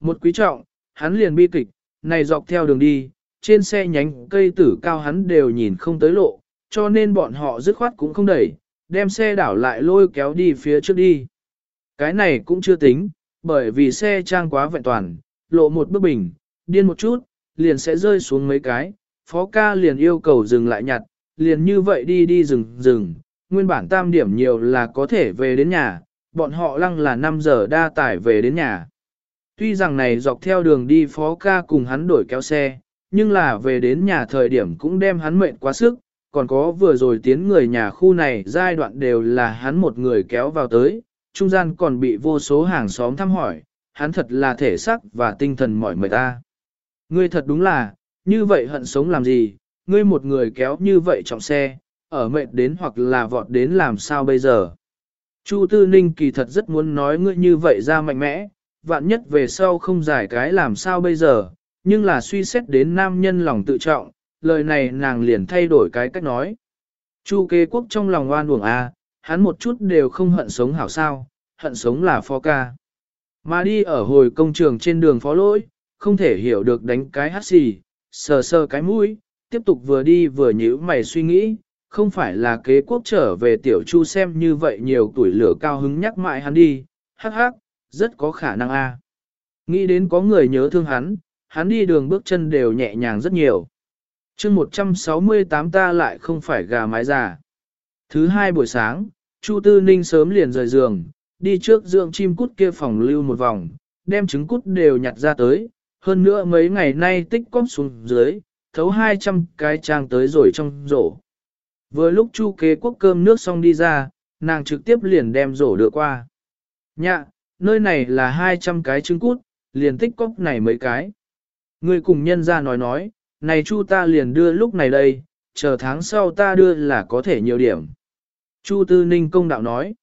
Một quý trọng, hắn liền bi kịch, này dọc theo đường đi, trên xe nhánh cây tử cao hắn đều nhìn không tới lộ, cho nên bọn họ dứt khoát cũng không đẩy, đem xe đảo lại lôi kéo đi phía trước đi. Cái này cũng chưa tính, bởi vì xe trang quá vẹn toàn, lộ một bước bình, điên một chút, liền sẽ rơi xuống mấy cái, phó ca liền yêu cầu dừng lại nhặt, liền như vậy đi đi dừng dừng, nguyên bản tam điểm nhiều là có thể về đến nhà, bọn họ lăng là 5 giờ đa tải về đến nhà. Tuy rằng này dọc theo đường đi phó ca cùng hắn đổi kéo xe, nhưng là về đến nhà thời điểm cũng đem hắn mệt quá sức, còn có vừa rồi tiến người nhà khu này giai đoạn đều là hắn một người kéo vào tới, trung gian còn bị vô số hàng xóm thăm hỏi, hắn thật là thể xác và tinh thần mỏi mệt ta. Ngươi thật đúng là, như vậy hận sống làm gì, ngươi một người kéo như vậy trọng xe, ở mệt đến hoặc là vọt đến làm sao bây giờ. Chu Tư Ninh kỳ thật rất muốn nói ngươi như vậy ra mạnh mẽ, vạn nhất về sau không giải cái làm sao bây giờ, nhưng là suy xét đến nam nhân lòng tự trọng, lời này nàng liền thay đổi cái cách nói. Chu kế quốc trong lòng oan uổng a, hắn một chút đều không hận sống hảo sao, hận sống là phó ca. Mà đi ở hồi công trường trên đường phó lỗi, không thể hiểu được đánh cái hát xì, sờ sờ cái mũi, tiếp tục vừa đi vừa nhíu mày suy nghĩ, không phải là kế quốc trở về tiểu chu xem như vậy nhiều tuổi lửa cao hứng nhắc mãi hắn đi, hắc hắc, rất có khả năng a. Nghĩ đến có người nhớ thương hắn, hắn đi đường bước chân đều nhẹ nhàng rất nhiều. chương 168 ta lại không phải gà mái già. Thứ hai buổi sáng, Chu Tư Ninh sớm liền rời giường, đi trước dưỡng chim cút kia phòng lưu một vòng, đem trứng cút đều nhặt ra tới, hơn nữa mấy ngày nay tích cóp xuống dưới, thấu 200 cái trang tới rồi trong rổ. Vừa lúc Chu kế quốc cơm nước xong đi ra, nàng trực tiếp liền đem rổ đưa qua. Nhạ, nơi này là 200 cái trứng cút, liền tích cóc này mấy cái. Người cùng nhân ra nói nói, này Chu ta liền đưa lúc này đây, chờ tháng sau ta đưa là có thể nhiều điểm. Chu Tư Ninh công đạo nói,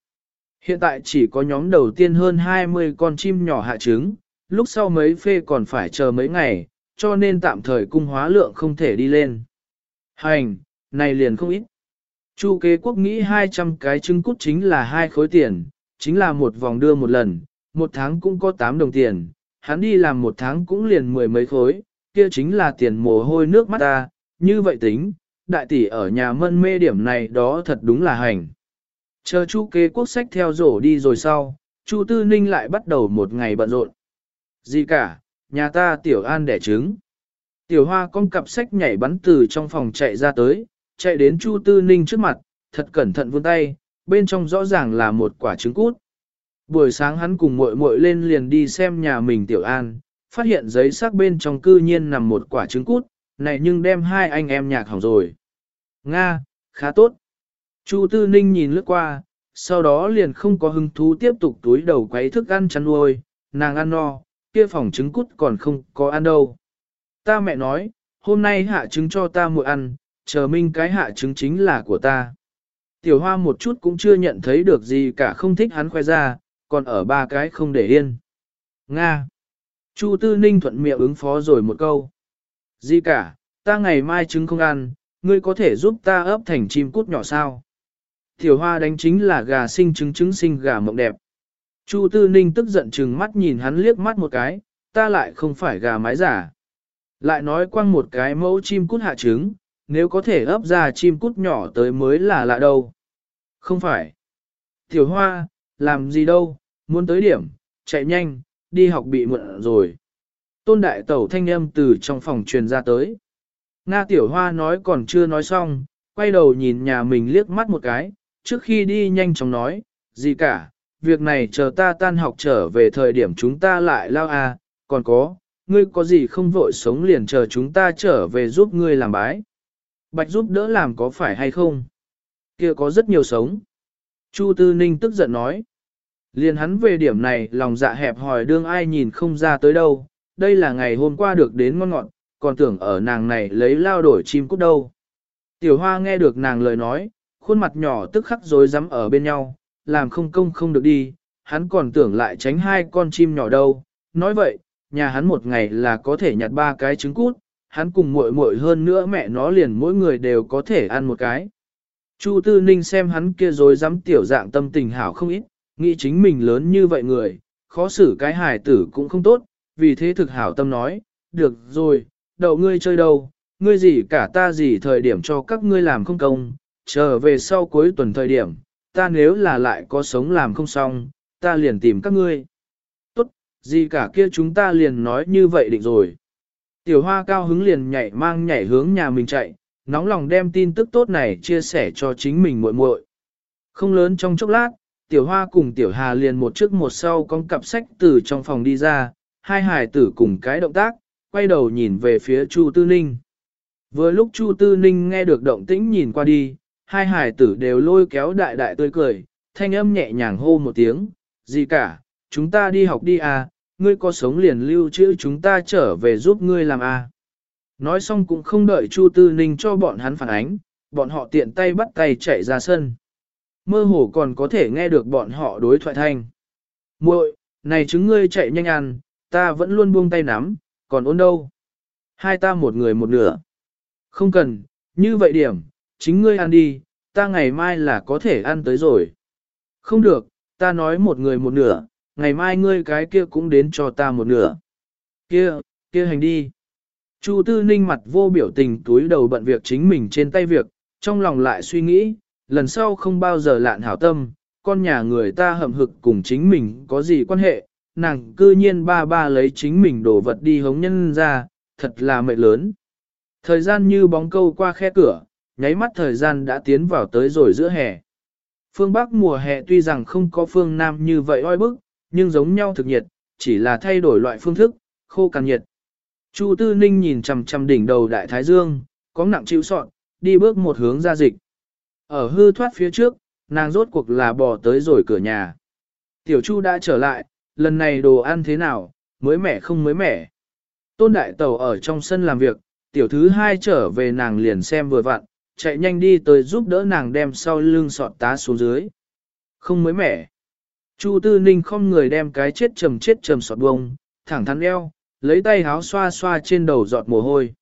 hiện tại chỉ có nhóm đầu tiên hơn 20 con chim nhỏ hạ trứng, lúc sau mấy phê còn phải chờ mấy ngày, cho nên tạm thời cung hóa lượng không thể đi lên. Hành, này liền không ít. Chu kế quốc nghĩ 200 cái trứng cút chính là hai khối tiền, chính là một vòng đưa một lần, một tháng cũng có 8 đồng tiền, hắn đi làm một tháng cũng liền mười mấy khối, kia chính là tiền mồ hôi nước mắt ta, như vậy tính, đại tỷ ở nhà mân mê điểm này đó thật đúng là hành. Chờ chu kế quốc sách theo rổ đi rồi sau, chu tư ninh lại bắt đầu một ngày bận rộn. Gì cả, nhà ta tiểu an đẻ trứng. Tiểu hoa con cặp sách nhảy bắn từ trong phòng chạy ra tới, chạy đến chu tư ninh trước mặt, thật cẩn thận vươn tay, bên trong rõ ràng là một quả trứng cút. Buổi sáng hắn cùng muội muội lên liền đi xem nhà mình tiểu an, phát hiện giấy xác bên trong cư nhiên nằm một quả trứng cút, này nhưng đem hai anh em nhạc hỏng rồi. Nga, khá tốt. Chu Tư Ninh nhìn lướt qua, sau đó liền không có hứng thú tiếp tục túi đầu quấy thức ăn chăn nuôi, nàng ăn no, kia phòng trứng cút còn không có ăn đâu. Ta mẹ nói, hôm nay hạ trứng cho ta muội ăn, chờ minh cái hạ trứng chính là của ta. Tiểu hoa một chút cũng chưa nhận thấy được gì cả không thích hắn khoe ra, còn ở ba cái không để yên. Nga. Chu Tư Ninh thuận miệng ứng phó rồi một câu. Gì cả, ta ngày mai trứng không ăn, ngươi có thể giúp ta ấp thành chim cút nhỏ sao? Tiểu hoa đánh chính là gà sinh trứng trứng sinh gà mộng đẹp. Chu Tư Ninh tức giận chừng mắt nhìn hắn liếc mắt một cái, ta lại không phải gà mái giả. Lại nói quăng một cái mẫu chim cút hạ trứng, nếu có thể ấp ra chim cút nhỏ tới mới là lạ đâu. Không phải. Tiểu hoa, làm gì đâu, muốn tới điểm, chạy nhanh, đi học bị mượn rồi. Tôn đại tẩu thanh âm từ trong phòng truyền ra tới. Nga tiểu hoa nói còn chưa nói xong, quay đầu nhìn nhà mình liếc mắt một cái, trước khi đi nhanh chóng nói, gì cả, việc này chờ ta tan học trở về thời điểm chúng ta lại lao à, còn có, ngươi có gì không vội sống liền chờ chúng ta trở về giúp ngươi làm bái. Bạch giúp đỡ làm có phải hay không? kia có rất nhiều sống. Chu Tư Ninh tức giận nói. Liền hắn về điểm này lòng dạ hẹp hỏi đương ai nhìn không ra tới đâu, đây là ngày hôm qua được đến ngon ngọt, còn tưởng ở nàng này lấy lao đổi chim cút đâu. Tiểu hoa nghe được nàng lời nói, khuôn mặt nhỏ tức khắc rối rắm ở bên nhau, làm không công không được đi, hắn còn tưởng lại tránh hai con chim nhỏ đâu. Nói vậy, nhà hắn một ngày là có thể nhặt ba cái trứng cút, hắn cùng muội muội hơn nữa mẹ nó liền mỗi người đều có thể ăn một cái. Chu Tư Ninh xem hắn kia rồi dám tiểu dạng tâm tình hảo không ít, nghĩ chính mình lớn như vậy người, khó xử cái hài tử cũng không tốt, vì thế thực hảo tâm nói, được rồi, đậu ngươi chơi đâu, ngươi gì cả ta gì thời điểm cho các ngươi làm không công, trở về sau cuối tuần thời điểm, ta nếu là lại có sống làm không xong, ta liền tìm các ngươi. Tốt, gì cả kia chúng ta liền nói như vậy định rồi. Tiểu hoa cao hứng liền nhảy mang nhảy hướng nhà mình chạy, nóng lòng đem tin tức tốt này chia sẻ cho chính mình muội muội. Không lớn trong chốc lát, tiểu hoa cùng tiểu hà liền một trước một sau con cặp sách từ trong phòng đi ra, hai hải tử cùng cái động tác, quay đầu nhìn về phía Chu Tư Ninh. Vừa lúc Chu Tư Ninh nghe được động tĩnh nhìn qua đi, hai hải tử đều lôi kéo đại đại tươi cười, thanh âm nhẹ nhàng hô một tiếng, gì cả, chúng ta đi học đi à, ngươi có sống liền lưu trữ chúng ta trở về giúp ngươi làm à. Nói xong cũng không đợi Chu Tư Ninh cho bọn hắn phản ánh, bọn họ tiện tay bắt tay chạy ra sân. Mơ hồ còn có thể nghe được bọn họ đối thoại thanh. muội này chứng ngươi chạy nhanh ăn, ta vẫn luôn buông tay nắm, còn ôn đâu. Hai ta một người một nửa. Không cần, như vậy điểm, chính ngươi ăn đi, ta ngày mai là có thể ăn tới rồi. Không được, ta nói một người một nửa, ngày mai ngươi cái kia cũng đến cho ta một nửa. Kia, kia hành đi. Chu Tư Ninh mặt vô biểu tình túi đầu bận việc chính mình trên tay việc, trong lòng lại suy nghĩ, lần sau không bao giờ lạn hảo tâm, con nhà người ta hậm hực cùng chính mình có gì quan hệ, nàng cư nhiên ba ba lấy chính mình đổ vật đi hống nhân ra, thật là mệt lớn. Thời gian như bóng câu qua khe cửa, nháy mắt thời gian đã tiến vào tới rồi giữa hè. Phương Bắc mùa hè tuy rằng không có phương Nam như vậy oi bức, nhưng giống nhau thực nhiệt, chỉ là thay đổi loại phương thức, khô càng nhiệt. Chu Tư Ninh nhìn chằm chằm đỉnh đầu đại thái dương, có nặng chịu sọn, đi bước một hướng ra dịch. Ở hư thoát phía trước, nàng rốt cuộc là bỏ tới rồi cửa nhà. Tiểu Chu đã trở lại, lần này đồ ăn thế nào, mới mẻ không mới mẻ. Tôn Đại Tẩu ở trong sân làm việc, tiểu thứ hai trở về nàng liền xem vừa vặn, chạy nhanh đi tới giúp đỡ nàng đem sau lưng sọt tá xuống dưới. Không mới mẻ. Chu Tư Ninh không người đem cái chết trầm chết trầm sọt bông, thẳng thắn eo, lấy tay háo xoa xoa trên đầu giọt mồ hôi.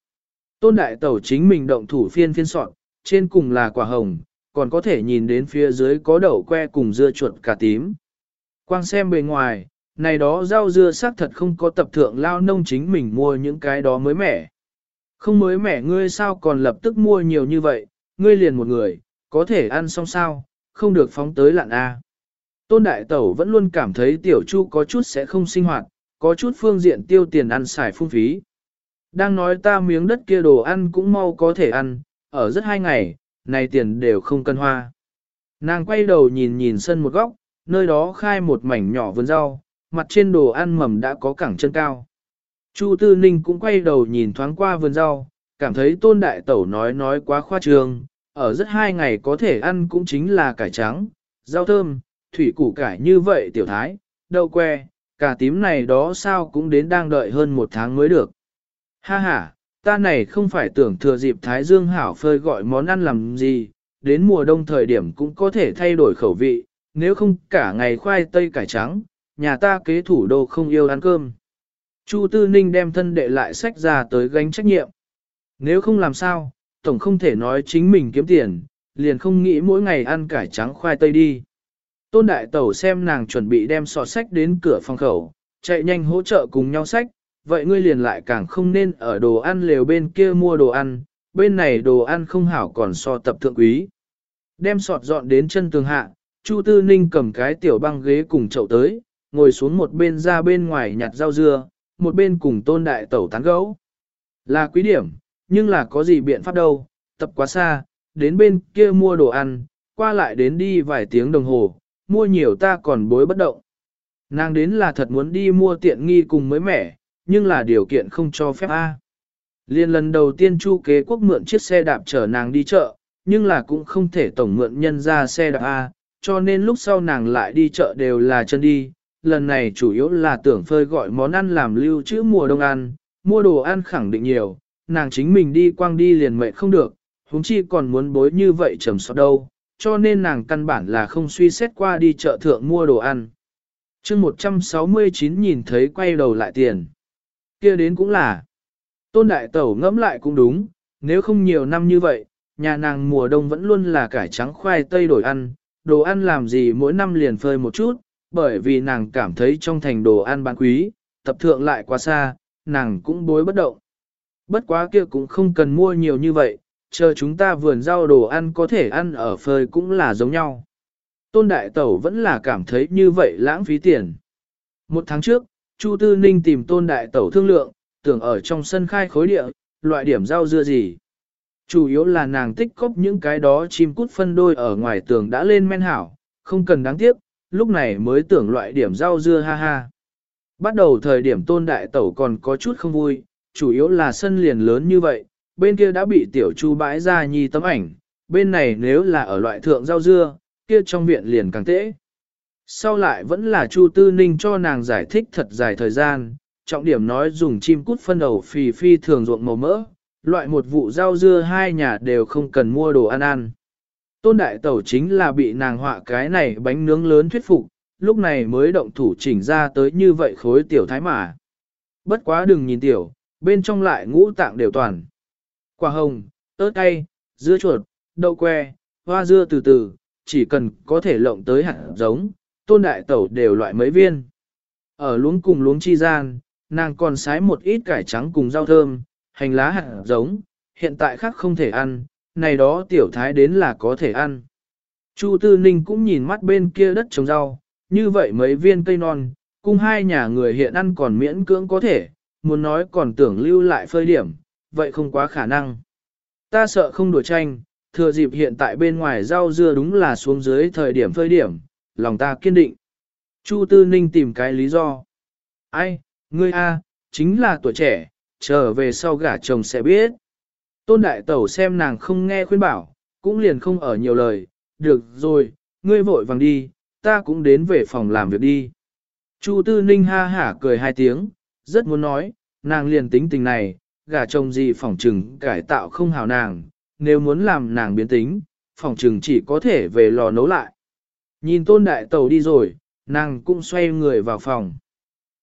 Tôn Đại Tẩu chính mình động thủ phiên phiên sọt, trên cùng là quả hồng, còn có thể nhìn đến phía dưới có đậu que cùng dưa chuột cà tím. Quang xem bề ngoài, này đó rau dưa xác thật không có tập thượng lao nông chính mình mua những cái đó mới mẻ. Không mới mẻ ngươi sao còn lập tức mua nhiều như vậy, ngươi liền một người, có thể ăn xong sao, không được phóng tới lạn A. Tôn Đại Tẩu vẫn luôn cảm thấy Tiểu Chu có chút sẽ không sinh hoạt, có chút phương diện tiêu tiền ăn xài phung phí. Đang nói ta miếng đất kia đồ ăn cũng mau có thể ăn, ở rất hai ngày, này tiền đều không cân hoa. Nàng quay đầu nhìn nhìn sân một góc, nơi đó khai một mảnh nhỏ vườn rau, mặt trên đồ ăn mầm đã có cẳng chân cao. Chu Tư Ninh cũng quay đầu nhìn thoáng qua vườn rau, cảm thấy tôn đại tẩu nói nói quá khoa trương, ở rất hai ngày có thể ăn cũng chính là cải trắng, rau thơm, thủy củ cải như vậy tiểu thái, đậu que, cả tím này đó sao cũng đến đang đợi hơn một tháng mới được. Ha ha, ta này không phải tưởng thừa dịp Thái Dương hảo phơi gọi món ăn làm gì, đến mùa đông thời điểm cũng có thể thay đổi khẩu vị, nếu không cả ngày khoai tây cải trắng, nhà ta kế thủ đô không yêu ăn cơm. Chu Tư Ninh đem thân đệ lại sách ra tới gánh trách nhiệm. Nếu không làm sao, tổng không thể nói chính mình kiếm tiền, liền không nghĩ mỗi ngày ăn cải trắng khoai tây đi. Tôn Đại Tẩu xem nàng chuẩn bị đem sọ sách đến cửa phòng khẩu, chạy nhanh hỗ trợ cùng nhau sách, vậy ngươi liền lại càng không nên ở đồ ăn lều bên kia mua đồ ăn, bên này đồ ăn không hảo còn so tập thượng quý. Đem sọt dọn đến chân tường hạ, Chu Tư Ninh cầm cái tiểu băng ghế cùng chậu tới, ngồi xuống một bên ra bên ngoài nhặt rau dưa, một bên cùng tôn đại tẩu tán gấu. Là quý điểm, nhưng là có gì biện pháp đâu, tập quá xa, đến bên kia mua đồ ăn, qua lại đến đi vài tiếng đồng hồ, mua nhiều ta còn bối bất động. Nàng đến là thật muốn đi mua tiện nghi cùng mới mẻ, nhưng là điều kiện không cho phép A. Liên lần đầu tiên Chu kế quốc mượn chiếc xe đạp chở nàng đi chợ, nhưng là cũng không thể tổng mượn nhân ra xe đạp A, cho nên lúc sau nàng lại đi chợ đều là chân đi. Lần này chủ yếu là tưởng phơi gọi món ăn làm lưu trữ mùa đông ăn, mua đồ ăn khẳng định nhiều, nàng chính mình đi quang đi liền mệt không được, huống chi còn muốn bối như vậy trầm sọt đâu, cho nên nàng căn bản là không suy xét qua đi chợ thượng mua đồ ăn. chương 169 nhìn thấy quay đầu lại tiền kia đến cũng là. Tôn đại tẩu ngẫm lại cũng đúng, nếu không nhiều năm như vậy, nhà nàng mùa đông vẫn luôn là cải trắng khoai tây đổi ăn, đồ ăn làm gì mỗi năm liền phơi một chút, bởi vì nàng cảm thấy trong thành đồ ăn bán quý, tập thượng lại quá xa, nàng cũng bối bất động. Bất quá kia cũng không cần mua nhiều như vậy, chờ chúng ta vườn rau đồ ăn có thể ăn ở phơi cũng là giống nhau. Tôn Đại Tẩu vẫn là cảm thấy như vậy lãng phí tiền. Một tháng trước, Chu Tư Ninh tìm Tôn Đại Tẩu thương lượng, tưởng ở trong sân khai khối địa, loại điểm rau dưa gì. Chủ yếu là nàng tích cóp những cái đó chim cút phân đôi ở ngoài tường đã lên men hảo, không cần đáng tiếc, lúc này mới tưởng loại điểm rau dưa ha ha. Bắt đầu thời điểm tôn đại tẩu còn có chút không vui, chủ yếu là sân liền lớn như vậy, bên kia đã bị tiểu chu bãi ra nhi tấm ảnh, bên này nếu là ở loại thượng rau dưa, kia trong viện liền càng tễ. Sau lại vẫn là Chu Tư Ninh cho nàng giải thích thật dài thời gian, trọng điểm nói dùng chim cút phân đầu phì phi thường ruộng màu mỡ, loại một vụ rau dưa hai nhà đều không cần mua đồ ăn ăn. Tôn đại tẩu chính là bị nàng họa cái này bánh nướng lớn thuyết phục, lúc này mới động thủ chỉnh ra tới như vậy khối tiểu thái mà. Bất quá đừng nhìn tiểu, bên trong lại ngũ tạng đều toàn. Quả hồng, ớt cay, dưa chuột, đậu que, hoa dưa từ từ, chỉ cần có thể lộng tới hạt giống, tôn đại tẩu đều loại mấy viên. Ở luống cùng luống chi gian, nàng còn sái một ít cải trắng cùng rau thơm, hành lá hạt giống, hiện tại khác không thể ăn, này đó tiểu thái đến là có thể ăn. Chu Tư Ninh cũng nhìn mắt bên kia đất trồng rau, như vậy mấy viên cây non, cùng hai nhà người hiện ăn còn miễn cưỡng có thể, muốn nói còn tưởng lưu lại phơi điểm, vậy không quá khả năng. Ta sợ không đuổi tranh, thừa dịp hiện tại bên ngoài rau dưa đúng là xuống dưới thời điểm phơi điểm, lòng ta kiên định. Chu Tư Ninh tìm cái lý do. Ai, ngươi a, chính là tuổi trẻ, trở về sau gả chồng sẽ biết. Tôn Đại Tẩu xem nàng không nghe khuyên bảo, cũng liền không ở nhiều lời, được rồi, ngươi vội vàng đi, ta cũng đến về phòng làm việc đi. Chu Tư Ninh ha hả cười hai tiếng, rất muốn nói, nàng liền tính tình này, gả chồng gì phỏng trừng cải tạo không hào nàng, nếu muốn làm nàng biến tính, phỏng trừng chỉ có thể về lò nấu lại. Nhìn tôn đại tàu đi rồi, nàng cũng xoay người vào phòng.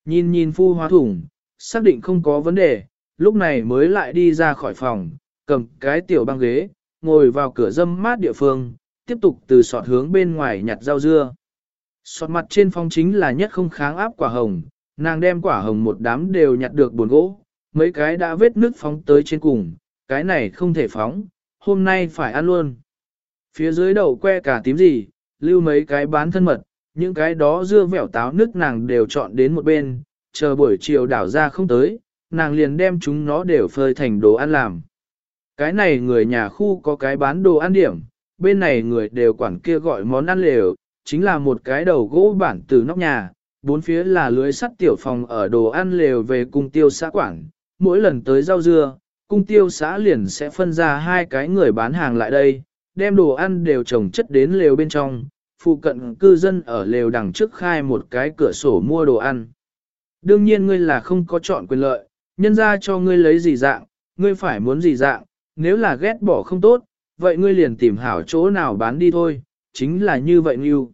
Nhìn nhìn phu hóa thủng, xác định không có vấn đề, lúc này mới lại đi ra khỏi phòng, cầm cái tiểu băng ghế, ngồi vào cửa dâm mát địa phương, tiếp tục từ sọt hướng bên ngoài nhặt rau dưa. Sọt mặt trên phong chính là nhất không kháng áp quả hồng, nàng đem quả hồng một đám đều nhặt được buồn gỗ, mấy cái đã vết nước phóng tới trên cùng, cái này không thể phóng, hôm nay phải ăn luôn. Phía dưới đầu que cả tím gì, lưu mấy cái bán thân mật, những cái đó dưa vẻo táo nước nàng đều chọn đến một bên, chờ buổi chiều đảo ra không tới, nàng liền đem chúng nó đều phơi thành đồ ăn làm. Cái này người nhà khu có cái bán đồ ăn điểm, bên này người đều quản kia gọi món ăn lều, chính là một cái đầu gỗ bản từ nóc nhà, bốn phía là lưới sắt tiểu phòng ở đồ ăn lều về cung tiêu xã quản, mỗi lần tới rau dưa, cung tiêu xã liền sẽ phân ra hai cái người bán hàng lại đây, đem đồ ăn đều trồng chất đến lều bên trong, phụ cận cư dân ở lều đằng trước khai một cái cửa sổ mua đồ ăn. Đương nhiên ngươi là không có chọn quyền lợi, nhân ra cho ngươi lấy gì dạng, ngươi phải muốn gì dạng, nếu là ghét bỏ không tốt, vậy ngươi liền tìm hảo chỗ nào bán đi thôi, chính là như vậy như.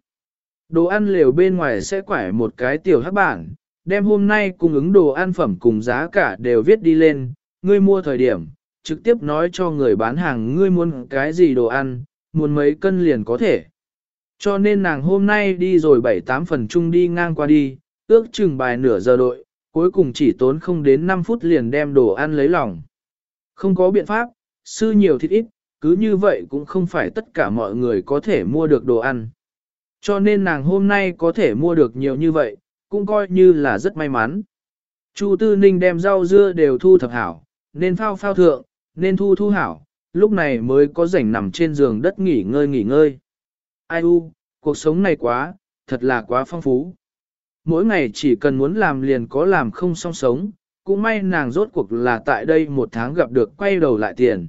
Đồ ăn lều bên ngoài sẽ quải một cái tiểu hắc bản, đem hôm nay cung ứng đồ ăn phẩm cùng giá cả đều viết đi lên, ngươi mua thời điểm, trực tiếp nói cho người bán hàng ngươi muốn cái gì đồ ăn, muốn mấy cân liền có thể. Cho nên nàng hôm nay đi rồi 7-8 phần chung đi ngang qua đi, ước chừng bài nửa giờ đội, cuối cùng chỉ tốn không đến 5 phút liền đem đồ ăn lấy lòng. Không có biện pháp, sư nhiều thịt ít, cứ như vậy cũng không phải tất cả mọi người có thể mua được đồ ăn. Cho nên nàng hôm nay có thể mua được nhiều như vậy, cũng coi như là rất may mắn. Chu Tư Ninh đem rau dưa đều thu thập hảo, nên phao phao thượng, nên thu thu hảo, lúc này mới có rảnh nằm trên giường đất nghỉ ngơi nghỉ ngơi. Ai u, cuộc sống này quá, thật là quá phong phú. Mỗi ngày chỉ cần muốn làm liền có làm không song sống, cũng may nàng rốt cuộc là tại đây một tháng gặp được quay đầu lại tiền.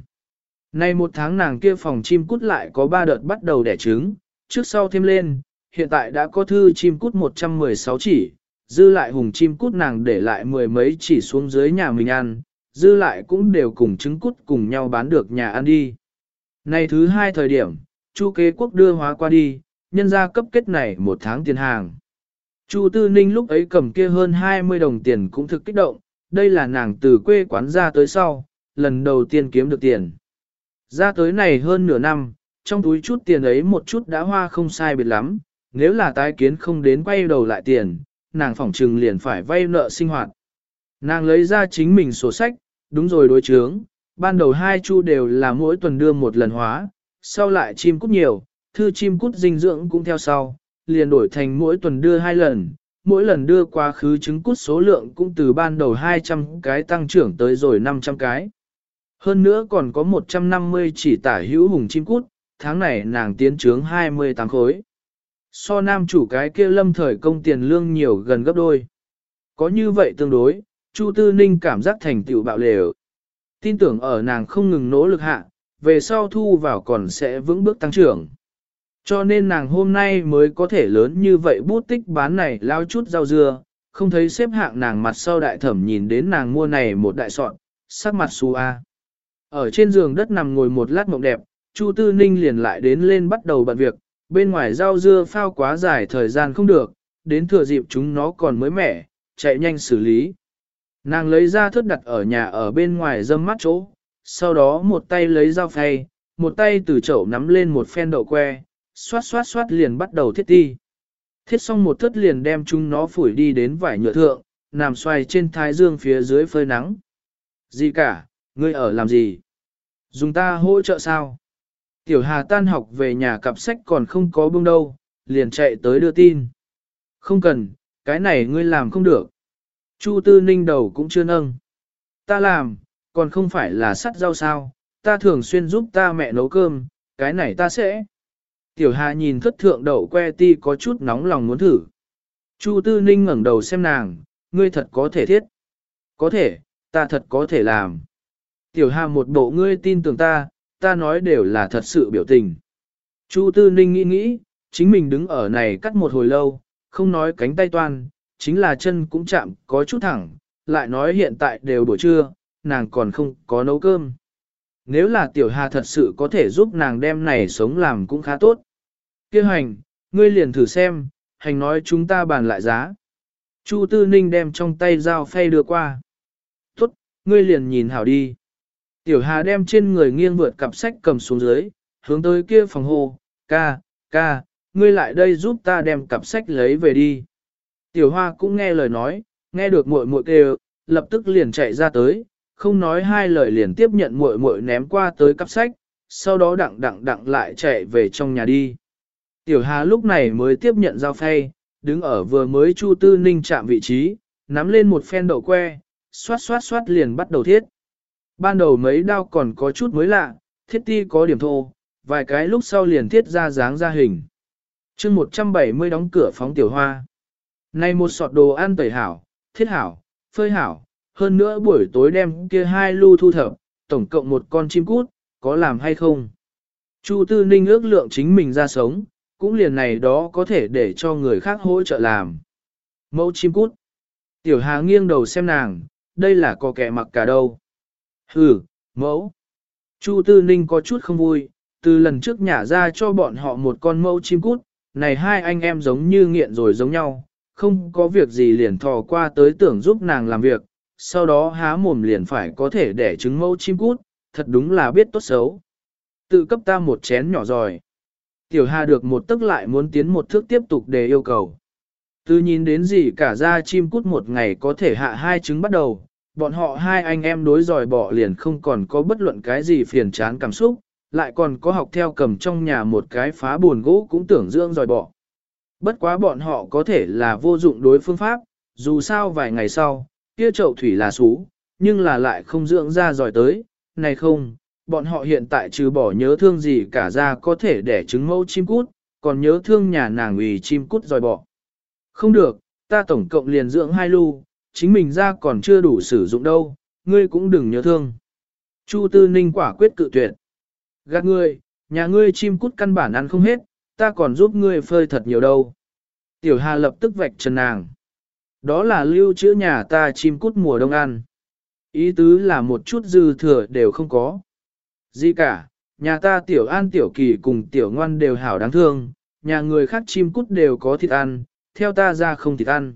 Nay một tháng nàng kia phòng chim cút lại có ba đợt bắt đầu đẻ trứng, trước sau thêm lên, hiện tại đã có thư chim cút 116 chỉ, dư lại hùng chim cút nàng để lại mười mấy chỉ xuống dưới nhà mình ăn, dư lại cũng đều cùng trứng cút cùng nhau bán được nhà ăn đi. Này thứ hai thời điểm, Chu kế quốc đưa hóa qua đi, nhân ra cấp kết này một tháng tiền hàng. Chu Tư Ninh lúc ấy cầm kia hơn 20 đồng tiền cũng thực kích động, đây là nàng từ quê quán ra tới sau, lần đầu tiên kiếm được tiền. Ra tới này hơn nửa năm, trong túi chút tiền ấy một chút đã hoa không sai biệt lắm, nếu là tái kiến không đến quay đầu lại tiền, nàng phỏng trừng liền phải vay nợ sinh hoạt. Nàng lấy ra chính mình sổ sách, đúng rồi đối chướng, ban đầu hai chu đều là mỗi tuần đưa một lần hóa, sau lại chim cút nhiều, thư chim cút dinh dưỡng cũng theo sau, liền đổi thành mỗi tuần đưa hai lần, mỗi lần đưa quá khứ trứng cút số lượng cũng từ ban đầu 200 cái tăng trưởng tới rồi 500 cái. Hơn nữa còn có 150 chỉ tả hữu hùng chim cút, tháng này nàng tiến trướng 28 khối. So nam chủ cái kia lâm thời công tiền lương nhiều gần gấp đôi. Có như vậy tương đối, Chu Tư Ninh cảm giác thành tựu bạo lều. Tin tưởng ở nàng không ngừng nỗ lực hạ, về sau thu vào còn sẽ vững bước tăng trưởng. Cho nên nàng hôm nay mới có thể lớn như vậy bút tích bán này lao chút rau dưa, không thấy xếp hạng nàng mặt sau đại thẩm nhìn đến nàng mua này một đại sọn, sắc mặt xù a. Ở trên giường đất nằm ngồi một lát mộng đẹp, Chu Tư Ninh liền lại đến lên bắt đầu bận việc, bên ngoài rau dưa phao quá dài thời gian không được, đến thừa dịp chúng nó còn mới mẻ, chạy nhanh xử lý. Nàng lấy ra thớt đặt ở nhà ở bên ngoài dâm mắt chỗ, sau đó một tay lấy dao phay, một tay từ chậu nắm lên một phen đậu que, xoát xoát xoát liền bắt đầu thiết ti. Thiết xong một thớt liền đem chúng nó phủi đi đến vải nhựa thượng, nằm xoay trên thái dương phía dưới phơi nắng. Gì cả, ngươi ở làm gì? Dùng ta hỗ trợ sao? Tiểu Hà tan học về nhà cặp sách còn không có bưng đâu, liền chạy tới đưa tin. Không cần, cái này ngươi làm không được. Chu Tư Ninh đầu cũng chưa nâng. Ta làm, còn không phải là sắt rau sao, ta thường xuyên giúp ta mẹ nấu cơm, cái này ta sẽ. Tiểu Hà nhìn thất thượng đậu que ti có chút nóng lòng muốn thử. Chu Tư Ninh ngẩng đầu xem nàng, ngươi thật có thể thiết. Có thể, ta thật có thể làm. Tiểu Hà một bộ ngươi tin tưởng ta, ta nói đều là thật sự biểu tình. Chu Tư Ninh nghĩ nghĩ, chính mình đứng ở này cắt một hồi lâu, không nói cánh tay toan, chính là chân cũng chạm có chút thẳng, lại nói hiện tại đều buổi trưa, nàng còn không có nấu cơm. Nếu là Tiểu Hà thật sự có thể giúp nàng đem này sống làm cũng khá tốt. Kêu hành, ngươi liền thử xem, hành nói chúng ta bàn lại giá. Chu Tư Ninh đem trong tay dao phay đưa qua. Tốt, ngươi liền nhìn hảo đi. Tiểu Hà đem trên người nghiêng vượt cặp sách cầm xuống dưới, hướng tới kia phòng hồ, ca, ca, ngươi lại đây giúp ta đem cặp sách lấy về đi. Tiểu Hoa cũng nghe lời nói, nghe được muội muội kêu, lập tức liền chạy ra tới, không nói hai lời liền tiếp nhận muội muội ném qua tới cặp sách, sau đó đặng đặng đặng lại chạy về trong nhà đi. Tiểu Hà lúc này mới tiếp nhận dao phay, đứng ở vừa mới Chu Tư Ninh chạm vị trí, nắm lên một phen đậu que, xoát xoát xoát liền bắt đầu thiết. Ban đầu mấy đao còn có chút mới lạ, thiết ti có điểm thô, vài cái lúc sau liền thiết ra dáng ra hình. chương 170 đóng cửa phóng tiểu hoa. Này một sọt đồ ăn tẩy hảo, thiết hảo, phơi hảo, hơn nữa buổi tối đem kia hai lưu thu thập, tổng cộng một con chim cút, có làm hay không? Chu Tư Ninh ước lượng chính mình ra sống, cũng liền này đó có thể để cho người khác hỗ trợ làm. Mẫu chim cút. Tiểu Hà nghiêng đầu xem nàng, đây là có kẻ mặc cả đâu. Hừ, mẫu. Chu Tư Ninh có chút không vui, từ lần trước nhả ra cho bọn họ một con mẫu chim cút, này hai anh em giống như nghiện rồi giống nhau, không có việc gì liền thò qua tới tưởng giúp nàng làm việc, sau đó há mồm liền phải có thể đẻ trứng mẫu chim cút, thật đúng là biết tốt xấu. Tự cấp ta một chén nhỏ rồi. Tiểu Hà được một tức lại muốn tiến một thước tiếp tục để yêu cầu. Từ nhìn đến gì cả ra chim cút một ngày có thể hạ hai trứng bắt đầu, bọn họ hai anh em đối dòi bỏ liền không còn có bất luận cái gì phiền chán cảm xúc, lại còn có học theo cầm trong nhà một cái phá buồn gỗ cũng tưởng dưỡng dòi bỏ. Bất quá bọn họ có thể là vô dụng đối phương pháp, dù sao vài ngày sau, kia chậu thủy là xú, nhưng là lại không dưỡng ra giỏi tới, này không, bọn họ hiện tại trừ bỏ nhớ thương gì cả ra có thể để trứng mẫu chim cút, còn nhớ thương nhà nàng ủy chim cút dòi bỏ. Không được, ta tổng cộng liền dưỡng hai lưu, chính mình ra còn chưa đủ sử dụng đâu, ngươi cũng đừng nhớ thương. Chu Tư Ninh quả quyết cự tuyệt. Gạt ngươi, nhà ngươi chim cút căn bản ăn không hết, ta còn giúp ngươi phơi thật nhiều đâu. Tiểu Hà lập tức vạch trần nàng. Đó là lưu trữ nhà ta chim cút mùa đông ăn. Ý tứ là một chút dư thừa đều không có. Gì cả, nhà ta tiểu an tiểu kỳ cùng tiểu ngoan đều hảo đáng thương, nhà người khác chim cút đều có thịt ăn, theo ta ra không thịt ăn.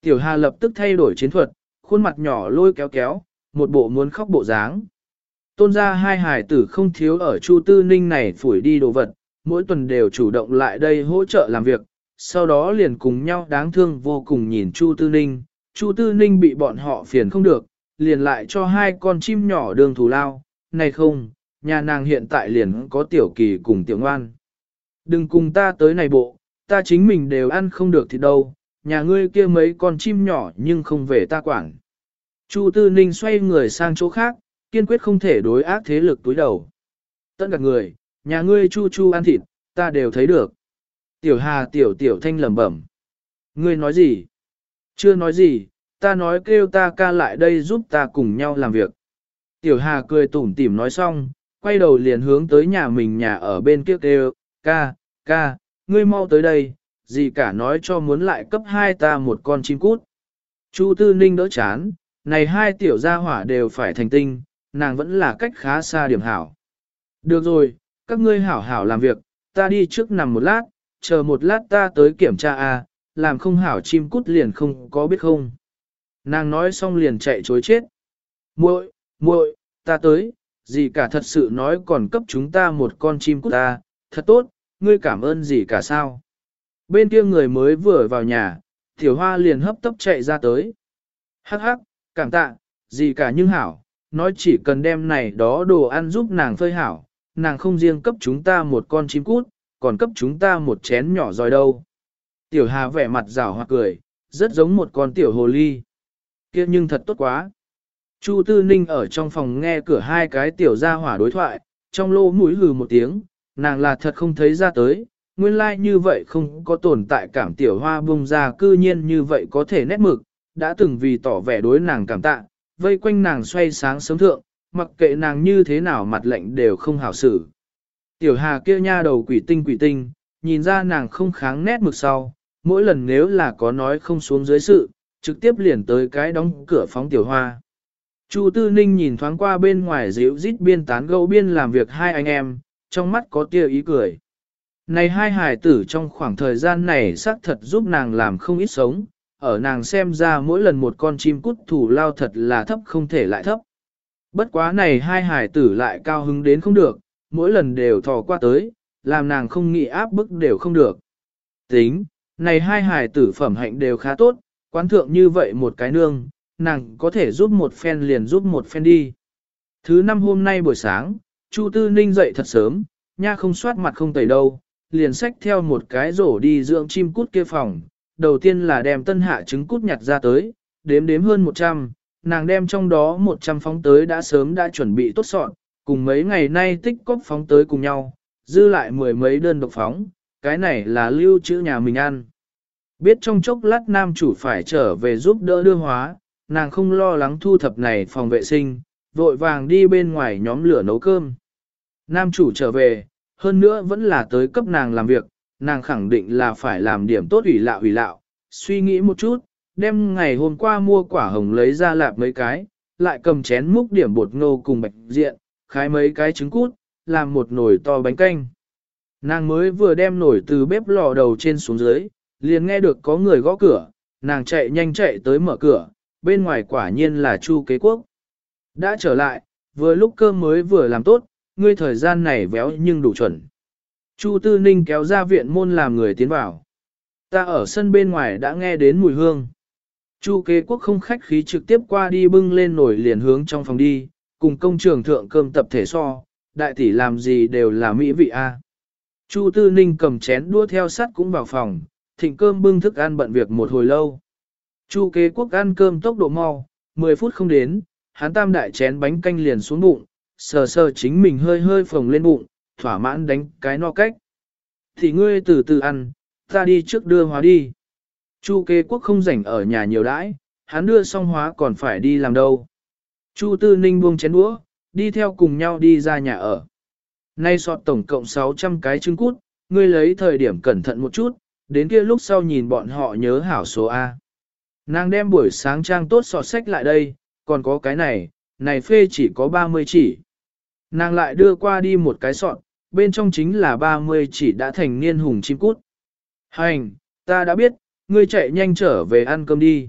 Tiểu Hà lập tức thay đổi chiến thuật, khuôn mặt nhỏ lôi kéo kéo, một bộ muốn khóc bộ dáng. Tôn ra hai hải tử không thiếu ở Chu Tư Ninh này phủi đi đồ vật, mỗi tuần đều chủ động lại đây hỗ trợ làm việc, sau đó liền cùng nhau đáng thương vô cùng nhìn Chu Tư Ninh, Chu Tư Ninh bị bọn họ phiền không được, liền lại cho hai con chim nhỏ đường thù lao, này không, nhà nàng hiện tại liền có tiểu kỳ cùng tiểu ngoan. Đừng cùng ta tới này bộ, ta chính mình đều ăn không được thì đâu, nhà ngươi kia mấy con chim nhỏ nhưng không về ta quản. Chu Tư Ninh xoay người sang chỗ khác, kiên quyết không thể đối ác thế lực túi đầu. Tất cả người, nhà ngươi chu chu ăn thịt, ta đều thấy được. Tiểu Hà tiểu tiểu thanh lẩm bẩm. Ngươi nói gì? Chưa nói gì, ta nói kêu ta ca lại đây giúp ta cùng nhau làm việc. Tiểu Hà cười tủm tỉm nói xong, quay đầu liền hướng tới nhà mình nhà ở bên kia kêu, ca, ca, ngươi mau tới đây, gì cả nói cho muốn lại cấp hai ta một con chim cút. Chu Tư Ninh đỡ chán, này hai tiểu gia hỏa đều phải thành tinh, nàng vẫn là cách khá xa điểm hảo. Được rồi, các ngươi hảo hảo làm việc, ta đi trước nằm một lát, chờ một lát ta tới kiểm tra a, làm không hảo chim cút liền không có biết không. Nàng nói xong liền chạy chối chết. Muội, muội, ta tới, gì cả thật sự nói còn cấp chúng ta một con chim cút ta, thật tốt, ngươi cảm ơn gì cả sao. Bên kia người mới vừa vào nhà, tiểu hoa liền hấp tấp chạy ra tới. Hắc hắc, cảm tạ, gì cả nhưng hảo, nói chỉ cần đem này đó đồ ăn giúp nàng phơi hảo, nàng không riêng cấp chúng ta một con chim cút, còn cấp chúng ta một chén nhỏ rồi đâu. Tiểu Hà vẻ mặt rào hoặc cười, rất giống một con tiểu hồ ly. kia nhưng thật tốt quá. Chu Tư Ninh ở trong phòng nghe cửa hai cái tiểu gia hỏa đối thoại, trong lô mũi hừ một tiếng, nàng là thật không thấy ra tới, nguyên lai like như vậy không có tồn tại cảm tiểu hoa bông ra cư nhiên như vậy có thể nét mực, đã từng vì tỏ vẻ đối nàng cảm tạ, vây quanh nàng xoay sáng sớm thượng, mặc kệ nàng như thế nào mặt lệnh đều không hảo xử. Tiểu hà kia nha đầu quỷ tinh quỷ tinh, nhìn ra nàng không kháng nét mực sau, mỗi lần nếu là có nói không xuống dưới sự, trực tiếp liền tới cái đóng cửa phóng tiểu hoa. Chu Tư Ninh nhìn thoáng qua bên ngoài dịu rít biên tán gẫu biên làm việc hai anh em, trong mắt có tia ý cười. Này hai hài tử trong khoảng thời gian này xác thật giúp nàng làm không ít sống, ở nàng xem ra mỗi lần một con chim cút thủ lao thật là thấp không thể lại thấp. Bất quá này hai hải tử lại cao hứng đến không được, mỗi lần đều thò qua tới, làm nàng không nghĩ áp bức đều không được. Tính, này hai hải tử phẩm hạnh đều khá tốt, quán thượng như vậy một cái nương, nàng có thể giúp một phen liền giúp một phen đi. Thứ năm hôm nay buổi sáng, Chu Tư Ninh dậy thật sớm, nha không soát mặt không tẩy đâu, liền xách theo một cái rổ đi dưỡng chim cút kia phòng. Đầu tiên là đem tân hạ trứng cút nhặt ra tới, đếm đếm hơn 100, nàng đem trong đó 100 phóng tới đã sớm đã chuẩn bị tốt sọn, cùng mấy ngày nay tích cóp phóng tới cùng nhau, dư lại mười mấy đơn độc phóng, cái này là lưu trữ nhà mình ăn. Biết trong chốc lát nam chủ phải trở về giúp đỡ đưa hóa, nàng không lo lắng thu thập này phòng vệ sinh, vội vàng đi bên ngoài nhóm lửa nấu cơm. Nam chủ trở về, hơn nữa vẫn là tới cấp nàng làm việc, nàng khẳng định là phải làm điểm tốt ủy lạo ủy lạo, suy nghĩ một chút, đem ngày hôm qua mua quả hồng lấy ra lạp mấy cái, lại cầm chén múc điểm bột ngô cùng bạch diện, khái mấy cái trứng cút, làm một nồi to bánh canh. Nàng mới vừa đem nồi từ bếp lò đầu trên xuống dưới, liền nghe được có người gõ cửa, nàng chạy nhanh chạy tới mở cửa, bên ngoài quả nhiên là Chu Kế Quốc. Đã trở lại, vừa lúc cơm mới vừa làm tốt, ngươi thời gian này véo nhưng đủ chuẩn. Chu Tư Ninh kéo ra viện môn làm người tiến vào. Ta ở sân bên ngoài đã nghe đến mùi hương. Chu kế quốc không khách khí trực tiếp qua đi bưng lên nổi liền hướng trong phòng đi, cùng công trường thượng cơm tập thể so, đại tỷ làm gì đều là mỹ vị a. Chu Tư Ninh cầm chén đua theo sắt cũng vào phòng, thịnh cơm bưng thức ăn bận việc một hồi lâu. Chu kế quốc ăn cơm tốc độ mau, 10 phút không đến, hắn tam đại chén bánh canh liền xuống bụng, sờ sờ chính mình hơi hơi phồng lên bụng, thỏa mãn đánh cái no cách. Thì ngươi từ từ ăn, ta đi trước đưa hóa đi. Chu kế quốc không rảnh ở nhà nhiều đãi, hắn đưa xong hóa còn phải đi làm đâu. Chu tư ninh buông chén đũa, đi theo cùng nhau đi ra nhà ở. Nay sọt tổng cộng 600 cái trứng cút, ngươi lấy thời điểm cẩn thận một chút, đến kia lúc sau nhìn bọn họ nhớ hảo số A. Nàng đem buổi sáng trang tốt sọt sách lại đây, còn có cái này, này phê chỉ có 30 chỉ. Nàng lại đưa qua đi một cái sọt, bên trong chính là 30 chỉ đã thành niên hùng chim cút. Hành, ta đã biết, ngươi chạy nhanh trở về ăn cơm đi.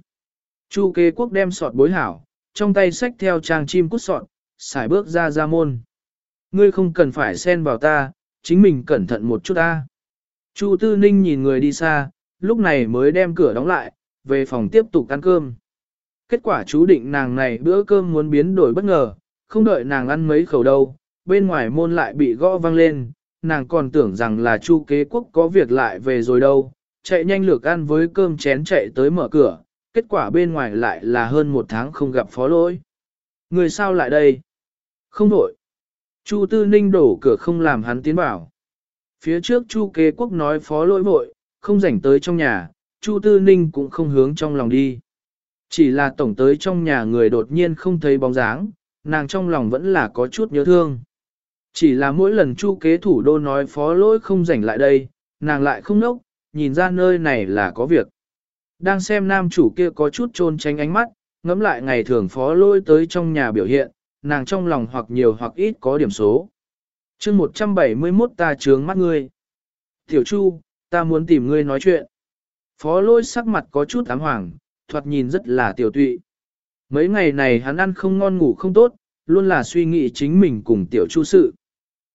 Chu kế quốc đem sọt bối hảo, trong tay xách theo trang chim cút sọt, xài bước ra ra môn. Ngươi không cần phải xen vào ta, chính mình cẩn thận một chút ta. Chu tư ninh nhìn người đi xa, lúc này mới đem cửa đóng lại, về phòng tiếp tục ăn cơm. Kết quả chú định nàng này bữa cơm muốn biến đổi bất ngờ, không đợi nàng ăn mấy khẩu đâu, bên ngoài môn lại bị gõ vang lên, nàng còn tưởng rằng là chu kế quốc có việc lại về rồi đâu, chạy nhanh lược ăn với cơm chén chạy tới mở cửa, kết quả bên ngoài lại là hơn một tháng không gặp phó lỗi. Người sao lại đây? Không đổi. Chu Tư Ninh đổ cửa không làm hắn tiến bảo. Phía trước Chu kế quốc nói phó lỗi vội, không rảnh tới trong nhà, Chu Tư Ninh cũng không hướng trong lòng đi. Chỉ là tổng tới trong nhà người đột nhiên không thấy bóng dáng, nàng trong lòng vẫn là có chút nhớ thương. Chỉ là mỗi lần chu kế thủ đô nói phó lỗi không rảnh lại đây, nàng lại không nốc, nhìn ra nơi này là có việc. Đang xem nam chủ kia có chút trôn tránh ánh mắt, ngẫm lại ngày thường phó lôi tới trong nhà biểu hiện, nàng trong lòng hoặc nhiều hoặc ít có điểm số. chương 171 ta trướng mắt ngươi. Tiểu Chu, ta muốn tìm ngươi nói chuyện. Phó lôi sắc mặt có chút ám hoàng, thoạt nhìn rất là tiểu tụy. Mấy ngày này hắn ăn không ngon ngủ không tốt, luôn là suy nghĩ chính mình cùng tiểu chu sự.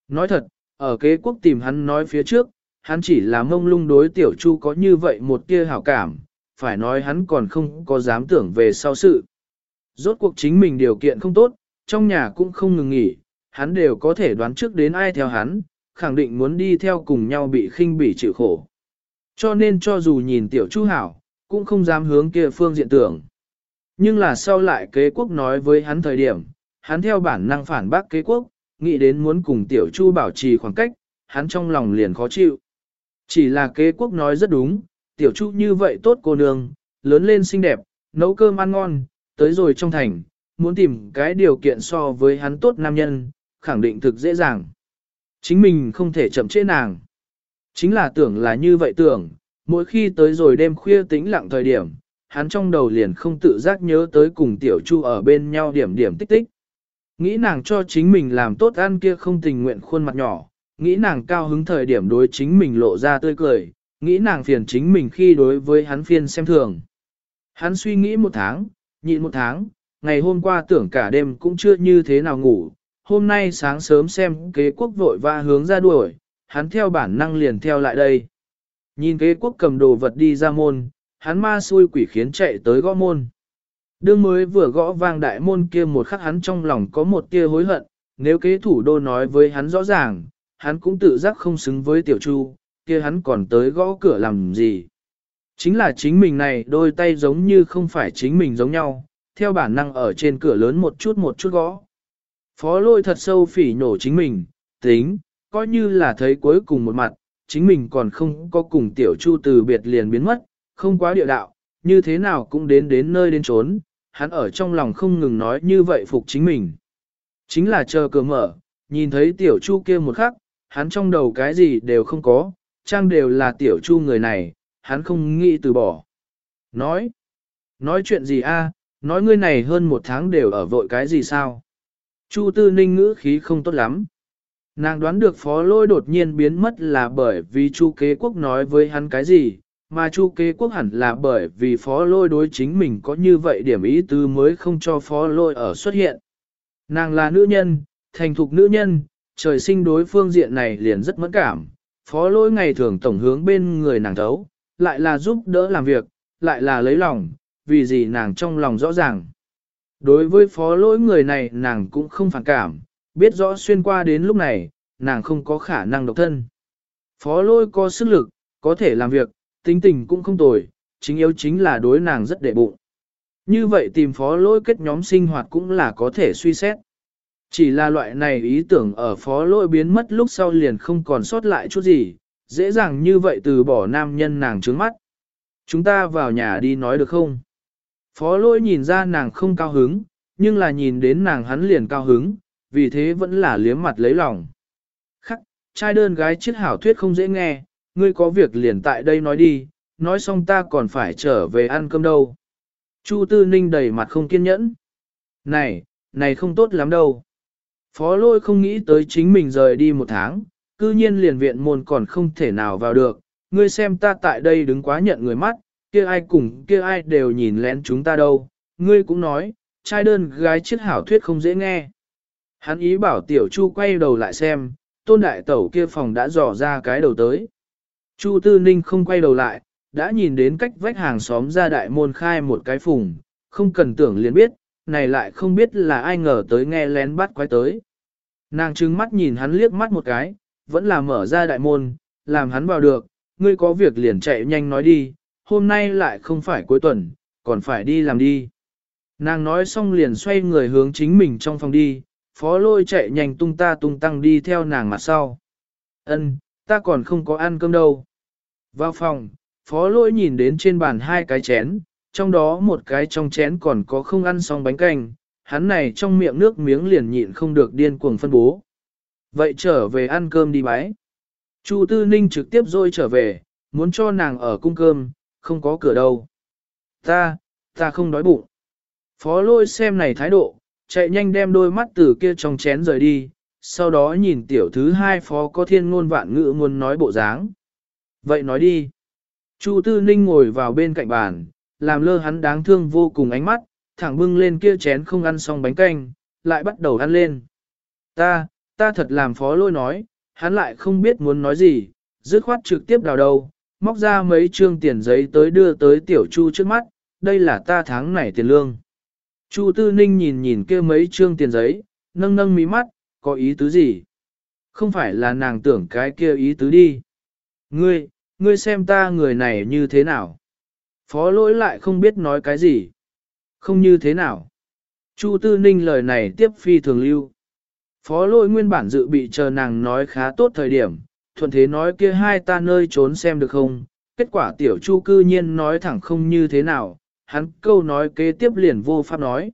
Nói thật, ở kế quốc tìm hắn nói phía trước, hắn chỉ là mông lung đối tiểu chu có như vậy một tia hảo cảm, phải nói hắn còn không có dám tưởng về sau sự. Rốt cuộc chính mình điều kiện không tốt, trong nhà cũng không ngừng nghỉ, hắn đều có thể đoán trước đến ai theo hắn, khẳng định muốn đi theo cùng nhau bị khinh bỉ chịu khổ. Cho nên cho dù nhìn tiểu chu hảo, cũng không dám hướng kia phương diện tưởng. Nhưng là sau lại kế quốc nói với hắn thời điểm, hắn theo bản năng phản bác kế quốc, nghĩ đến muốn cùng tiểu chu bảo trì khoảng cách, hắn trong lòng liền khó chịu. Chỉ là kế quốc nói rất đúng, tiểu chu như vậy tốt cô nương, lớn lên xinh đẹp, nấu cơm ăn ngon, tới rồi trong thành, muốn tìm cái điều kiện so với hắn tốt nam nhân, khẳng định thực dễ dàng. Chính mình không thể chậm trễ nàng. Chính là tưởng là như vậy tưởng, mỗi khi tới rồi đêm khuya tĩnh lặng thời điểm, hắn trong đầu liền không tự giác nhớ tới cùng tiểu chu ở bên nhau điểm điểm tích tích. Nghĩ nàng cho chính mình làm tốt ăn kia không tình nguyện khuôn mặt nhỏ, nghĩ nàng cao hứng thời điểm đối chính mình lộ ra tươi cười, nghĩ nàng phiền chính mình khi đối với hắn phiền xem thường. Hắn suy nghĩ một tháng, nhịn một tháng, ngày hôm qua tưởng cả đêm cũng chưa như thế nào ngủ, hôm nay sáng sớm xem kế quốc vội và hướng ra đuổi, hắn theo bản năng liền theo lại đây. Nhìn kế quốc cầm đồ vật đi ra môn, hắn ma xui quỷ khiến chạy tới gõ môn. Đương mới vừa gõ vang đại môn kia một khắc hắn trong lòng có một tia hối hận, nếu kế thủ đô nói với hắn rõ ràng, hắn cũng tự giác không xứng với tiểu chu, kia hắn còn tới gõ cửa làm gì. Chính là chính mình này đôi tay giống như không phải chính mình giống nhau, theo bản năng ở trên cửa lớn một chút một chút gõ. Phó lôi thật sâu phỉ nổ chính mình, tính, coi như là thấy cuối cùng một mặt, chính mình còn không có cùng tiểu chu từ biệt liền biến mất, không quá địa đạo, như thế nào cũng đến đến nơi đến trốn, hắn ở trong lòng không ngừng nói như vậy phục chính mình. Chính là chờ cửa mở, nhìn thấy tiểu chu kia một khắc, hắn trong đầu cái gì đều không có, trang đều là tiểu chu người này, hắn không nghĩ từ bỏ. Nói, nói chuyện gì a? nói ngươi này hơn một tháng đều ở vội cái gì sao? Chu tư ninh ngữ khí không tốt lắm. Nàng đoán được phó lôi đột nhiên biến mất là bởi vì chu kế quốc nói với hắn cái gì, mà chu kế quốc hẳn là bởi vì phó lôi đối chính mình có như vậy điểm ý tứ mới không cho phó lôi ở xuất hiện. Nàng là nữ nhân, thành thục nữ nhân, trời sinh đối phương diện này liền rất mẫn cảm, phó lôi ngày thường tổng hướng bên người nàng thấu, lại là giúp đỡ làm việc, lại là lấy lòng, vì gì nàng trong lòng rõ ràng. Đối với phó lỗi người này nàng cũng không phản cảm, biết rõ xuyên qua đến lúc này, nàng không có khả năng độc thân. Phó lôi có sức lực, có thể làm việc, tính tình cũng không tồi, chính yếu chính là đối nàng rất đệ bụng. Như vậy tìm phó lỗi kết nhóm sinh hoạt cũng là có thể suy xét. Chỉ là loại này ý tưởng ở phó lôi biến mất lúc sau liền không còn sót lại chút gì, dễ dàng như vậy từ bỏ nam nhân nàng trướng mắt. Chúng ta vào nhà đi nói được không? Phó lôi nhìn ra nàng không cao hứng, nhưng là nhìn đến nàng hắn liền cao hứng, vì thế vẫn là liếm mặt lấy lòng. Khắc, trai đơn gái chiếc hảo thuyết không dễ nghe, ngươi có việc liền tại đây nói đi, nói xong ta còn phải trở về ăn cơm đâu. Chu Tư Ninh đầy mặt không kiên nhẫn. Này, này không tốt lắm đâu. Phó lôi không nghĩ tới chính mình rời đi một tháng, cư nhiên liền viện môn còn không thể nào vào được. Ngươi xem ta tại đây đứng quá nhận người mắt, kia ai cùng kia ai đều nhìn lén chúng ta đâu. Ngươi cũng nói, trai đơn gái chiếc hảo thuyết không dễ nghe. Hắn ý bảo tiểu chu quay đầu lại xem, tôn đại tẩu kia phòng đã dò ra cái đầu tới. Chu Tư Ninh không quay đầu lại, đã nhìn đến cách vách hàng xóm ra đại môn khai một cái phùng, không cần tưởng liền biết, này lại không biết là ai ngờ tới nghe lén bắt quái tới. Nàng trừng mắt nhìn hắn liếc mắt một cái, vẫn là mở ra đại môn, làm hắn vào được, ngươi có việc liền chạy nhanh nói đi, hôm nay lại không phải cuối tuần, còn phải đi làm đi. Nàng nói xong liền xoay người hướng chính mình trong phòng đi, phó lôi chạy nhanh tung ta tung tăng đi theo nàng mặt sau. Ân, ta còn không có ăn cơm đâu. Vào phòng, phó lôi nhìn đến trên bàn hai cái chén, trong đó một cái trong chén còn có không ăn xong bánh canh, hắn này trong miệng nước miếng liền nhịn không được điên cuồng phân bố. Vậy trở về ăn cơm đi bái. Chu Tư Ninh trực tiếp rồi trở về, muốn cho nàng ở cung cơm, không có cửa đâu. Ta, ta không đói bụng. Phó lôi xem này thái độ, chạy nhanh đem đôi mắt từ kia trong chén rời đi, sau đó nhìn tiểu thứ hai phó có thiên ngôn vạn ngữ muốn nói bộ dáng. Vậy nói đi. Chu Tư Ninh ngồi vào bên cạnh bàn, làm lơ hắn đáng thương vô cùng ánh mắt, thẳng bưng lên kia chén không ăn xong bánh canh, lại bắt đầu ăn lên. Ta, ta thật làm phó lôi nói, hắn lại không biết muốn nói gì, dứt khoát trực tiếp đào đầu, móc ra mấy trương tiền giấy tới đưa tới tiểu chu trước mắt, đây là ta tháng này tiền lương. Chu Tư Ninh nhìn nhìn kia mấy trương tiền giấy, nâng nâng mí mắt, có ý tứ gì? Không phải là nàng tưởng cái kia ý tứ đi. Ngươi, ngươi xem ta người này như thế nào? Phó lỗi lại không biết nói cái gì. Không như thế nào. Chu Tư Ninh lời này tiếp phi thường lưu. Phó lôi nguyên bản dự bị chờ nàng nói khá tốt thời điểm, thuận thế nói kia hai ta nơi trốn xem được không, kết quả tiểu chu cư nhiên nói thẳng không như thế nào, hắn câu nói kế tiếp liền vô pháp nói.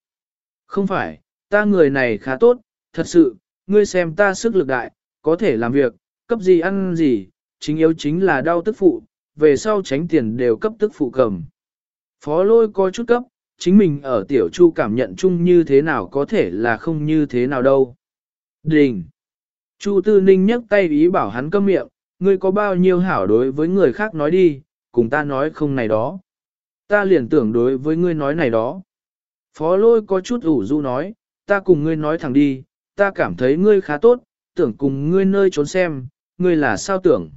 Không phải, ta người này khá tốt, thật sự, ngươi xem ta sức lực đại, có thể làm việc, cấp gì ăn gì, chính yếu chính là đau tức phụ, về sau tránh tiền đều cấp tức phụ cầm. Phó lôi có chút cấp, chính mình ở tiểu chu cảm nhận chung như thế nào có thể là không như thế nào đâu. Đình! Chu Tư Ninh nhấc tay ý bảo hắn câm miệng, ngươi có bao nhiêu hảo đối với người khác nói đi, cùng ta nói không này đó. Ta liền tưởng đối với ngươi nói này đó. Phó lôi có chút ủ rũ nói, ta cùng ngươi nói thẳng đi, ta cảm thấy ngươi khá tốt, tưởng cùng ngươi nơi trốn xem, ngươi là sao tưởng.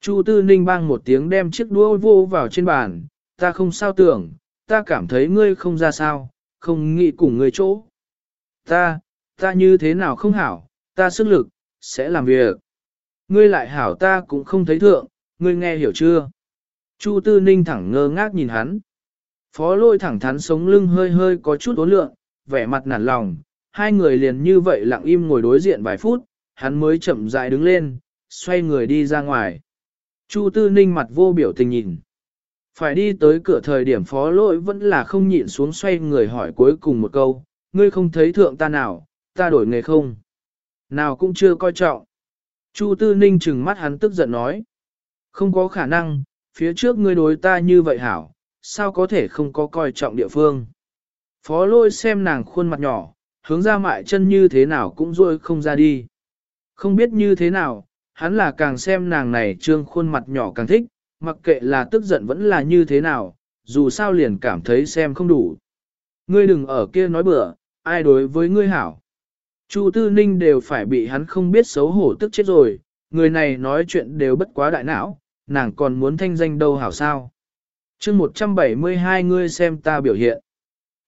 Chu Tư Ninh bang một tiếng đem chiếc đũa vô vào trên bàn, ta không sao tưởng, ta cảm thấy ngươi không ra sao, không nghĩ cùng ngươi chỗ. Ta, ta như thế nào không hảo, ta sức lực, sẽ làm việc. Ngươi lại hảo ta cũng không thấy thượng, ngươi nghe hiểu chưa? Chu Tư Ninh thẳng ngơ ngác nhìn hắn. Phó lôi thẳng thắn sống lưng hơi hơi có chút ốn lượng, vẻ mặt nản lòng, hai người liền như vậy lặng im ngồi đối diện vài phút, hắn mới chậm rãi đứng lên, xoay người đi ra ngoài. Chu Tư Ninh mặt vô biểu tình nhìn. Phải đi tới cửa thời điểm phó lỗi vẫn là không nhịn xuống xoay người hỏi cuối cùng một câu, ngươi không thấy thượng ta nào, ta đổi nghề không? Nào cũng chưa coi trọng. Chu Tư Ninh chừng mắt hắn tức giận nói. Không có khả năng, phía trước ngươi đối ta như vậy hảo, sao có thể không có coi trọng địa phương. Phó lôi xem nàng khuôn mặt nhỏ, hướng ra mại chân như thế nào cũng rôi không ra đi. Không biết như thế nào, hắn là càng xem nàng này trương khuôn mặt nhỏ càng thích, mặc kệ là tức giận vẫn là như thế nào, dù sao liền cảm thấy xem không đủ. Ngươi đừng ở kia nói bừa, ai đối với ngươi hảo. Chu Tư Ninh đều phải bị hắn không biết xấu hổ tức chết rồi, người này nói chuyện đều bất quá đại não, nàng còn muốn thanh danh đâu hảo sao. chương 172 ngươi xem ta biểu hiện.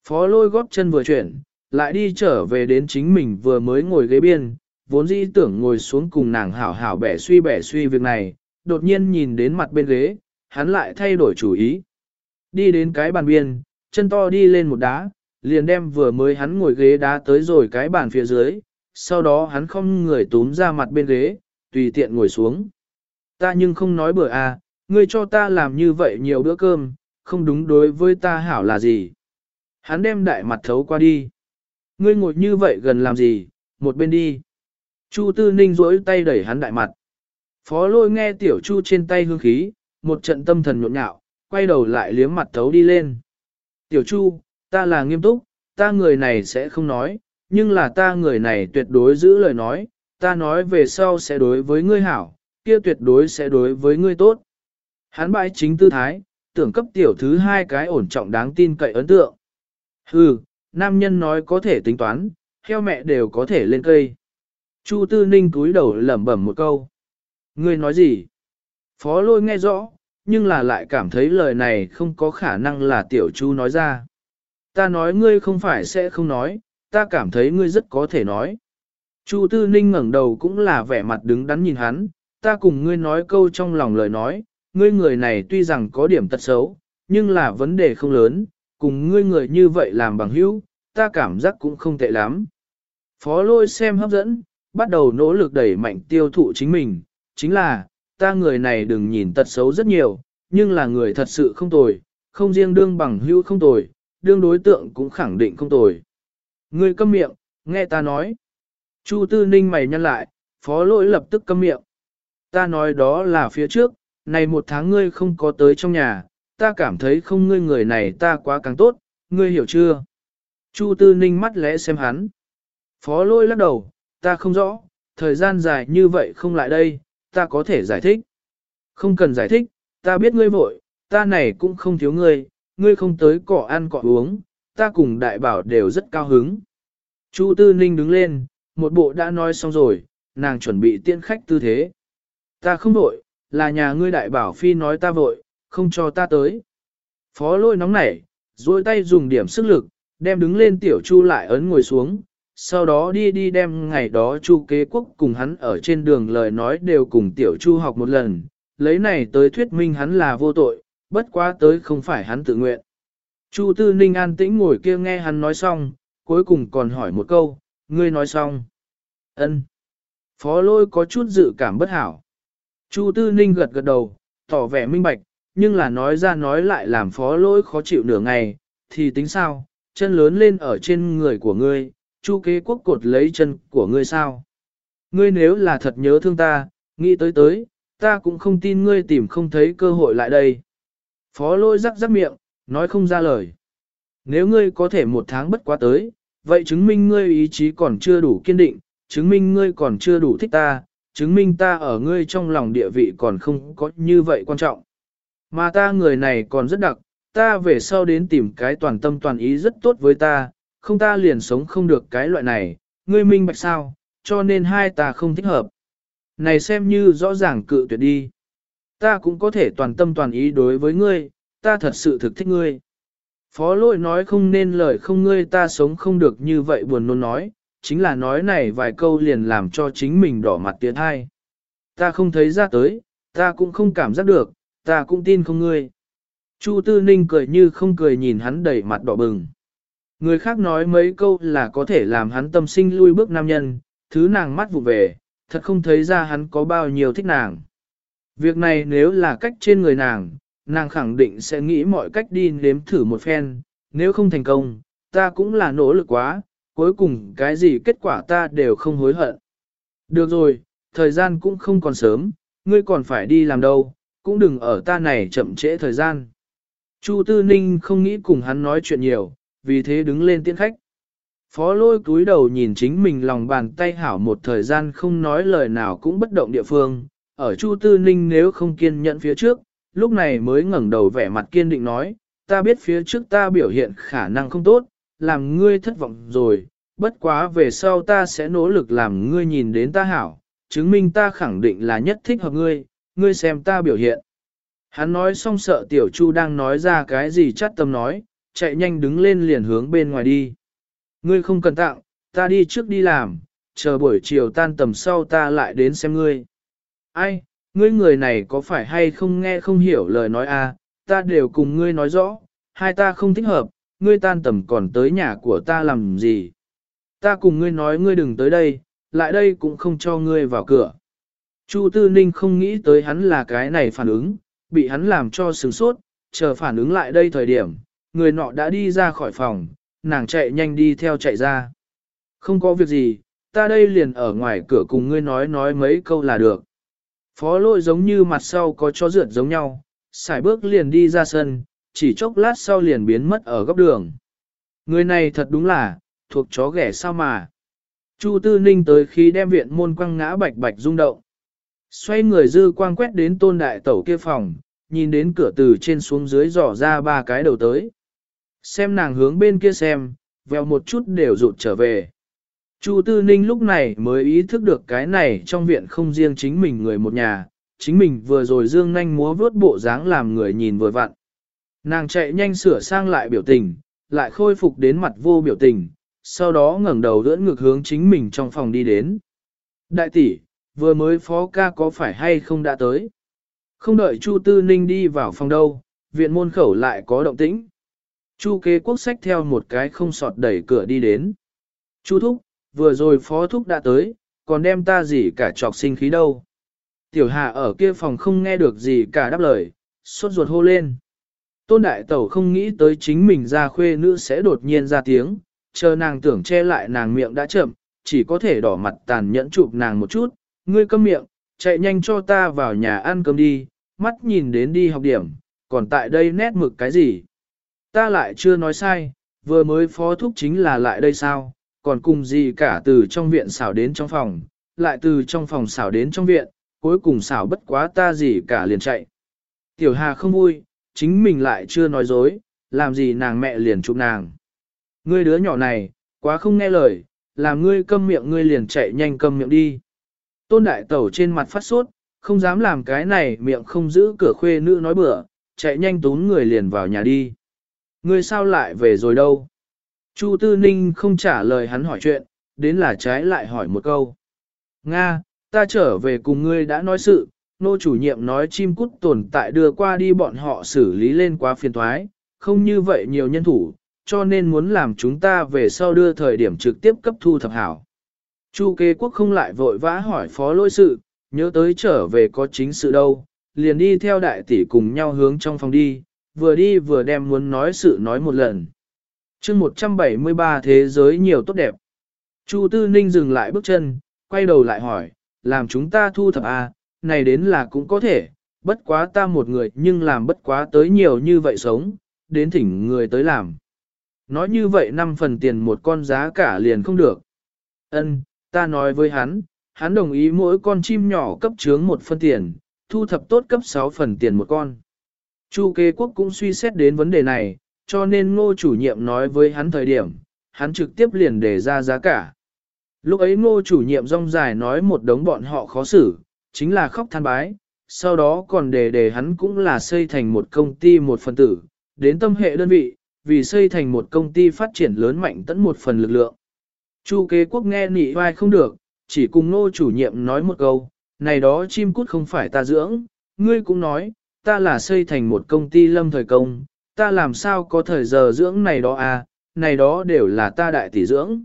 Phó lôi góp chân vừa chuyển, lại đi trở về đến chính mình vừa mới ngồi ghế biên, vốn dĩ tưởng ngồi xuống cùng nàng hảo hảo bẻ suy bẻ suy việc này, đột nhiên nhìn đến mặt bên ghế, hắn lại thay đổi chủ ý. Đi đến cái bàn biên, chân to đi lên một đá, liền đem vừa mới hắn ngồi ghế đá tới rồi cái bàn phía dưới, sau đó hắn không người túm ra mặt bên ghế, tùy tiện ngồi xuống. Ta nhưng không nói bữa à, ngươi cho ta làm như vậy nhiều bữa cơm, không đúng đối với ta hảo là gì. Hắn đem đại mặt thấu qua đi. Ngươi ngồi như vậy gần làm gì, một bên đi. Chu Tư Ninh rỗi tay đẩy hắn đại mặt. Phó lôi nghe tiểu chu trên tay hương khí, một trận tâm thần nhộn nhạo, quay đầu lại liếm mặt thấu đi lên. Tiểu chu, ta là nghiêm túc, ta người này sẽ không nói, nhưng là ta người này tuyệt đối giữ lời nói, ta nói về sau sẽ đối với ngươi hảo, kia tuyệt đối sẽ đối với ngươi tốt. Hắn bãi chính tư thái, tưởng cấp tiểu thứ hai cái ổn trọng đáng tin cậy ấn tượng. Hừ, nam nhân nói có thể tính toán, theo mẹ đều có thể lên cây. Chu Tư Ninh cúi đầu lẩm bẩm một câu. Ngươi nói gì? Phó lôi nghe rõ, nhưng là lại cảm thấy lời này không có khả năng là tiểu chu nói ra. Ta nói ngươi không phải sẽ không nói, ta cảm thấy ngươi rất có thể nói. Chu Tư Ninh ngẩng đầu cũng là vẻ mặt đứng đắn nhìn hắn, ta cùng ngươi nói câu trong lòng lời nói, ngươi người này tuy rằng có điểm tật xấu, nhưng là vấn đề không lớn, cùng ngươi người như vậy làm bằng hữu, ta cảm giác cũng không tệ lắm. Phó lôi xem hấp dẫn, bắt đầu nỗ lực đẩy mạnh tiêu thụ chính mình, chính là, ta người này đừng nhìn tật xấu rất nhiều, nhưng là người thật sự không tồi, không riêng đương bằng hữu không tồi, đương đối tượng cũng khẳng định không tồi. Ngươi câm miệng, nghe ta nói. Chu Tư Ninh mày nhăn lại, phó lỗi lập tức câm miệng. Ta nói đó là phía trước, này một tháng ngươi không có tới trong nhà, ta cảm thấy không ngươi người này ta quá càng tốt, ngươi hiểu chưa? Chu Tư Ninh mắt lẽ xem hắn. Phó lỗi lắc đầu, ta không rõ, thời gian dài như vậy không lại đây, ta có thể giải thích. Không cần giải thích, ta biết ngươi vội, ta này cũng không thiếu ngươi, ngươi không tới cỏ ăn cỏ uống, ta cùng đại bảo đều rất cao hứng. Chu Tư Ninh đứng lên, một bộ đã nói xong rồi, nàng chuẩn bị tiễn khách tư thế. Ta không vội, là nhà ngươi đại bảo phi nói ta vội, không cho ta tới. Phó lôi nóng nảy, duỗi tay dùng điểm sức lực, đem đứng lên tiểu chu lại ấn ngồi xuống, sau đó đi đi đem ngày đó chu kế quốc cùng hắn ở trên đường lời nói đều cùng tiểu chu học một lần, lấy này tới thuyết minh hắn là vô tội, bất quá tới không phải hắn tự nguyện. Chu Tư Ninh an tĩnh ngồi kia nghe hắn nói xong, cuối cùng còn hỏi một câu, ngươi nói xong. ân Phó lôi có chút dự cảm bất hảo. Chu Tư Ninh gật gật đầu, tỏ vẻ minh bạch, nhưng là nói ra nói lại làm phó lôi khó chịu nửa ngày, thì tính sao, chân lớn lên ở trên người của ngươi, chu kế quốc cột lấy chân của ngươi sao. Ngươi nếu là thật nhớ thương ta, nghĩ tới tới, ta cũng không tin ngươi tìm không thấy cơ hội lại đây. Phó lôi rắc rắc miệng, nói không ra lời. Nếu ngươi có thể một tháng bất quá tới, vậy chứng minh ngươi ý chí còn chưa đủ kiên định, chứng minh ngươi còn chưa đủ thích ta, chứng minh ta ở ngươi trong lòng địa vị còn không có như vậy quan trọng. Mà ta người này còn rất đặc, ta về sau đến tìm cái toàn tâm toàn ý rất tốt với ta, không ta liền sống không được cái loại này, ngươi minh bạch sao, cho nên hai ta không thích hợp. Này xem như rõ ràng cự tuyệt đi. Ta cũng có thể toàn tâm toàn ý đối với ngươi, ta thật sự thực thích ngươi. Phó lỗi nói không nên lời không ngươi ta sống không được như vậy buồn nôn nói, chính là nói này vài câu liền làm cho chính mình đỏ mặt tiến hai. Ta không thấy ra tới, ta cũng không cảm giác được, ta cũng tin không ngươi. Chu Tư Ninh cười như không cười nhìn hắn đẩy mặt đỏ bừng. Người khác nói mấy câu là có thể làm hắn tâm sinh lui bước nam nhân, thứ nàng mắt vụ về, thật không thấy ra hắn có bao nhiêu thích nàng. Việc này nếu là cách trên người nàng, nàng khẳng định sẽ nghĩ mọi cách đi nếm thử một phen, nếu không thành công, ta cũng là nỗ lực quá, cuối cùng cái gì kết quả ta đều không hối hận. Được rồi, thời gian cũng không còn sớm, ngươi còn phải đi làm đâu, cũng đừng ở ta này chậm trễ thời gian. Chu Tư Ninh không nghĩ cùng hắn nói chuyện nhiều, vì thế đứng lên tiễn khách. Phó lôi cúi đầu nhìn chính mình lòng bàn tay hảo một thời gian không nói lời nào cũng bất động địa phương, ở Chu Tư Ninh nếu không kiên nhẫn phía trước, lúc này mới ngẩng đầu vẻ mặt kiên định nói, ta biết phía trước ta biểu hiện khả năng không tốt, làm ngươi thất vọng rồi, bất quá về sau ta sẽ nỗ lực làm ngươi nhìn đến ta hảo, chứng minh ta khẳng định là nhất thích hợp ngươi, ngươi xem ta biểu hiện. Hắn nói xong sợ tiểu chu đang nói ra cái gì chát tâm nói, chạy nhanh đứng lên liền hướng bên ngoài đi. Ngươi không cần tặng, ta đi trước đi làm, chờ buổi chiều tan tầm sau ta lại đến xem ngươi. Ai, ngươi người này có phải hay không nghe không hiểu lời nói a? À, ta đều cùng ngươi nói rõ, hai ta không thích hợp, ngươi tan tầm còn tới nhà của ta làm gì. Ta cùng ngươi nói ngươi đừng tới đây, lại đây cũng không cho ngươi vào cửa. Chu Tư Ninh không nghĩ tới hắn là cái này phản ứng, bị hắn làm cho sừng sốt, chờ phản ứng lại đây thời điểm, người nọ đã đi ra khỏi phòng, nàng chạy nhanh đi theo chạy ra. Không có việc gì, ta đây liền ở ngoài cửa cùng ngươi nói nói mấy câu là được. Phó lôi giống như mặt sau có chó rượt giống nhau, xài bước liền đi ra sân, chỉ chốc lát sau liền biến mất ở góc đường. Người này thật đúng là, thuộc chó ghẻ sao mà. Chu Tư Ninh tới khi đem viện môn quăng ngã bạch bạch rung động. Xoay người dư quang quét đến tôn đại tẩu kia phòng, nhìn đến cửa từ trên xuống dưới dò ra ba cái đầu tới. Xem nàng hướng bên kia xem, vèo một chút đều rụt trở về. Chu Tư Ninh lúc này mới ý thức được cái này trong viện không riêng chính mình người một nhà, chính mình vừa rồi dương nhanh múa vướt bộ dáng làm người nhìn vừa vặn. Nàng chạy nhanh sửa sang lại biểu tình, lại khôi phục đến mặt vô biểu tình, sau đó ngẩng đầu đỡ ngược hướng chính mình trong phòng đi đến. Đại tỷ, vừa mới phó ca có phải hay không đã tới? Không đợi Chu Tư Ninh đi vào phòng đâu, viện môn khẩu lại có động tĩnh. Chu kế quốc sách theo một cái không sọt đẩy cửa đi đến. Chu thúc, vừa rồi phó thúc đã tới, còn đem ta gì cả trọc sinh khí đâu. Tiểu Hà ở kia phòng không nghe được gì cả đáp lời, sốt ruột hô lên. Tôn Đại Tẩu không nghĩ tới chính mình ra khuê nữ sẽ đột nhiên ra tiếng, chờ nàng tưởng che lại nàng miệng đã chậm, chỉ có thể đỏ mặt tàn nhẫn chụp nàng một chút, ngươi câm miệng, chạy nhanh cho ta vào nhà ăn cơm đi, mắt nhìn đến đi học điểm, còn tại đây nét mực cái gì. Ta lại chưa nói sai, vừa mới phó thúc chính là lại đây sao, còn cùng gì cả từ trong viện xảo đến trong phòng, lại từ trong phòng xảo đến trong viện, cuối cùng xảo bất quá ta gì cả liền chạy. Tiểu Hà không vui, chính mình lại chưa nói dối, làm gì nàng mẹ liền chụp nàng. Ngươi đứa nhỏ này, quá không nghe lời, làm ngươi câm miệng ngươi liền chạy nhanh câm miệng đi. Tôn đại tẩu trên mặt phát sốt, không dám làm cái này miệng không giữ cửa khuê nữ nói bừa, chạy nhanh tún người liền vào nhà đi. Ngươi sao lại về rồi đâu? Chu Tư Ninh không trả lời hắn hỏi chuyện, đến là trái lại hỏi một câu. Nga, ta trở về cùng ngươi đã nói sự, nô chủ nhiệm nói chim cút tồn tại đưa qua đi bọn họ xử lý lên quá phiền thoái, không như vậy nhiều nhân thủ, cho nên muốn làm chúng ta về sau đưa thời điểm trực tiếp cấp thu thập hảo. Chu kế quốc không lại vội vã hỏi phó lỗi sự, nhớ tới trở về có chính sự đâu, liền đi theo đại tỷ cùng nhau hướng trong phòng đi, vừa đi vừa đem muốn nói sự nói một lần. chương 173 thế giới nhiều tốt đẹp. Chu Tư Ninh dừng lại bước chân, quay đầu lại hỏi, làm chúng ta thu thập à, này đến là cũng có thể, bất quá ta một người nhưng làm bất quá tới nhiều như vậy sống, đến thỉnh người tới làm. Nói như vậy năm phần tiền một con giá cả liền không được. Ân, ta nói với hắn, hắn đồng ý mỗi con chim nhỏ cấp chướng một phân tiền, thu thập tốt cấp 6 phần tiền một con. Chu kế quốc cũng suy xét đến vấn đề này, cho nên ngô chủ nhiệm nói với hắn thời điểm, hắn trực tiếp liền đề ra giá cả. Lúc ấy ngô chủ nhiệm rong dài nói một đống bọn họ khó xử, chính là khóc than bái, sau đó còn đề đề hắn cũng là xây thành một công ty một phần tử, đến tâm hệ đơn vị, vì xây thành một công ty phát triển lớn mạnh tận một phần lực lượng. Chu kế quốc nghe nị vai không được, chỉ cùng Ngô chủ nhiệm nói một câu, này đó chim cút không phải ta dưỡng, ngươi cũng nói, ta là xây thành một công ty lâm thời công, ta làm sao có thời giờ dưỡng này đó à, này đó đều là ta đại tỷ dưỡng.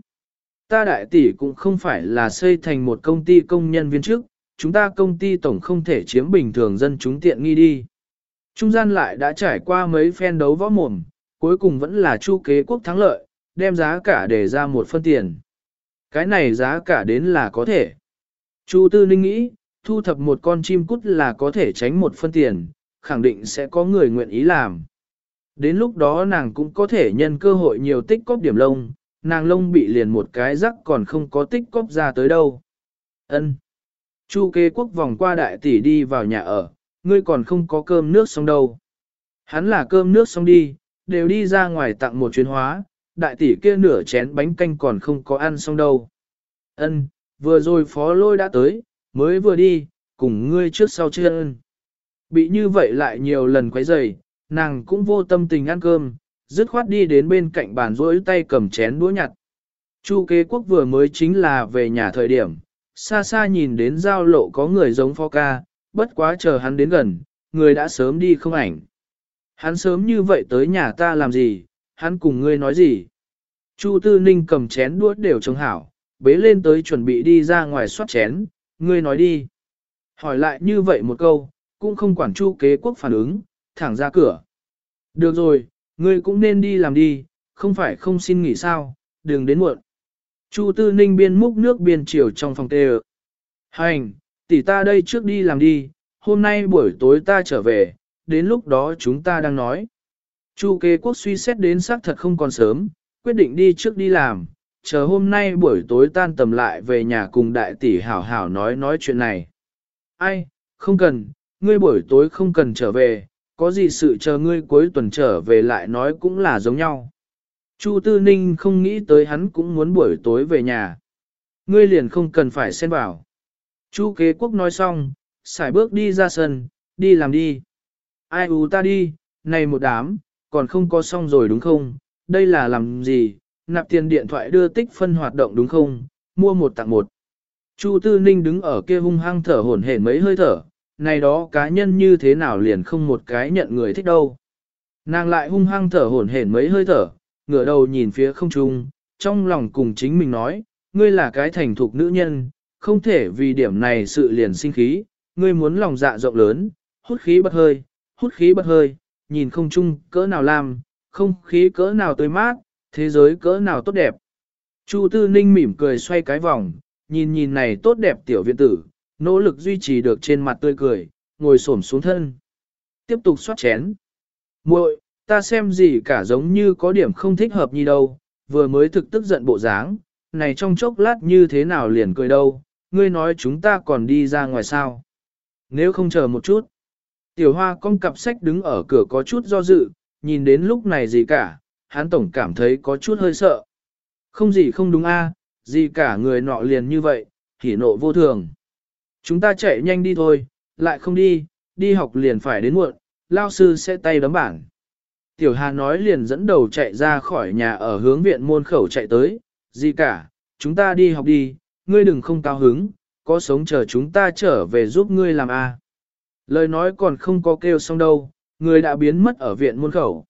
Ta đại tỷ cũng không phải là xây thành một công ty công nhân viên chức, chúng ta công ty tổng không thể chiếm bình thường dân chúng tiện nghi đi. Trung gian lại đã trải qua mấy phen đấu võ mồm, cuối cùng vẫn là chu kế quốc thắng lợi, đem giá cả để ra một phân tiền. Cái này giá cả đến là có thể. Chu Tư Ninh nghĩ, thu thập một con chim cút là có thể tránh một phân tiền, khẳng định sẽ có người nguyện ý làm. Đến lúc đó nàng cũng có thể nhân cơ hội nhiều tích cóp điểm lông, nàng lông bị liền một cái rắc còn không có tích cóp ra tới đâu. Ân. Chu kế quốc vòng qua đại tỷ đi vào nhà ở, ngươi còn không có cơm nước xong đâu. Hắn là cơm nước xong đi, đều đi ra ngoài tặng một chuyến hóa, đại tỷ kia nửa chén bánh canh còn không có ăn xong đâu. Ân, vừa rồi phó lôi đã tới, mới vừa đi, cùng ngươi trước sau chân. Bị như vậy lại nhiều lần quấy rầy, nàng cũng vô tâm tình ăn cơm, dứt khoát đi đến bên cạnh bàn rỗi tay cầm chén đũa nhặt. Chu kế quốc vừa mới chính là về nhà thời điểm, xa xa nhìn đến giao lộ có người giống pho ca, bất quá chờ hắn đến gần, người đã sớm đi không ảnh. Hắn sớm như vậy tới nhà ta làm gì, hắn cùng ngươi nói gì. Chu Tư Ninh cầm chén đũa đều trông hảo, bế lên tới chuẩn bị đi ra ngoài soát chén, ngươi nói đi. Hỏi lại như vậy một câu, cũng không quản chu kế quốc phản ứng, thẳng ra cửa. Được rồi, ngươi cũng nên đi làm đi, không phải không xin nghỉ sao, đừng đến muộn. Chu Tư Ninh biên múc nước biên chiều trong phòng tê Hành, tỷ ta đây trước đi làm đi, hôm nay buổi tối ta trở về, đến lúc đó chúng ta đang nói. Chu kế quốc suy xét đến xác thật không còn sớm, quyết định đi trước đi làm, chờ hôm nay buổi tối tan tầm lại về nhà cùng đại tỷ hảo hảo nói nói chuyện này. Ai, không cần, ngươi buổi tối không cần trở về, có gì sự chờ ngươi cuối tuần trở về lại nói cũng là giống nhau. Chu Tư Ninh không nghĩ tới hắn cũng muốn buổi tối về nhà. Ngươi liền không cần phải xen vào. Chu kế quốc nói xong, xài bước đi ra sân, đi làm đi. Ai ú ta đi, này một đám, còn không có xong rồi đúng không, đây là làm gì, nạp tiền điện thoại đưa tích phân hoạt động đúng không, mua một tặng một. Chu Tư Ninh đứng ở kia hung hăng thở hổn hển mấy hơi thở, này đó cá nhân như thế nào liền không một cái nhận người thích đâu. Nàng lại hung hăng thở hổn hển mấy hơi thở, ngửa đầu nhìn phía không trung, trong lòng cùng chính mình nói, ngươi là cái thành thục nữ nhân, không thể vì điểm này sự liền sinh khí, ngươi muốn lòng dạ rộng lớn, hút khí bật hơi, hút khí bật hơi, nhìn không trung cỡ nào làm, không khí cỡ nào tươi mát, thế giới cỡ nào tốt đẹp. Chu Tư Ninh mỉm cười xoay cái vòng, nhìn nhìn này tốt đẹp tiểu viện tử, nỗ lực duy trì được trên mặt tươi cười, ngồi xổm xuống thân. Tiếp tục xoát chén. muội ta xem gì cả giống như có điểm không thích hợp như đâu, vừa mới thực tức giận bộ dáng, này trong chốc lát như thế nào liền cười đâu, ngươi nói chúng ta còn đi ra ngoài sao. Nếu không chờ một chút, tiểu hoa con cặp sách đứng ở cửa có chút do dự, nhìn đến lúc này gì cả, hắn tổng cảm thấy có chút hơi sợ. Không gì không đúng a, à, gì cả người nọ liền như vậy, hỉ nộ vô thường. Chúng ta chạy nhanh đi thôi, lại không đi, đi học liền phải đến muộn, lao sư sẽ tay đấm bảng. Tiểu Hà nói liền dẫn đầu chạy ra khỏi nhà ở hướng viện môn khẩu chạy tới, gì cả, chúng ta đi học đi, ngươi đừng không cao hứng, có sống chờ chúng ta trở về giúp ngươi làm a. Lời nói còn không có kêu xong đâu, người đã biến mất ở viện môn khẩu.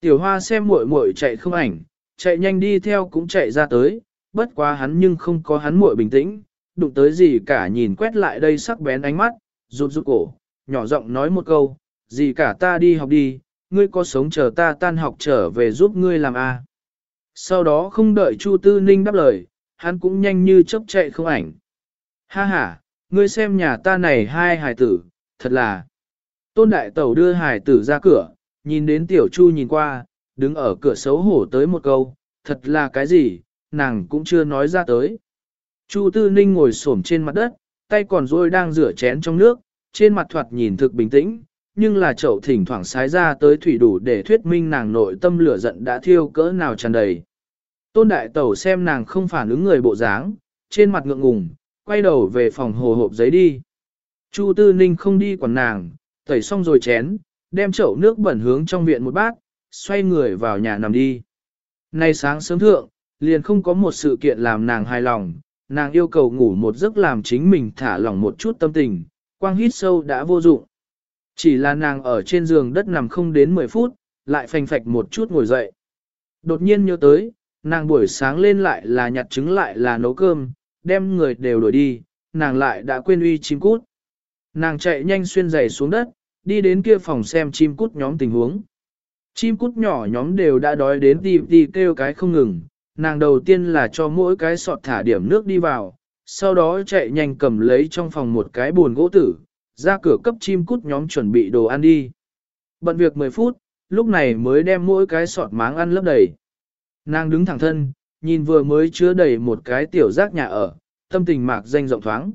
Tiểu Hoa xem muội muội chạy không ảnh, chạy nhanh đi theo cũng chạy ra tới, bất quá hắn nhưng không có hắn muội bình tĩnh, đụng tới gì cả nhìn quét lại đây sắc bén ánh mắt, rụt rụt cổ, nhỏ giọng nói một câu, gì cả ta đi học đi, ngươi có sống chờ ta tan học trở về giúp ngươi làm a. À? Sau đó không đợi Chu Tư Ninh đáp lời, hắn cũng nhanh như chớp chạy không ảnh. Ha ha, ngươi xem nhà ta này hai hài tử, thật là. Tôn Đại Tẩu đưa hài tử ra cửa, nhìn đến Tiểu Chu nhìn qua, đứng ở cửa xấu hổ tới một câu, thật là cái gì, nàng cũng chưa nói ra tới. Chu Tư Ninh ngồi xổm trên mặt đất, tay còn rôi đang rửa chén trong nước, trên mặt thoạt nhìn thực bình tĩnh, nhưng là chậu thỉnh thoảng sái ra tới thủy đủ để thuyết minh nàng nội tâm lửa giận đã thiêu cỡ nào tràn đầy. Tôn đại tẩu xem nàng không phản ứng người bộ dáng, trên mặt ngượng ngùng, quay đầu về phòng hồ hộp giấy đi. Chu Tư Ninh không đi quản nàng, tẩy xong rồi chén, đem chậu nước bẩn hướng trong viện một bát, xoay người vào nhà nằm đi. Nay sáng sớm thượng, liền không có một sự kiện làm nàng hài lòng, nàng yêu cầu ngủ một giấc làm chính mình thả lỏng một chút tâm tình, quang hít sâu đã vô dụng. Chỉ là nàng ở trên giường đất nằm không đến 10 phút, lại phành phạch một chút ngồi dậy. Đột nhiên nhớ tới, nàng buổi sáng lên lại là nhặt trứng lại là nấu cơm, đem người đều đổi đi, nàng lại đã quên uy chim cút. Nàng chạy nhanh xuyên giày xuống đất, đi đến kia phòng xem chim cút nhóm tình huống. Chim cút nhỏ nhóm đều đã đói đến tìm tì kêu cái không ngừng, nàng đầu tiên là cho mỗi cái sọt thả điểm nước đi vào, sau đó chạy nhanh cầm lấy trong phòng một cái buồn gỗ tử, ra cửa cấp chim cút nhóm chuẩn bị đồ ăn đi. Bận việc 10 phút, lúc này mới đem mỗi cái sọt máng ăn lấp đầy. Nàng đứng thẳng thân, nhìn vừa mới chứa đầy một cái tiểu rác nhà ở, tâm tình mạc danh rộng thoáng.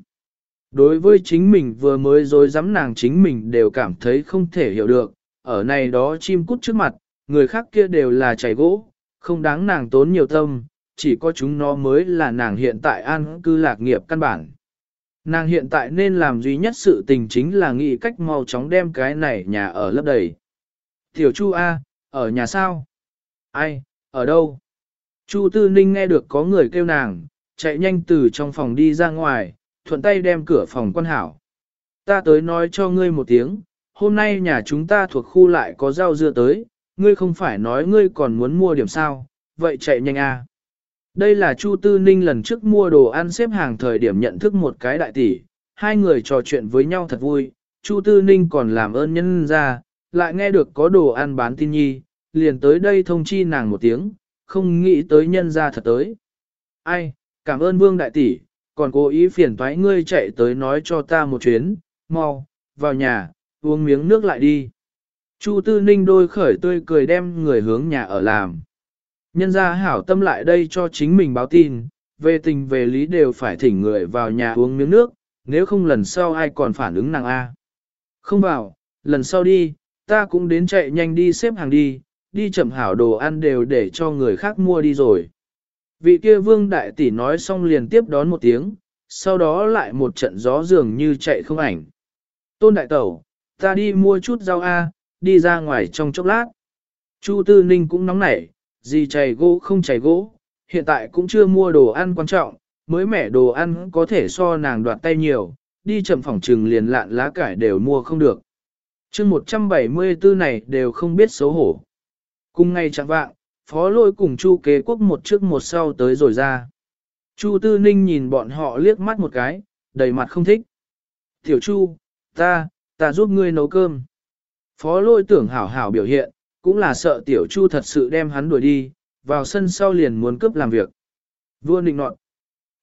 Đối với chính mình vừa mới rồi dám nàng chính mình đều cảm thấy không thể hiểu được, ở này đó chim cút trước mặt, người khác kia đều là chảy gỗ, không đáng nàng tốn nhiều tâm, chỉ có chúng nó mới là nàng hiện tại an cư lạc nghiệp căn bản. Nàng hiện tại nên làm duy nhất sự tình chính là nghĩ cách mau chóng đem cái này nhà ở lấp đầy. Tiểu Chu A, ở nhà sao? Ai, ở đâu? Chu Tư Ninh nghe được có người kêu nàng, chạy nhanh từ trong phòng đi ra ngoài, thuận tay đem cửa phòng quan hảo. Ta tới nói cho ngươi một tiếng, hôm nay nhà chúng ta thuộc khu lại có rau dưa tới, ngươi không phải nói ngươi còn muốn mua điểm sao, vậy chạy nhanh a. Đây là Chu Tư Ninh lần trước mua đồ ăn xếp hàng thời điểm nhận thức một cái đại tỷ, hai người trò chuyện với nhau thật vui, Chu Tư Ninh còn làm ơn nhân ra, lại nghe được có đồ ăn bán tin nhi, liền tới đây thông chi nàng một tiếng, không nghĩ tới nhân ra thật tới. Ai, cảm ơn Vương Đại Tỷ, còn cố ý phiền toái ngươi chạy tới nói cho ta một chuyến, mau, vào nhà, uống miếng nước lại đi. Chu Tư Ninh đôi khởi tươi cười đem người hướng nhà ở làm. Nhân ra hảo tâm lại đây cho chính mình báo tin, về tình về lý đều phải thỉnh người vào nhà uống miếng nước, nếu không lần sau ai còn phản ứng nàng A. Không vào, lần sau đi, ta cũng đến chạy nhanh đi xếp hàng đi, đi chậm hảo đồ ăn đều để cho người khác mua đi rồi. Vị kia vương đại tỷ nói xong liền tiếp đón một tiếng, sau đó lại một trận gió dường như chạy không ảnh. Tôn đại tẩu, ta đi mua chút rau A, đi ra ngoài trong chốc lát. Chu Tư Ninh cũng nóng nảy, gì chảy gỗ không chảy gỗ, hiện tại cũng chưa mua đồ ăn quan trọng, mới mẻ đồ ăn có thể so nàng đoạt tay nhiều, đi chậm phòng trừng liền lạn lá cải đều mua không được. chương 174 này đều không biết xấu hổ. Cùng ngày chẳng vạng, phó lôi cùng Chu kế quốc một trước một sau tới rồi ra. Chu Tư Ninh nhìn bọn họ liếc mắt một cái, đầy mặt không thích. Tiểu Chu, ta, ta giúp ngươi nấu cơm. Phó lôi tưởng hảo hảo biểu hiện, cũng là sợ Tiểu Chu thật sự đem hắn đuổi đi, vào sân sau liền muốn cướp làm việc. Vua định nọt.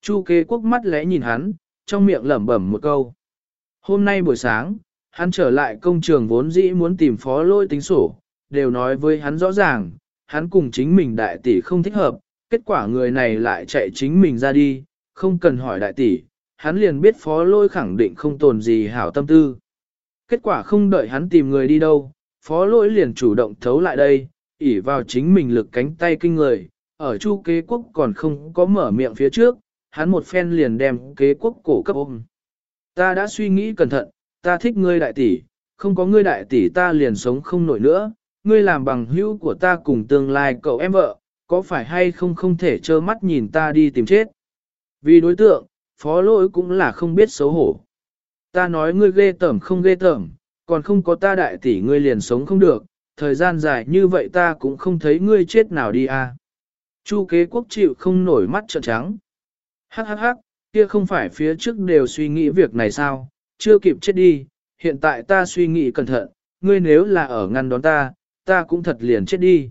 Chu kế quốc mắt lẽ nhìn hắn, trong miệng lẩm bẩm một câu. Hôm nay buổi sáng, hắn trở lại công trường vốn dĩ muốn tìm phó lôi tính sổ, đều nói với hắn rõ ràng, hắn cùng chính mình đại tỷ không thích hợp, kết quả người này lại chạy chính mình ra đi, không cần hỏi đại tỷ, hắn liền biết phó lôi khẳng định không tồn gì hảo tâm tư. Kết quả không đợi hắn tìm người đi đâu, phó lỗi liền chủ động thấu lại đây, ỉ vào chính mình lực cánh tay kinh người, ở chu kế quốc còn không có mở miệng phía trước, hắn một phen liền đem kế quốc cổ cấp ôm. Ta đã suy nghĩ cẩn thận, ta thích ngươi đại tỷ, không có ngươi đại tỷ ta liền sống không nổi nữa, ngươi làm bằng hữu của ta cùng tương lai cậu em vợ, có phải hay không không thể trơ mắt nhìn ta đi tìm chết. Vì đối tượng, phó lỗi cũng là không biết xấu hổ. Ta nói ngươi ghê tởm không ghê tởm, còn không có ta đại tỷ ngươi liền sống không được, thời gian dài như vậy ta cũng không thấy ngươi chết nào đi à. Chu kế quốc chịu không nổi mắt trợn trắng. Hắc hắc hắc, kia không phải phía trước đều suy nghĩ việc này sao, chưa kịp chết đi, hiện tại ta suy nghĩ cẩn thận, ngươi nếu là ở ngăn đón ta, ta cũng thật liền chết đi.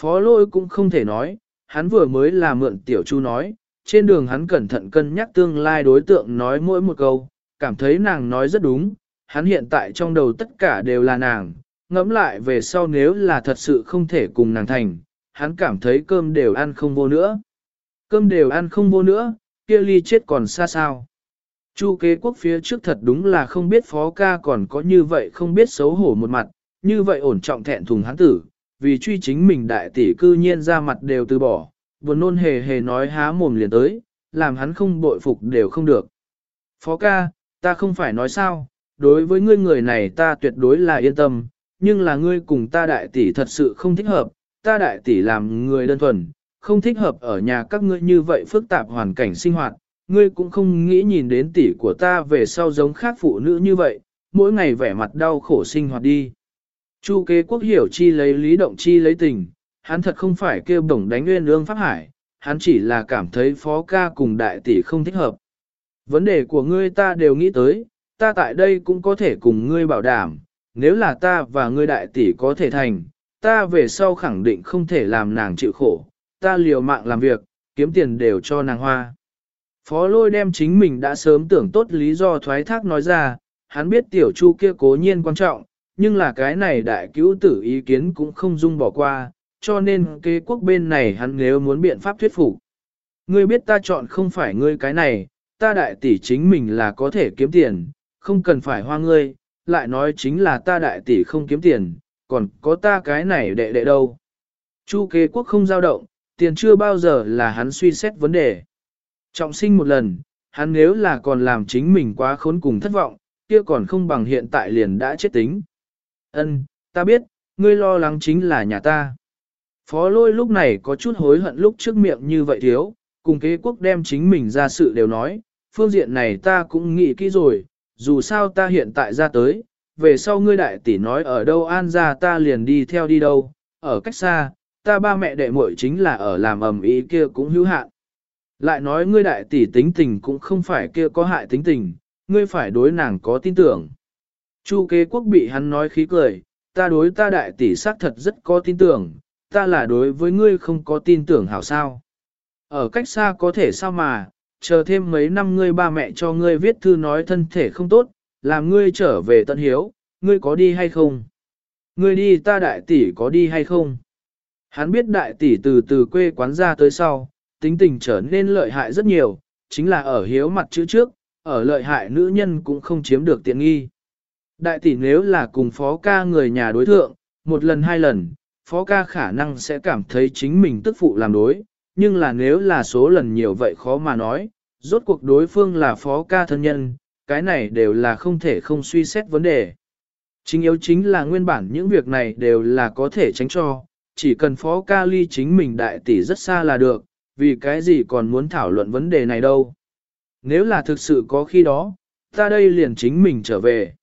Phó lôi cũng không thể nói, hắn vừa mới là mượn tiểu chu nói, trên đường hắn cẩn thận cân nhắc tương lai đối tượng nói mỗi một câu, cảm thấy nàng nói rất đúng, hắn hiện tại trong đầu tất cả đều là nàng, ngẫm lại về sau nếu là thật sự không thể cùng nàng thành, hắn cảm thấy cơm đều ăn không vô nữa. Cơm đều ăn không vô nữa, kia ly chết còn xa sao. Chu kế quốc phía trước thật đúng là không biết phó ca còn có như vậy không biết xấu hổ một mặt, như vậy ổn trọng thẹn thùng hắn tử, vì truy chính mình đại tỷ cư nhiên ra mặt đều từ bỏ, buồn nôn hề hề nói há mồm liền tới, làm hắn không bội phục đều không được. Phó ca, ta không phải nói sao, đối với ngươi người này ta tuyệt đối là yên tâm, nhưng là ngươi cùng ta đại tỷ thật sự không thích hợp, ta đại tỷ làm người đơn thuần, không thích hợp ở nhà các ngươi như vậy phức tạp hoàn cảnh sinh hoạt, ngươi cũng không nghĩ nhìn đến tỷ của ta về sau giống khác phụ nữ như vậy, mỗi ngày vẻ mặt đau khổ sinh hoạt đi. Chu kế quốc hiểu chi lấy lý động chi lấy tình, hắn thật không phải kêu bổng đánh nguyên ương pháp hải, hắn chỉ là cảm thấy phó ca cùng đại tỷ không thích hợp. Vấn đề của ngươi ta đều nghĩ tới, ta tại đây cũng có thể cùng ngươi bảo đảm, nếu là ta và ngươi đại tỷ có thể thành, ta về sau khẳng định không thể làm nàng chịu khổ, ta liều mạng làm việc, kiếm tiền đều cho nàng hoa. Phó lôi đem chính mình đã sớm tưởng tốt lý do thoái thác nói ra, hắn biết tiểu chu kia cố nhiên quan trọng, nhưng là cái này đại cứu tử ý kiến cũng không dung bỏ qua, cho nên kế quốc bên này hắn nếu muốn biện pháp thuyết phục. Ngươi biết ta chọn không phải ngươi cái này, ta đại tỷ chính mình là có thể kiếm tiền, không cần phải hoa ngươi, lại nói chính là ta đại tỷ không kiếm tiền, còn có ta cái này đệ đệ đâu. Chu kế quốc không giao động, tiền chưa bao giờ là hắn suy xét vấn đề. Trọng sinh một lần, hắn nếu là còn làm chính mình quá khốn cùng thất vọng, kia còn không bằng hiện tại liền đã chết tính. Ân, ta biết, ngươi lo lắng chính là nhà ta. Phó lôi lúc này có chút hối hận lúc trước miệng như vậy thiếu, cùng kế quốc đem chính mình ra sự đều nói, phương diện này ta cũng nghĩ kỹ rồi, dù sao ta hiện tại ra tới, về sau ngươi đại tỷ nói ở đâu an ra ta liền đi theo đi đâu, ở cách xa, ta ba mẹ đệ muội chính là ở làm ầm ý kia cũng hữu hạn. Lại nói ngươi đại tỷ tính tình cũng không phải kia có hại tính tình, ngươi phải đối nàng có tin tưởng. Chu kế quốc bị hắn nói khí cười, ta đối ta đại tỷ xác thật rất có tin tưởng, ta là đối với ngươi không có tin tưởng hảo sao. Ở cách xa có thể sao mà, chờ thêm mấy năm ngươi ba mẹ cho ngươi viết thư nói thân thể không tốt, làm ngươi trở về tận hiếu, ngươi có đi hay không? Ngươi đi ta đại tỷ có đi hay không? Hắn biết đại tỷ từ từ quê quán ra tới sau, tính tình trở nên lợi hại rất nhiều, chính là ở hiếu mặt chữ trước, ở lợi hại nữ nhân cũng không chiếm được tiện nghi. Đại tỷ nếu là cùng phó ca người nhà đối thượng, một lần hai lần, phó ca khả năng sẽ cảm thấy chính mình tức phụ làm đối, nhưng là nếu là số lần nhiều vậy khó mà nói, rốt cuộc đối phương là phó ca thân nhân, cái này đều là không thể không suy xét vấn đề. Chính yếu chính là nguyên bản những việc này đều là có thể tránh cho, chỉ cần phó ca ly chính mình đại tỷ rất xa là được, vì cái gì còn muốn thảo luận vấn đề này đâu. Nếu là thực sự có khi đó, ta đây liền chính mình trở về.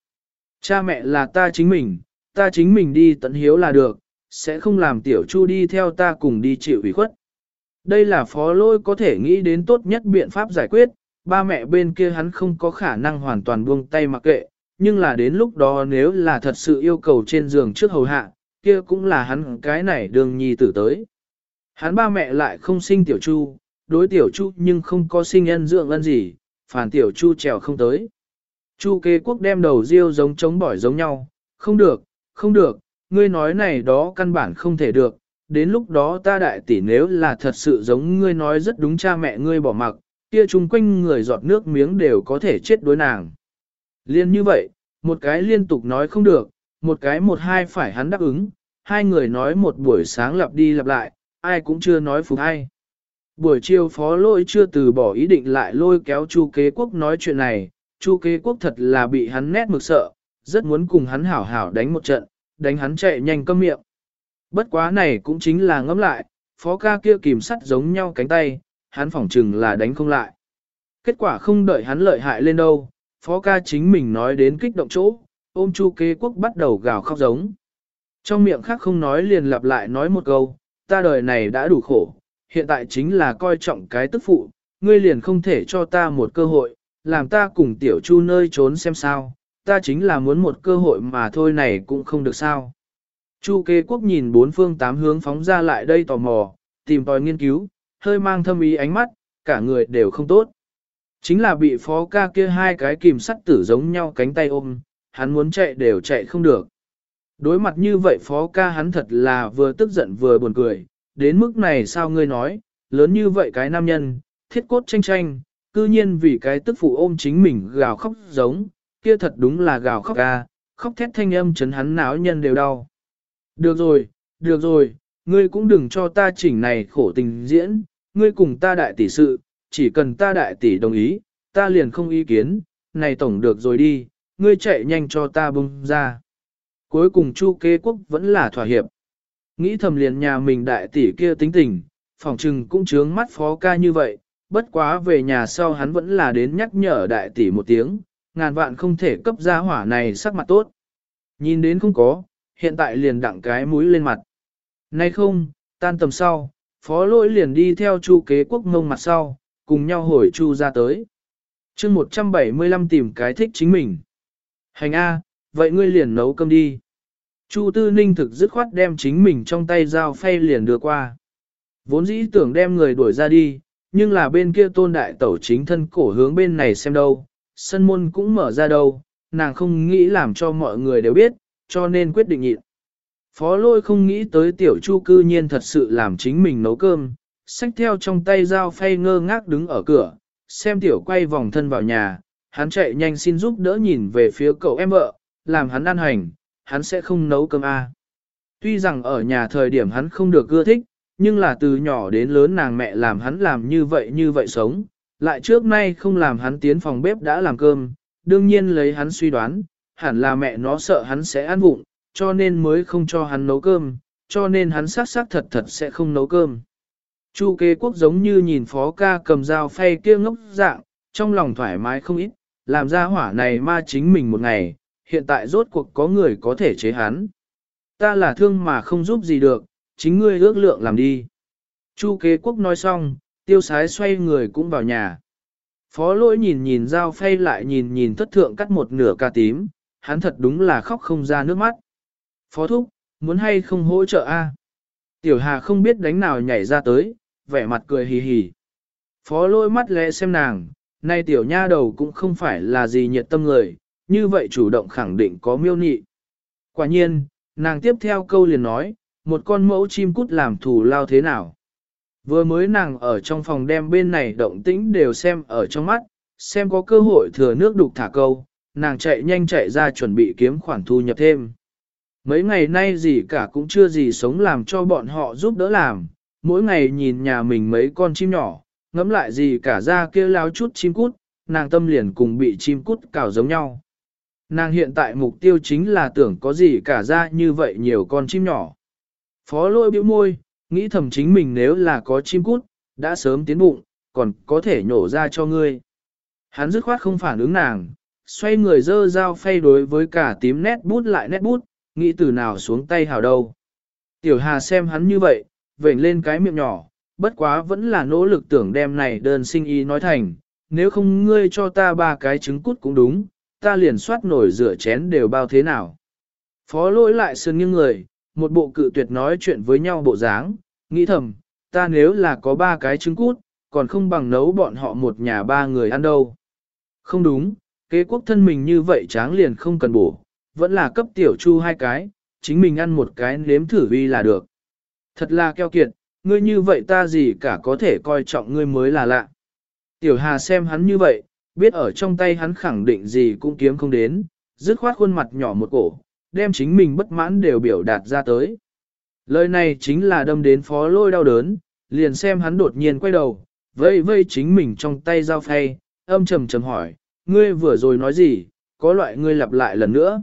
Cha mẹ là ta chính mình, ta chính mình đi tận hiếu là được, sẽ không làm tiểu chu đi theo ta cùng đi chịu ủy khuất. Đây là phó lôi có thể nghĩ đến tốt nhất biện pháp giải quyết, ba mẹ bên kia hắn không có khả năng hoàn toàn buông tay mặc kệ, nhưng là đến lúc đó nếu là thật sự yêu cầu trên giường trước hầu hạ, kia cũng là hắn cái này đường nhi tử tới. Hắn ba mẹ lại không sinh tiểu chu, đối tiểu chu nhưng không có sinh ân dưỡng ân gì, phản tiểu chu trèo không tới. Chu kế quốc đem đầu riêu giống chống bỏi giống nhau, không được, không được, ngươi nói này đó căn bản không thể được, đến lúc đó ta đại tỷ nếu là thật sự giống ngươi nói rất đúng cha mẹ ngươi bỏ mặc, kia chung quanh người giọt nước miếng đều có thể chết đối nàng. Liên như vậy, một cái liên tục nói không được, một cái một hai phải hắn đáp ứng, hai người nói một buổi sáng lặp đi lặp lại, ai cũng chưa nói phục ai. Buổi chiều phó lôi chưa từ bỏ ý định lại lôi kéo Chu kế quốc nói chuyện này, Chu kế quốc thật là bị hắn nét mực sợ, rất muốn cùng hắn hảo hảo đánh một trận, đánh hắn chạy nhanh cơm miệng. Bất quá này cũng chính là ngẫm lại, phó ca kia kìm sắt giống nhau cánh tay, hắn phỏng chừng là đánh không lại. Kết quả không đợi hắn lợi hại lên đâu, phó ca chính mình nói đến kích động chỗ, ôm chu kế quốc bắt đầu gào khóc giống. Trong miệng khác không nói liền lặp lại nói một câu, ta đời này đã đủ khổ, hiện tại chính là coi trọng cái tức phụ, ngươi liền không thể cho ta một cơ hội, làm ta cùng tiểu chu nơi trốn xem sao, ta chính là muốn một cơ hội mà thôi này cũng không được sao. Chu kế quốc nhìn bốn phương tám hướng phóng ra lại đây tò mò, tìm tòi nghiên cứu, hơi mang thâm ý ánh mắt, cả người đều không tốt. Chính là bị phó ca kia hai cái kìm sắt tử giống nhau cánh tay ôm, hắn muốn chạy đều chạy không được. Đối mặt như vậy phó ca hắn thật là vừa tức giận vừa buồn cười, đến mức này sao ngươi nói, lớn như vậy cái nam nhân, thiết cốt tranh tranh, cư nhiên vì cái tức phụ ôm chính mình gào khóc giống, kia thật đúng là gào khóc ca, khóc thét thanh âm chấn hắn náo nhân đều đau. Được rồi, được rồi, ngươi cũng đừng cho ta chỉnh này khổ tình diễn, ngươi cùng ta đại tỷ sự, chỉ cần ta đại tỷ đồng ý, ta liền không ý kiến, này tổng được rồi đi, ngươi chạy nhanh cho ta bung ra. Cuối cùng Chu kế quốc vẫn là thỏa hiệp. Nghĩ thầm liền nhà mình đại tỷ kia tính tình, phòng trừng cũng chướng mắt phó ca như vậy, bất quá về nhà sau hắn vẫn là đến nhắc nhở đại tỷ một tiếng, ngàn vạn không thể cấp ra hỏa này sắc mặt tốt. Nhìn đến không có, hiện tại liền đặng cái mũi lên mặt. Nay không, tan tầm sau, phó lỗi liền đi theo chu kế quốc ngông mặt sau, cùng nhau hồi chu ra tới. chương 175 tìm cái thích chính mình. Hành A, vậy ngươi liền nấu cơm đi. Chu Tư Ninh thực dứt khoát đem chính mình trong tay dao phay liền đưa qua. Vốn dĩ tưởng đem người đuổi ra đi, nhưng là bên kia tôn đại tẩu chính thân cổ hướng bên này xem đâu, sân môn cũng mở ra đâu, nàng không nghĩ làm cho mọi người đều biết, cho nên quyết định nhịn. Phó lôi không nghĩ tới tiểu chu cư nhiên thật sự làm chính mình nấu cơm, xách theo trong tay dao phay ngơ ngác đứng ở cửa, xem tiểu quay vòng thân vào nhà, hắn chạy nhanh xin giúp đỡ nhìn về phía cậu em vợ, làm hắn ăn hành, hắn sẽ không nấu cơm a. Tuy rằng ở nhà thời điểm hắn không được ưa thích, nhưng là từ nhỏ đến lớn nàng mẹ làm hắn làm như vậy như vậy sống, lại trước nay không làm hắn tiến phòng bếp đã làm cơm, đương nhiên lấy hắn suy đoán, hẳn là mẹ nó sợ hắn sẽ ăn vụng, cho nên mới không cho hắn nấu cơm, cho nên hắn xác xác thật thật sẽ không nấu cơm. Chu kế quốc giống như nhìn phó ca cầm dao phay kia ngốc dạng, trong lòng thoải mái không ít, làm ra hỏa này ma chính mình một ngày, hiện tại rốt cuộc có người có thể chế hắn. Ta là thương mà không giúp gì được, chính ngươi ước lượng làm đi. Chu kế quốc nói xong, tiêu sái xoay người cũng vào nhà. Phó lỗi nhìn nhìn dao phay lại nhìn nhìn thất thượng cắt một nửa ca tím, hắn thật đúng là khóc không ra nước mắt. Phó thúc, muốn hay không hỗ trợ a? Tiểu Hà không biết đánh nào nhảy ra tới, vẻ mặt cười hì hì. Phó lôi mắt lẽ xem nàng, nay tiểu nha đầu cũng không phải là gì nhiệt tâm người, như vậy chủ động khẳng định có miêu nị. Quả nhiên, nàng tiếp theo câu liền nói, một con mẫu chim cút làm thủ lao thế nào. Vừa mới nàng ở trong phòng đem bên này động tĩnh đều xem ở trong mắt, xem có cơ hội thừa nước đục thả câu, nàng chạy nhanh chạy ra chuẩn bị kiếm khoản thu nhập thêm. Mấy ngày nay gì cả cũng chưa gì sống làm cho bọn họ giúp đỡ làm, mỗi ngày nhìn nhà mình mấy con chim nhỏ, ngẫm lại gì cả ra kia láo chút chim cút, nàng tâm liền cùng bị chim cút cào giống nhau. Nàng hiện tại mục tiêu chính là tưởng có gì cả ra như vậy nhiều con chim nhỏ. Phó lôi bĩu môi, nghĩ thầm chính mình nếu là có chim cút, đã sớm tiến bụng, còn có thể nhổ ra cho ngươi. Hắn dứt khoát không phản ứng nàng, xoay người dơ dao phay đối với cả tím nét bút lại nét bút, nghĩ từ nào xuống tay hào đâu. Tiểu Hà xem hắn như vậy, vểnh lên cái miệng nhỏ, bất quá vẫn là nỗ lực tưởng đem này đơn sinh ý nói thành, nếu không ngươi cho ta ba cái trứng cút cũng đúng, ta liền soát nổi rửa chén đều bao thế nào. Phó lỗi lại sơn nghiêng người, một bộ cự tuyệt nói chuyện với nhau bộ dáng, nghĩ thầm, ta nếu là có ba cái trứng cút, còn không bằng nấu bọn họ một nhà ba người ăn đâu. Không đúng, kế quốc thân mình như vậy tráng liền không cần bổ, vẫn là cấp tiểu chu hai cái, chính mình ăn một cái nếm thử vi là được. Thật là keo kiệt, ngươi như vậy ta gì cả có thể coi trọng ngươi mới là lạ. Tiểu Hà xem hắn như vậy, biết ở trong tay hắn khẳng định gì cũng kiếm không đến, dứt khoát khuôn mặt nhỏ một cổ, đem chính mình bất mãn đều biểu đạt ra tới. Lời này chính là đâm đến phó lôi đau đớn, liền xem hắn đột nhiên quay đầu, vây vây chính mình trong tay dao phay, âm trầm trầm hỏi, ngươi vừa rồi nói gì, có loại ngươi lặp lại lần nữa.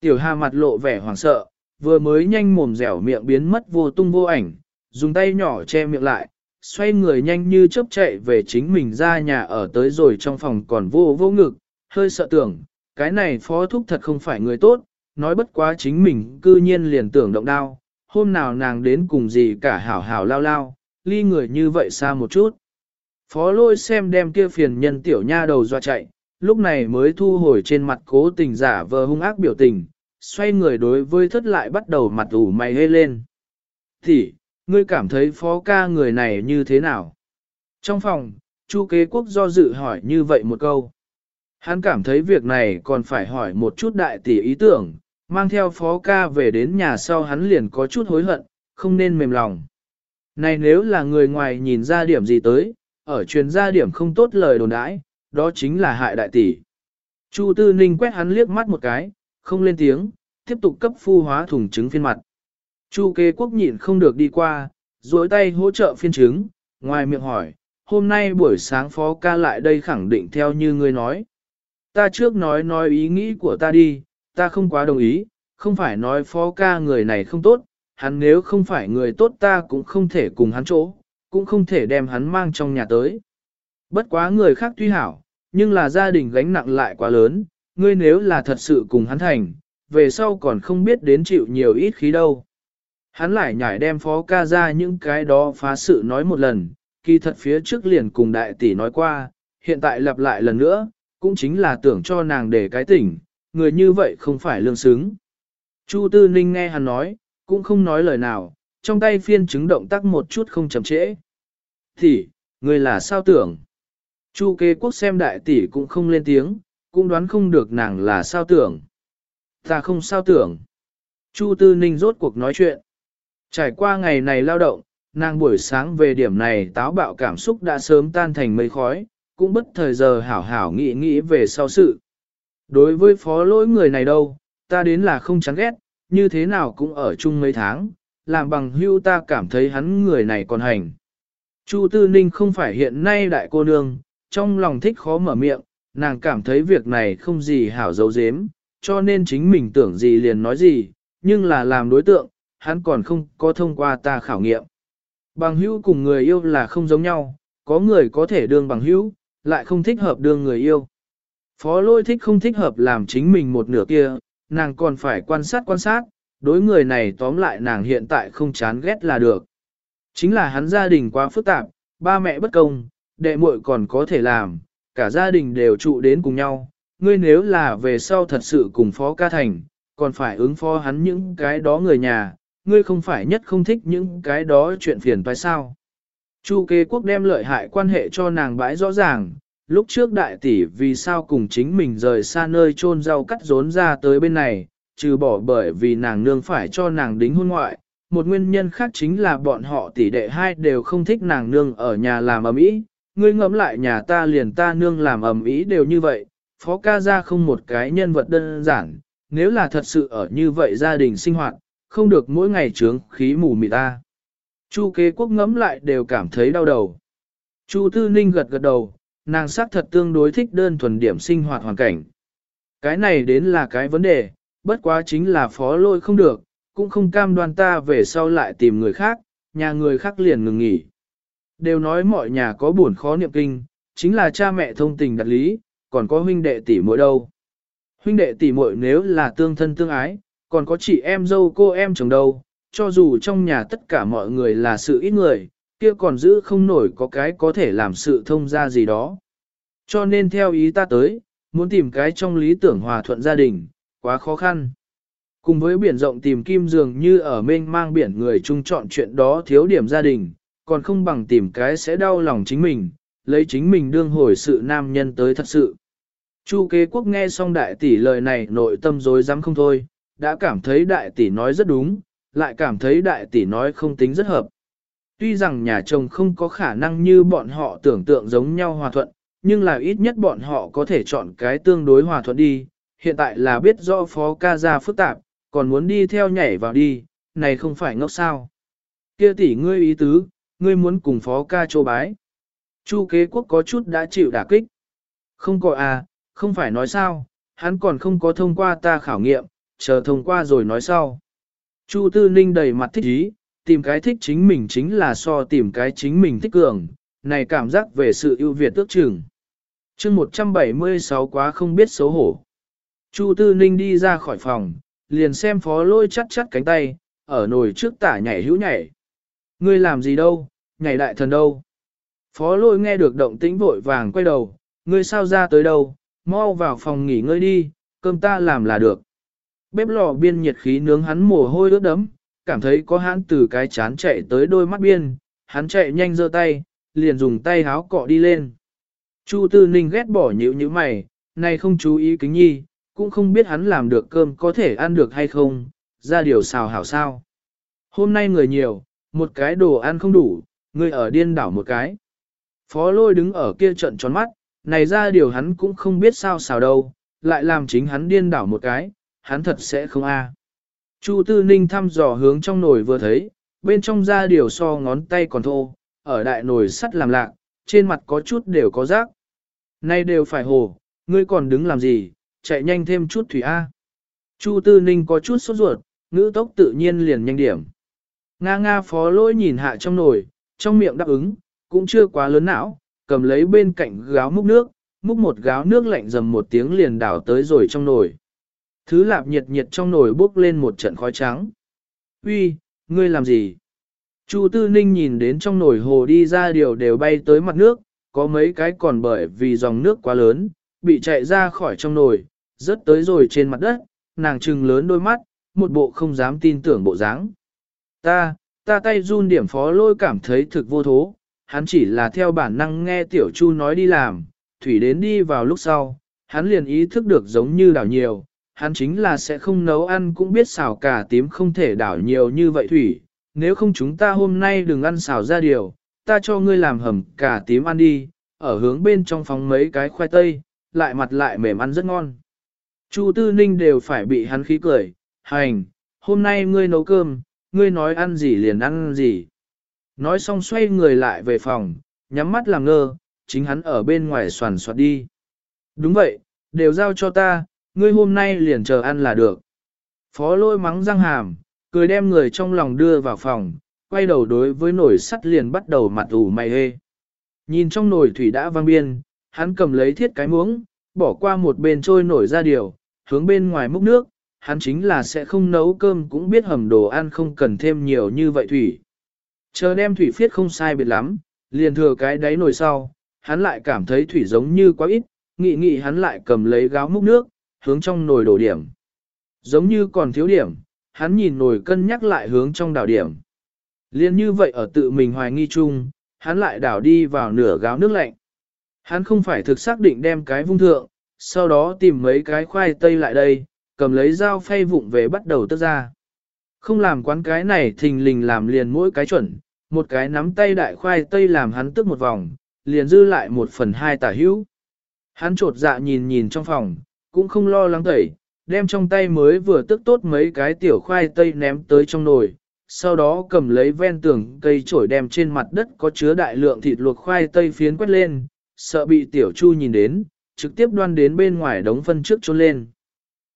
Tiểu Hà mặt lộ vẻ hoảng sợ, vừa mới nhanh mồm dẻo miệng biến mất vô tung vô ảnh, dùng tay nhỏ che miệng lại, xoay người nhanh như chớp chạy về chính mình ra nhà ở tới rồi trong phòng còn vô vô ngực, hơi sợ tưởng, cái này phó thúc thật không phải người tốt, nói bất quá chính mình cư nhiên liền tưởng động đao, hôm nào nàng đến cùng gì cả hảo hảo lao lao, ly người như vậy xa một chút. Phó lôi xem đem kia phiền nhân tiểu nha đầu doa chạy, lúc này mới thu hồi trên mặt cố tình giả vờ hung ác biểu tình, xoay người đối với thất lại bắt đầu mặt ủ mày hê lên. Thì, ngươi cảm thấy phó ca người này như thế nào? Trong phòng, Chu kế quốc do dự hỏi như vậy một câu. Hắn cảm thấy việc này còn phải hỏi một chút đại tỷ ý tưởng, mang theo phó ca về đến nhà sau hắn liền có chút hối hận, không nên mềm lòng. Này nếu là người ngoài nhìn ra điểm gì tới, ở truyền ra điểm không tốt lời đồn đãi, đó chính là hại đại tỷ. Chu Tư Ninh quét hắn liếc mắt một cái, không lên tiếng, tiếp tục cấp phu hóa thùng trứng phiên mặt. Chu kế quốc nhịn không được đi qua, duỗi tay hỗ trợ phiên trứng, ngoài miệng hỏi, hôm nay buổi sáng phó ca lại đây khẳng định theo như ngươi nói. Ta trước nói nói ý nghĩ của ta đi, ta không quá đồng ý, không phải nói phó ca người này không tốt, hắn nếu không phải người tốt ta cũng không thể cùng hắn chỗ, cũng không thể đem hắn mang trong nhà tới. Bất quá người khác tuy hảo, nhưng là gia đình gánh nặng lại quá lớn, ngươi nếu là thật sự cùng hắn thành, về sau còn không biết đến chịu nhiều ít khí đâu. Hắn lại nhảy đem phó ca ra những cái đó phá sự nói một lần, kỳ thật phía trước liền cùng đại tỷ nói qua, hiện tại lặp lại lần nữa, cũng chính là tưởng cho nàng để cái tỉnh, người như vậy không phải lương xứng. Chu Tư Ninh nghe hắn nói, cũng không nói lời nào, trong tay phiên chứng động tác một chút không chậm trễ. Thì, người là sao tưởng? Chu kế quốc xem đại tỷ cũng không lên tiếng, cũng đoán không được nàng là sao tưởng. Ta không sao tưởng. Chu Tư Ninh rốt cuộc nói chuyện. Trải qua ngày này lao động, nàng buổi sáng về điểm này táo bạo cảm xúc đã sớm tan thành mây khói, cũng bất thời giờ hảo hảo nghĩ nghĩ về sau sự. Đối với phó lỗi người này đâu, ta đến là không chán ghét, như thế nào cũng ở chung mấy tháng, làm bằng hưu ta cảm thấy hắn người này còn hành. Chu Tư Ninh không phải hiện nay đại cô nương, trong lòng thích khó mở miệng, nàng cảm thấy việc này không gì hảo dấu dếm, cho nên chính mình tưởng gì liền nói gì, nhưng là làm đối tượng, hắn còn không có thông qua ta khảo nghiệm. Bằng hữu cùng người yêu là không giống nhau, có người có thể đương bằng hữu, lại không thích hợp đương người yêu. Phó lôi thích không thích hợp làm chính mình một nửa kia, nàng còn phải quan sát quan sát, đối người này tóm lại nàng hiện tại không chán ghét là được. Chính là hắn gia đình quá phức tạp, ba mẹ bất công, đệ muội còn có thể làm, cả gia đình đều trụ đến cùng nhau. Ngươi nếu là về sau thật sự cùng phó ca thành, còn phải ứng phó hắn những cái đó người nhà, ngươi không phải nhất không thích những cái đó chuyện phiền toái sao. Chu kế quốc đem lợi hại quan hệ cho nàng bãi rõ ràng, lúc trước đại tỷ vì sao cùng chính mình rời xa nơi chôn rau cắt rốn ra tới bên này, trừ bỏ bởi vì nàng nương phải cho nàng đính hôn ngoại, một nguyên nhân khác chính là bọn họ tỷ đệ hai đều không thích nàng nương ở nhà làm ấm ý, Ngươi ngẫm lại nhà ta liền ta nương làm ầm ý đều như vậy, phó ca ra không một cái nhân vật đơn giản, nếu là thật sự ở như vậy gia đình sinh hoạt, không được mỗi ngày trướng khí mù mịt ta. Chu kế quốc ngẫm lại đều cảm thấy đau đầu. Chu tư ninh gật gật đầu, nàng xác thật tương đối thích đơn thuần điểm sinh hoạt hoàn cảnh. Cái này đến là cái vấn đề, bất quá chính là phó lôi không được, cũng không cam đoan ta về sau lại tìm người khác, nhà người khác liền ngừng nghỉ. Đều nói mọi nhà có buồn khó niệm kinh, chính là cha mẹ thông tình đặt lý, còn có huynh đệ tỷ muội đâu. Huynh đệ tỷ muội nếu là tương thân tương ái, còn có chị em dâu cô em chồng đâu, cho dù trong nhà tất cả mọi người là sự ít người, kia còn giữ không nổi có cái có thể làm sự thông ra gì đó. Cho nên theo ý ta tới, muốn tìm cái trong lý tưởng hòa thuận gia đình, quá khó khăn. Cùng với biển rộng tìm kim dường như ở mênh mang biển người chung chọn chuyện đó thiếu điểm gia đình, còn không bằng tìm cái sẽ đau lòng chính mình, lấy chính mình đương hồi sự nam nhân tới thật sự. Chu kế quốc nghe xong đại tỷ lời này nội tâm dối rắm không thôi, đã cảm thấy đại tỷ nói rất đúng, lại cảm thấy đại tỷ nói không tính rất hợp. Tuy rằng nhà chồng không có khả năng như bọn họ tưởng tượng giống nhau hòa thuận, nhưng là ít nhất bọn họ có thể chọn cái tương đối hòa thuận đi. Hiện tại là biết rõ phó ca ra phức tạp, còn muốn đi theo nhảy vào đi, này không phải ngốc sao. Kia tỷ ngươi ý tứ, ngươi muốn cùng phó ca chô bái. Chu kế quốc có chút đã chịu đả kích. Không có à, không phải nói sao, hắn còn không có thông qua ta khảo nghiệm, chờ thông qua rồi nói sau. Chu tư ninh đầy mặt thích ý, tìm cái thích chính mình chính là so tìm cái chính mình thích cường, này cảm giác về sự ưu việt tước chừng. chương 176 quá không biết xấu hổ. Chu tư ninh đi ra khỏi phòng, liền xem phó lôi chắt chắt cánh tay, ở nồi trước tả nhảy hữu nhảy. Ngươi làm gì đâu, nhảy đại thần đâu. Phó lôi nghe được động tĩnh vội vàng quay đầu, ngươi sao ra tới đâu, mau vào phòng nghỉ ngơi đi, cơm ta làm là được. Bếp lò biên nhiệt khí nướng hắn mồ hôi ướt đấm, cảm thấy có hãn từ cái chán chạy tới đôi mắt biên, hắn chạy nhanh giơ tay, liền dùng tay háo cọ đi lên. Chu Tư Ninh ghét bỏ nhữ như mày, này không chú ý kính nhi, cũng không biết hắn làm được cơm có thể ăn được hay không, ra điều xào hảo sao. Hôm nay người nhiều, một cái đồ ăn không đủ, người ở điên đảo một cái. Phó lôi đứng ở kia trận tròn mắt, này ra điều hắn cũng không biết sao xào đâu, lại làm chính hắn điên đảo một cái, hắn thật sẽ không a. Chu Tư Ninh thăm dò hướng trong nồi vừa thấy, bên trong ra điều so ngón tay còn thô, ở đại nồi sắt làm lạc, trên mặt có chút đều có rác. Nay đều phải hồ, ngươi còn đứng làm gì, chạy nhanh thêm chút thủy A. Chu Tư Ninh có chút sốt ruột, ngữ tốc tự nhiên liền nhanh điểm. Nga nga phó lỗi nhìn hạ trong nồi, trong miệng đáp ứng, cũng chưa quá lớn não, cầm lấy bên cạnh gáo múc nước, múc một gáo nước lạnh dầm một tiếng liền đảo tới rồi trong nồi. Thứ lạp nhiệt nhiệt trong nồi bốc lên một trận khói trắng. Uy, ngươi làm gì? Chu Tư Ninh nhìn đến trong nồi hồ đi ra điều đều bay tới mặt nước, có mấy cái còn bởi vì dòng nước quá lớn, bị chạy ra khỏi trong nồi, rớt tới rồi trên mặt đất, nàng trừng lớn đôi mắt, một bộ không dám tin tưởng bộ dáng. Ta, ta tay run điểm phó lôi cảm thấy thực vô thố, hắn chỉ là theo bản năng nghe tiểu chu nói đi làm, thủy đến đi vào lúc sau, hắn liền ý thức được giống như đảo nhiều, hắn chính là sẽ không nấu ăn cũng biết xào cà tím không thể đảo nhiều như vậy thủy, nếu không chúng ta hôm nay đừng ăn xào ra điều, ta cho ngươi làm hầm cà tím ăn đi, ở hướng bên trong phòng mấy cái khoai tây, lại mặt lại mềm ăn rất ngon. Chu Tư Ninh đều phải bị hắn khí cười, hành, hôm nay ngươi nấu cơm, ngươi nói ăn gì liền ăn gì. Nói xong xoay người lại về phòng, nhắm mắt làm ngơ, chính hắn ở bên ngoài soàn soạt đi. Đúng vậy, đều giao cho ta, ngươi hôm nay liền chờ ăn là được. Phó lôi mắng răng hàm, cười đem người trong lòng đưa vào phòng, quay đầu đối với nồi sắt liền bắt đầu mặt ủ mày hê. Nhìn trong nồi thủy đã vang biên, hắn cầm lấy thiết cái muỗng, bỏ qua một bên trôi nổi ra điều, hướng bên ngoài múc nước, hắn chính là sẽ không nấu cơm cũng biết hầm đồ ăn không cần thêm nhiều như vậy thủy. Chờ đem thủy phiết không sai biệt lắm, liền thừa cái đáy nồi sau, hắn lại cảm thấy thủy giống như quá ít, nghị nghị hắn lại cầm lấy gáo múc nước, hướng trong nồi đổ điểm. Giống như còn thiếu điểm, hắn nhìn nồi cân nhắc lại hướng trong đảo điểm. Liên như vậy ở tự mình hoài nghi chung, hắn lại đảo đi vào nửa gáo nước lạnh. Hắn không phải thực xác định đem cái vung thượng, sau đó tìm mấy cái khoai tây lại đây, cầm lấy dao phay vụng về bắt đầu tức ra. Không làm quán cái này thình lình làm liền mỗi cái chuẩn, một cái nắm tay đại khoai tây làm hắn tức một vòng, liền dư lại một phần hai tả hữu. Hắn trột dạ nhìn nhìn trong phòng, cũng không lo lắng tẩy, đem trong tay mới vừa tức tốt mấy cái tiểu khoai tây ném tới trong nồi, sau đó cầm lấy ven tường cây chổi đem trên mặt đất có chứa đại lượng thịt luộc khoai tây phiến quét lên, sợ bị tiểu chu nhìn đến, trực tiếp đoan đến bên ngoài đống phân trước trốn lên.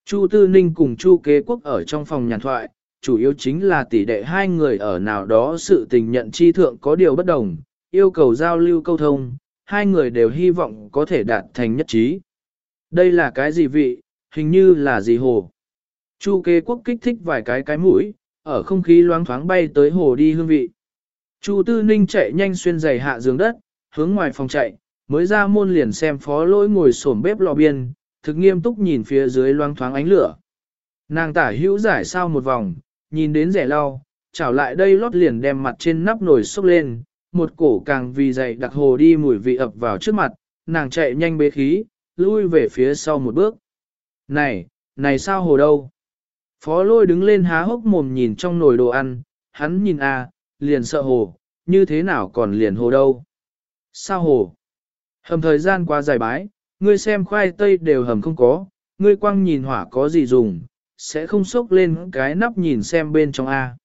Chu Tư Ninh cùng Chu Kế Quốc ở trong phòng nhàn thoại, chủ yếu chính là tỷ đệ hai người ở nào đó sự tình nhận chi thượng có điều bất đồng, yêu cầu giao lưu câu thông, hai người đều hy vọng có thể đạt thành nhất trí. Đây là cái gì vị, hình như là gì hồ. Chu Kế Quốc kích thích vài cái cái mũi, ở không khí loáng thoáng bay tới hồ đi hương vị. Chu Tư Ninh chạy nhanh xuyên giày hạ giường đất, hướng ngoài phòng chạy, mới ra môn liền xem phó lỗi ngồi xổm bếp lò biên, thực nghiêm túc nhìn phía dưới loang thoáng ánh lửa. Nàng tả hữu giải sao một vòng, nhìn đến rẻ lau, chảo lại đây lót liền đem mặt trên nắp nồi xúc lên, một cổ càng vì dày đặc hồ đi mùi vị ập vào trước mặt, nàng chạy nhanh bế khí, lui về phía sau một bước. Này, này sao hồ đâu? Phó lôi đứng lên há hốc mồm nhìn trong nồi đồ ăn, hắn nhìn a, à, liền sợ hồ, như thế nào còn liền hồ đâu? Sao hồ? Hầm thời gian quá dài bái, ngươi xem khoai tây đều hầm không có, ngươi quăng nhìn hỏa có gì dùng, sẽ không sốc lên cái nắp nhìn xem bên trong A.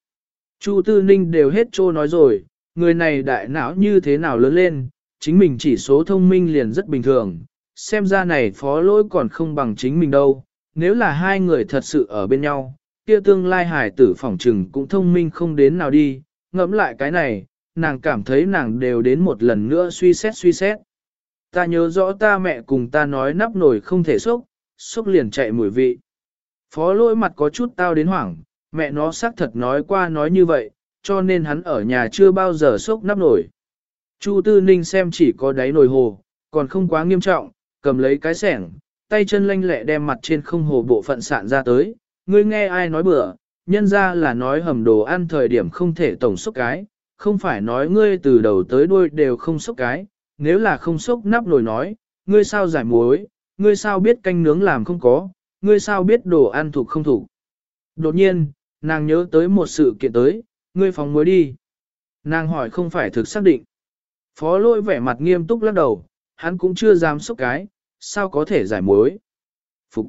Chu Tư Ninh đều hết trô nói rồi, người này đại não như thế nào lớn lên, chính mình chỉ số thông minh liền rất bình thường, xem ra này phó lỗi còn không bằng chính mình đâu, nếu là hai người thật sự ở bên nhau, kia tương lai hải tử phỏng trừng cũng thông minh không đến nào đi, ngẫm lại cái này, nàng cảm thấy nàng đều đến một lần nữa suy xét suy xét. Ta nhớ rõ ta mẹ cùng ta nói nắp nồi không thể xúc, xúc liền chạy mùi vị. Phó lỗi mặt có chút tao đến hoảng, mẹ nó xác thật nói qua nói như vậy, cho nên hắn ở nhà chưa bao giờ xúc nắp nồi. Chu Tư Ninh xem chỉ có đáy nồi hồ, còn không quá nghiêm trọng, cầm lấy cái sẻng, tay chân lanh lẹ đem mặt trên không hồ bộ phận sạn ra tới. Ngươi nghe ai nói bữa, nhân ra là nói hầm đồ ăn thời điểm không thể tổng xúc cái, không phải nói ngươi từ đầu tới đuôi đều không xúc cái, nếu là không sốc nắp nồi nói, ngươi sao giải muối, ngươi sao biết canh nướng làm không có, ngươi sao biết đồ ăn thuộc không thuộc. Đột nhiên, nàng nhớ tới một sự kiện tới, ngươi phóng muối đi. Nàng hỏi không phải thực xác định. Phó lôi vẻ mặt nghiêm túc lắc đầu, hắn cũng chưa dám sốc cái, sao có thể giải muối. Phục.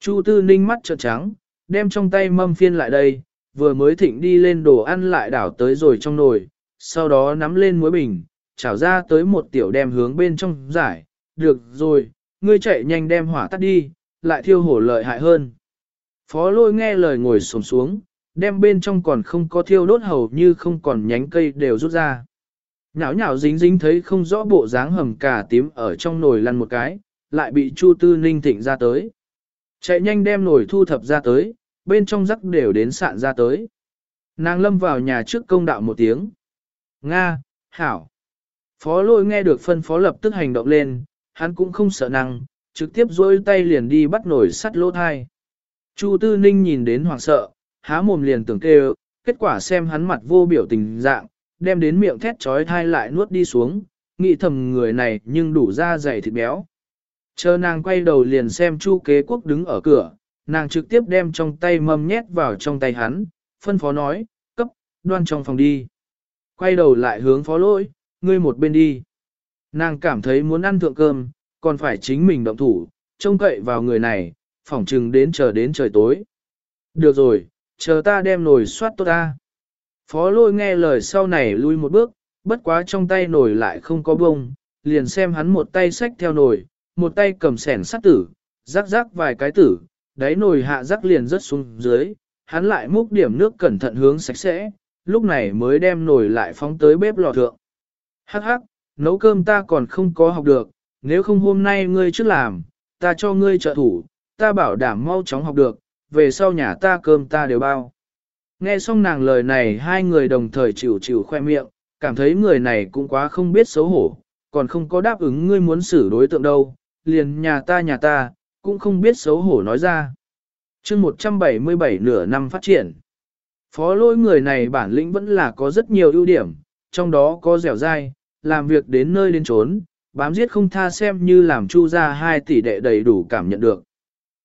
Chu tư ninh mắt trợn trắng, đem trong tay mâm phiên lại đây, vừa mới thịnh đi lên đồ ăn lại đảo tới rồi trong nồi, sau đó nắm lên muối bình, chảo ra tới một tiểu đem hướng bên trong giải, được rồi, ngươi chạy nhanh đem hỏa tắt đi, lại thiêu hổ lợi hại hơn. Phó lôi nghe lời ngồi sồn xuống, đem bên trong còn không có thiêu đốt hầu như không còn nhánh cây đều rút ra. Nhão nhão dính dính thấy không rõ bộ dáng hầm cà tím ở trong nồi lăn một cái, lại bị Chu Tư Ninh thịnh ra tới. Chạy nhanh đem nồi thu thập ra tới, bên trong rắc đều đến sạn ra tới. Nàng lâm vào nhà trước công đạo một tiếng. Nga, Hảo. Phó lôi nghe được phân phó lập tức hành động lên, hắn cũng không sợ năng, trực tiếp dôi tay liền đi bắt nổi sắt lỗ thai. Chu Tư Ninh nhìn đến hoảng sợ, há mồm liền tưởng kêu, kết quả xem hắn mặt vô biểu tình dạng, đem đến miệng thét trói thai lại nuốt đi xuống, nghĩ thầm người này nhưng đủ da dày thịt béo. Chờ nàng quay đầu liền xem Chu Kế Quốc đứng ở cửa, nàng trực tiếp đem trong tay mâm nhét vào trong tay hắn, phân phó nói, cấp, đoan trong phòng đi. Quay đầu lại hướng phó lỗi, ngươi một bên đi. Nàng cảm thấy muốn ăn thượng cơm, còn phải chính mình động thủ, trông cậy vào người này, phỏng chừng đến chờ đến trời tối. Được rồi, chờ ta đem nồi soát tốt ta. Phó lôi nghe lời sau này lui một bước, bất quá trong tay nồi lại không có bông, liền xem hắn một tay xách theo nồi, một tay cầm sẻn sắt tử, rắc rắc vài cái tử, đáy nồi hạ rắc liền rớt xuống dưới, hắn lại múc điểm nước cẩn thận hướng sạch sẽ, lúc này mới đem nồi lại phóng tới bếp lò thượng. Hắc hắc, nấu cơm ta còn không có học được, nếu không hôm nay ngươi trước làm, ta cho ngươi trợ thủ, ta bảo đảm mau chóng học được, về sau nhà ta cơm ta đều bao. Nghe xong nàng lời này hai người đồng thời chịu chịu khoe miệng, cảm thấy người này cũng quá không biết xấu hổ, còn không có đáp ứng ngươi muốn xử đối tượng đâu, liền nhà ta nhà ta, cũng không biết xấu hổ nói ra. chương 177 nửa năm phát triển. Phó lỗi người này bản lĩnh vẫn là có rất nhiều ưu điểm, trong đó có dẻo dai, làm việc đến nơi đến trốn, bám giết không tha xem như làm chu ra hai tỷ đệ đầy đủ cảm nhận được.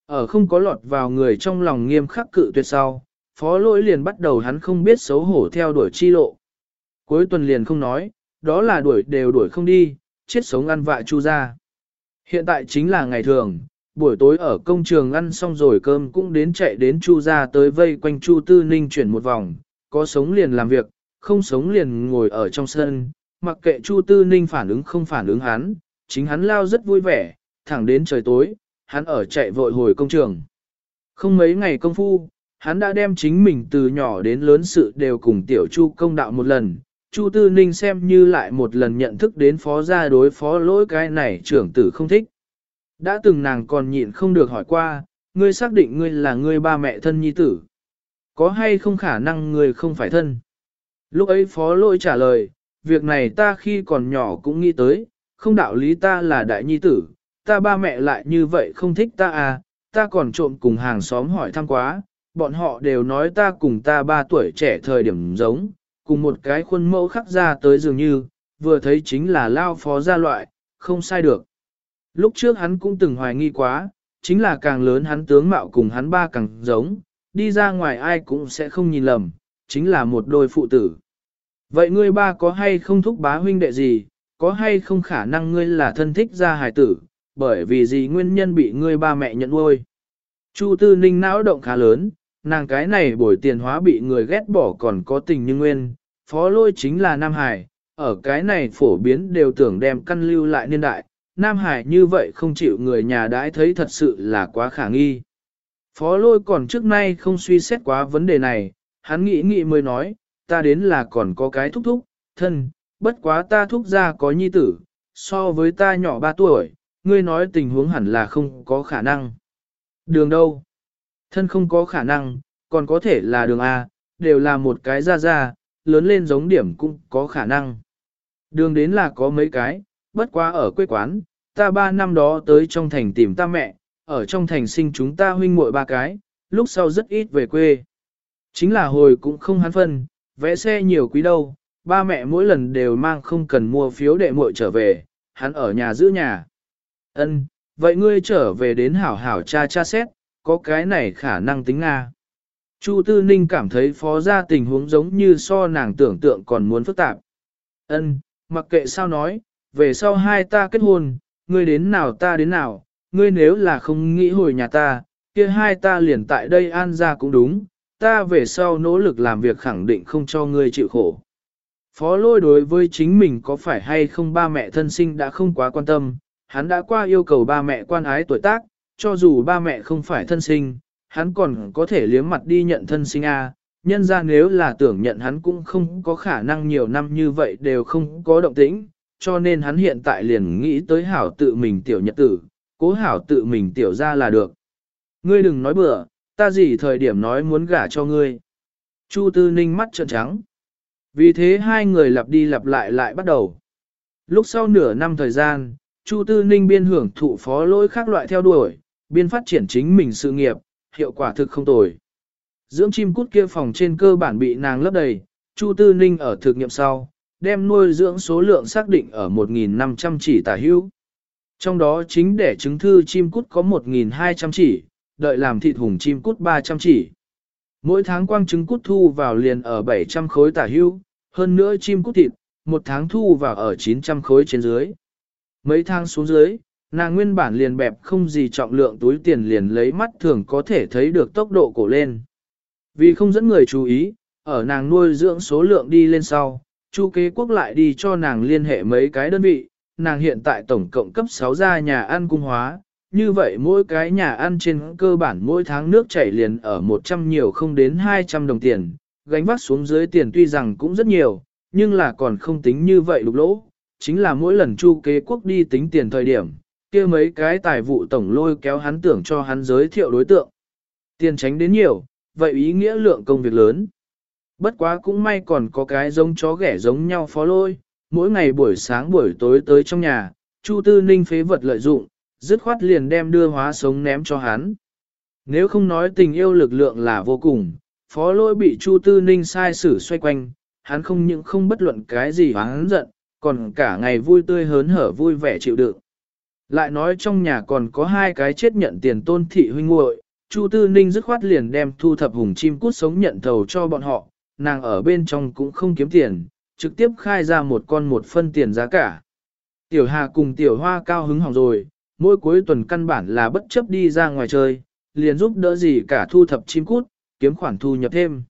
Ở không có lọt vào người trong lòng nghiêm khắc cự tuyệt sau, phó lỗi liền bắt đầu hắn không biết xấu hổ theo đuổi chi lộ. Cuối tuần liền không nói, đó là đuổi đều đuổi không đi, chết sống ăn vạ chu ra. Hiện tại chính là ngày thường, buổi tối ở công trường ăn xong rồi cơm cũng đến chạy đến chu ra tới vây quanh chu tư ninh chuyển một vòng, có sống liền làm việc, không sống liền ngồi ở trong sân, mặc kệ Chu Tư Ninh phản ứng không phản ứng hắn, chính hắn lao rất vui vẻ, thẳng đến trời tối, hắn ở chạy vội hồi công trường. Không mấy ngày công phu, hắn đã đem chính mình từ nhỏ đến lớn sự đều cùng tiểu chu công đạo một lần. Chu Tư Ninh xem như lại một lần nhận thức đến phó gia đối phó lỗi cái này trưởng tử không thích. Đã từng nàng còn nhịn không được hỏi qua, ngươi xác định ngươi là ngươi ba mẹ thân nhi tử. Có hay không khả năng ngươi không phải thân? Lúc ấy phó lỗi trả lời, việc này ta khi còn nhỏ cũng nghĩ tới, không đạo lý ta là đại nhi tử, ta ba mẹ lại như vậy không thích ta à, ta còn trộm cùng hàng xóm hỏi thăm quá, bọn họ đều nói ta cùng ta ba tuổi trẻ thời điểm giống, cùng một cái khuôn mẫu khắc ra tới dường như, vừa thấy chính là lao phó gia loại, không sai được. Lúc trước hắn cũng từng hoài nghi quá, chính là càng lớn hắn tướng mạo cùng hắn ba càng giống, đi ra ngoài ai cũng sẽ không nhìn lầm, chính là một đôi phụ tử. Vậy ngươi ba có hay không thúc bá huynh đệ gì, có hay không khả năng ngươi là thân thích gia hài tử, bởi vì gì nguyên nhân bị ngươi ba mẹ nhận nuôi. Chu Tư Ninh não động khá lớn, nàng cái này bồi tiền hóa bị người ghét bỏ còn có tình như nguyên, phó lôi chính là Nam Hải, ở cái này phổ biến đều tưởng đem căn lưu lại niên đại, Nam Hải như vậy không chịu người nhà đãi thấy thật sự là quá khả nghi. Phó lôi còn trước nay không suy xét quá vấn đề này, hắn nghĩ nghĩ mới nói, ta đến là còn có cái thúc thúc, thân, bất quá ta thúc ra có nhi tử, so với ta nhỏ 3 tuổi, ngươi nói tình huống hẳn là không có khả năng. Đường đâu? Thân không có khả năng, còn có thể là đường A, đều là một cái ra ra, lớn lên giống điểm cũng có khả năng. Đường đến là có mấy cái, bất quá ở quê quán, ta ba năm đó tới trong thành tìm ta mẹ, ở trong thành sinh chúng ta huynh muội ba cái, lúc sau rất ít về quê. Chính là hồi cũng không hắn phân, vẽ xe nhiều quý đâu, ba mẹ mỗi lần đều mang không cần mua phiếu đệ muội trở về, hắn ở nhà giữ nhà. Ân, vậy ngươi trở về đến hảo hảo cha cha xét, có cái này khả năng tính Nga. Chu Tư Ninh cảm thấy phó gia tình huống giống như so nàng tưởng tượng còn muốn phức tạp. Ân, mặc kệ sao nói, về sau hai ta kết hôn, ngươi đến nào ta đến nào, ngươi nếu là không nghĩ hồi nhà ta, kia hai ta liền tại đây an ra cũng đúng, ta về sau nỗ lực làm việc khẳng định không cho ngươi chịu khổ. Phó lôi đối với chính mình có phải hay không ba mẹ thân sinh đã không quá quan tâm, hắn đã qua yêu cầu ba mẹ quan ái tuổi tác, cho dù ba mẹ không phải thân sinh, hắn còn có thể liếm mặt đi nhận thân sinh A, nhân ra nếu là tưởng nhận hắn cũng không có khả năng nhiều năm như vậy đều không có động tĩnh, cho nên hắn hiện tại liền nghĩ tới hảo tự mình tiểu nhật tử, cố hảo tự mình tiểu ra là được. Ngươi đừng nói bừa, ta gì thời điểm nói muốn gả cho ngươi. Chu Tư Ninh mắt trợn trắng. Vì thế hai người lặp đi lặp lại lại bắt đầu. Lúc sau nửa năm thời gian, Chu Tư Ninh biên hưởng thụ phó lỗi khác loại theo đuổi, biên phát triển chính mình sự nghiệp, hiệu quả thực không tồi. Dưỡng chim cút kia phòng trên cơ bản bị nàng lấp đầy, Chu Tư Ninh ở thực nghiệm sau, đem nuôi dưỡng số lượng xác định ở 1.500 chỉ tả hữu. Trong đó chính để trứng thư chim cút có 1.200 chỉ, đợi làm thịt hùng chim cút 300 chỉ. Mỗi tháng quang trứng cút thu vào liền ở 700 khối tả hưu hơn nữa chim cút thịt, một tháng thu vào ở 900 khối trên dưới. Mấy tháng xuống dưới, nàng nguyên bản liền bẹp không gì trọng lượng túi tiền liền lấy mắt thường có thể thấy được tốc độ cổ lên. Vì không dẫn người chú ý, ở nàng nuôi dưỡng số lượng đi lên sau, Chu kế quốc lại đi cho nàng liên hệ mấy cái đơn vị, nàng hiện tại tổng cộng cấp 6 gia nhà ăn cung hóa, như vậy mỗi cái nhà ăn trên cơ bản mỗi tháng nước chảy liền ở 100 nhiều không đến 200 đồng tiền, gánh vác xuống dưới tiền tuy rằng cũng rất nhiều, nhưng là còn không tính như vậy lục lỗ, chính là mỗi lần chu kế quốc đi tính tiền thời điểm, kia mấy cái tài vụ tổng lôi kéo hắn tưởng cho hắn giới thiệu đối tượng. Tiền tránh đến nhiều, vậy ý nghĩa lượng công việc lớn. Bất quá cũng may còn có cái giống chó ghẻ giống nhau phó lôi, mỗi ngày buổi sáng buổi tối tới trong nhà, Chu Tư Ninh phế vật lợi dụng, dứt khoát liền đem đưa hóa sống ném cho hắn. Nếu không nói tình yêu lực lượng là vô cùng, phó lôi bị Chu Tư Ninh sai xử xoay quanh, hắn không những không bất luận cái gì hắn giận, còn cả ngày vui tươi hớn hở vui vẻ chịu đựng. Lại nói trong nhà còn có hai cái chết nhận tiền tôn thị huynh muội, Chu Tư Ninh dứt khoát liền đem thu thập hùng chim cút sống nhận thầu cho bọn họ, nàng ở bên trong cũng không kiếm tiền, trực tiếp khai ra một con một phân tiền giá cả. Tiểu Hà cùng Tiểu Hoa cao hứng hỏng rồi, mỗi cuối tuần căn bản là bất chấp đi ra ngoài chơi, liền giúp đỡ gì cả thu thập chim cút, kiếm khoản thu nhập thêm.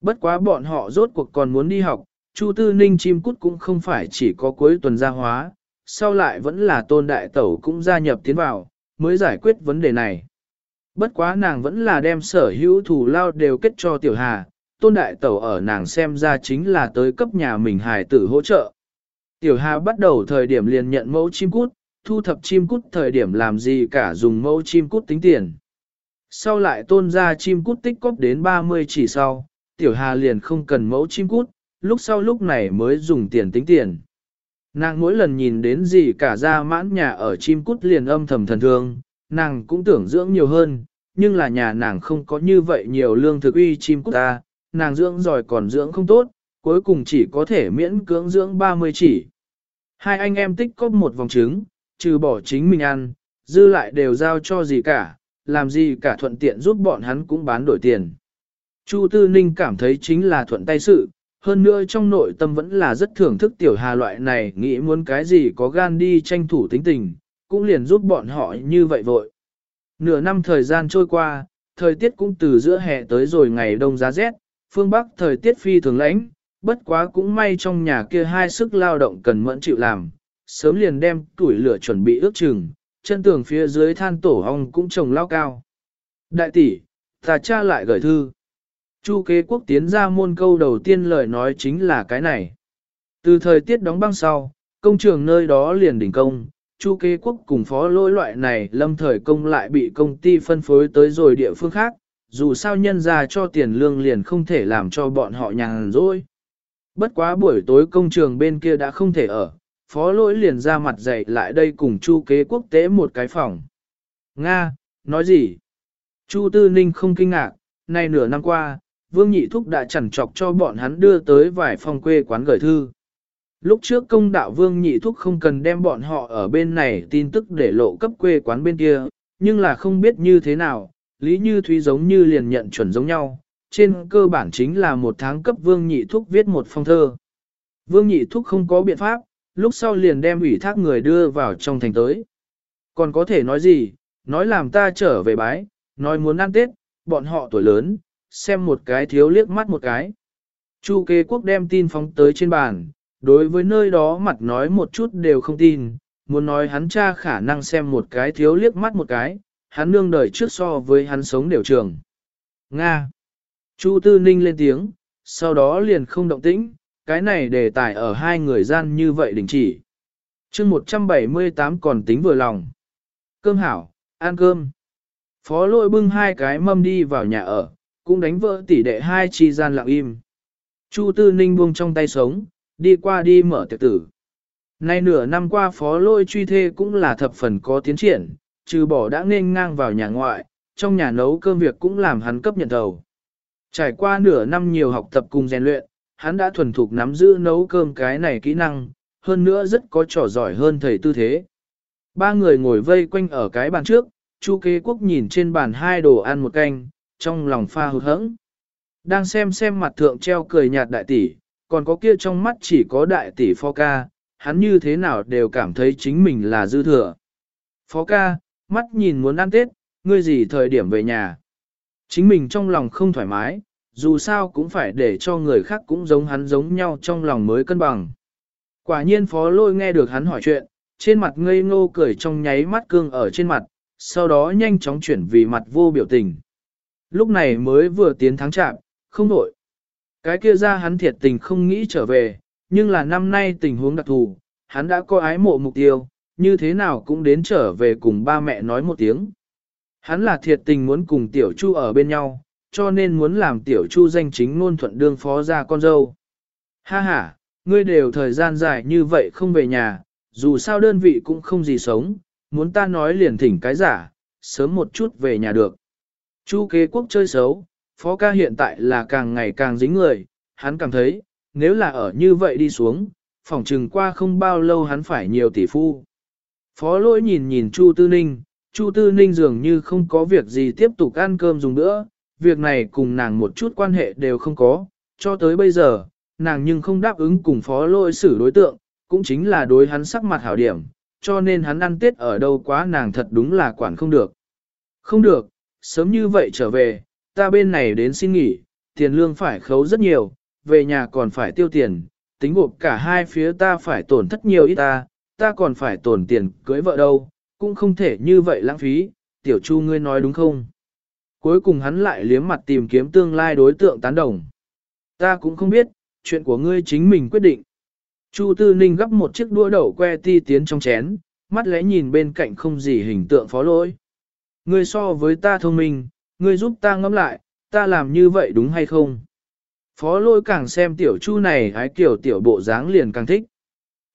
Bất quá bọn họ rốt cuộc còn muốn đi học, Chu Tư Ninh chim cút cũng không phải chỉ có cuối tuần ra hóa, sau lại vẫn là tôn đại tẩu cũng gia nhập tiến vào, mới giải quyết vấn đề này. Bất quá nàng vẫn là đem sở hữu thủ lao đều kết cho tiểu hà, tôn đại tẩu ở nàng xem ra chính là tới cấp nhà mình hài tử hỗ trợ. Tiểu hà bắt đầu thời điểm liền nhận mẫu chim cút, thu thập chim cút thời điểm làm gì cả dùng mẫu chim cút tính tiền. Sau lại tôn ra chim cút tích cóp đến 30 chỉ sau, tiểu hà liền không cần mẫu chim cút, lúc sau lúc này mới dùng tiền tính tiền. Nàng mỗi lần nhìn đến gì cả ra mãn nhà ở chim cút liền âm thầm thần thương, nàng cũng tưởng dưỡng nhiều hơn, nhưng là nhà nàng không có như vậy nhiều lương thực uy chim cút ta, nàng dưỡng giỏi còn dưỡng không tốt, cuối cùng chỉ có thể miễn cưỡng dưỡng 30 chỉ. Hai anh em tích cóp một vòng trứng, trừ bỏ chính mình ăn, dư lại đều giao cho gì cả, làm gì cả thuận tiện giúp bọn hắn cũng bán đổi tiền. Chu Tư Ninh cảm thấy chính là thuận tay sự, hơn nữa trong nội tâm vẫn là rất thưởng thức tiểu hà loại này nghĩ muốn cái gì có gan đi tranh thủ tính tình, cũng liền giúp bọn họ như vậy vội. Nửa năm thời gian trôi qua, thời tiết cũng từ giữa hè tới rồi ngày đông giá rét, phương Bắc thời tiết phi thường lãnh, bất quá cũng may trong nhà kia hai sức lao động cần mẫn chịu làm, sớm liền đem tuổi lửa chuẩn bị ước chừng, chân tường phía dưới than tổ ong cũng trồng lao cao. Đại tỷ, ta cha lại gửi thư. Chu kế quốc tiến ra môn câu đầu tiên lời nói chính là cái này. Từ thời tiết đóng băng sau, công trường nơi đó liền đình công, Chu kế quốc cùng phó lỗi loại này lâm thời công lại bị công ty phân phối tới rồi địa phương khác, dù sao nhân ra cho tiền lương liền không thể làm cho bọn họ nhàn rỗi. Bất quá buổi tối công trường bên kia đã không thể ở, phó lỗi liền ra mặt dậy lại đây cùng Chu kế quốc tế một cái phòng. Nga, nói gì? Chu Tư Ninh không kinh ngạc, nay nửa năm qua, Vương Nhị Thúc đã chẳng chọc cho bọn hắn đưa tới vài phòng quê quán gửi thư. Lúc trước công đạo Vương Nhị Thúc không cần đem bọn họ ở bên này tin tức để lộ cấp quê quán bên kia, nhưng là không biết như thế nào, Lý Như Thúy giống như liền nhận chuẩn giống nhau, trên cơ bản chính là một tháng cấp Vương Nhị Thúc viết một phong thơ. Vương Nhị Thúc không có biện pháp, lúc sau liền đem ủy thác người đưa vào trong thành tới. Còn có thể nói gì, nói làm ta trở về bái, nói muốn ăn Tết, bọn họ tuổi lớn, xem một cái thiếu liếc mắt một cái. Chu kế quốc đem tin phóng tới trên bàn, đối với nơi đó mặt nói một chút đều không tin, muốn nói hắn cha khả năng xem một cái thiếu liếc mắt một cái, hắn nương đời trước so với hắn sống đều trường. Nga. Chu Tư Ninh lên tiếng, sau đó liền không động tĩnh, cái này đề tài ở hai người gian như vậy đình chỉ. chương 178 còn tính vừa lòng. Cơm hảo, ăn cơm. Phó lôi bưng hai cái mâm đi vào nhà ở, cũng đánh vỡ tỷ đệ hai chi gian lặng im. Chu Tư Ninh buông trong tay sống, đi qua đi mở tiệc tử. Nay nửa năm qua phó lôi truy thê cũng là thập phần có tiến triển, trừ bỏ đã nên ngang vào nhà ngoại, trong nhà nấu cơm việc cũng làm hắn cấp nhận đầu. Trải qua nửa năm nhiều học tập cùng rèn luyện, hắn đã thuần thục nắm giữ nấu cơm cái này kỹ năng, hơn nữa rất có trò giỏi hơn thầy tư thế. Ba người ngồi vây quanh ở cái bàn trước, Chu kế quốc nhìn trên bàn hai đồ ăn một canh, trong lòng pha hụt hẫng. Đang xem xem mặt thượng treo cười nhạt đại tỷ, còn có kia trong mắt chỉ có đại tỷ phó ca, hắn như thế nào đều cảm thấy chính mình là dư thừa. Phó ca, mắt nhìn muốn ăn Tết, ngươi gì thời điểm về nhà. Chính mình trong lòng không thoải mái, dù sao cũng phải để cho người khác cũng giống hắn giống nhau trong lòng mới cân bằng. Quả nhiên phó lôi nghe được hắn hỏi chuyện, trên mặt ngây ngô cười trong nháy mắt cương ở trên mặt, sau đó nhanh chóng chuyển vì mặt vô biểu tình. Lúc này mới vừa tiến tháng chạm, không đổi. Cái kia ra hắn thiệt tình không nghĩ trở về, nhưng là năm nay tình huống đặc thù, hắn đã có ái mộ mục tiêu, như thế nào cũng đến trở về cùng ba mẹ nói một tiếng. Hắn là thiệt tình muốn cùng tiểu chu ở bên nhau, cho nên muốn làm tiểu chu danh chính ngôn thuận đương phó ra con dâu. Ha ha, ngươi đều thời gian dài như vậy không về nhà, dù sao đơn vị cũng không gì sống, muốn ta nói liền thỉnh cái giả, sớm một chút về nhà được. Chu kế quốc chơi xấu, phó ca hiện tại là càng ngày càng dính người, hắn cảm thấy, nếu là ở như vậy đi xuống, phỏng trừng qua không bao lâu hắn phải nhiều tỷ phu. Phó lỗi nhìn nhìn Chu Tư Ninh, Chu Tư Ninh dường như không có việc gì tiếp tục ăn cơm dùng nữa, việc này cùng nàng một chút quan hệ đều không có, cho tới bây giờ, nàng nhưng không đáp ứng cùng phó lôi xử đối tượng, cũng chính là đối hắn sắc mặt hảo điểm, cho nên hắn ăn tết ở đâu quá nàng thật đúng là quản không được. Không được, sớm như vậy trở về, ta bên này đến xin nghỉ, tiền lương phải khấu rất nhiều, về nhà còn phải tiêu tiền, tính gộp cả hai phía ta phải tổn thất nhiều ít ta, ta còn phải tổn tiền cưới vợ đâu, cũng không thể như vậy lãng phí, tiểu chu ngươi nói đúng không? Cuối cùng hắn lại liếm mặt tìm kiếm tương lai đối tượng tán đồng. Ta cũng không biết, chuyện của ngươi chính mình quyết định. Chu Tư Ninh gấp một chiếc đũa đậu que ti tiến trong chén, mắt lẽ nhìn bên cạnh không gì hình tượng phó lỗi. Ngươi so với ta thông minh, ngươi giúp ta ngẫm lại, ta làm như vậy đúng hay không? Phó lỗi càng xem tiểu chu này hái kiểu tiểu bộ dáng liền càng thích.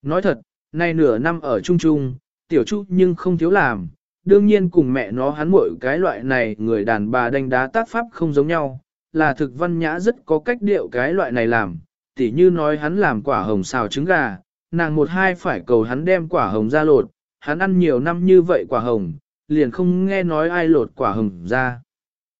Nói thật, nay nửa năm ở chung chung, tiểu chu nhưng không thiếu làm, đương nhiên cùng mẹ nó hắn muội cái loại này người đàn bà đánh đá tác pháp không giống nhau, là thực văn nhã rất có cách điệu cái loại này làm, tỉ như nói hắn làm quả hồng xào trứng gà, nàng một hai phải cầu hắn đem quả hồng ra lột, hắn ăn nhiều năm như vậy quả hồng, liền không nghe nói ai lột quả hồng ra.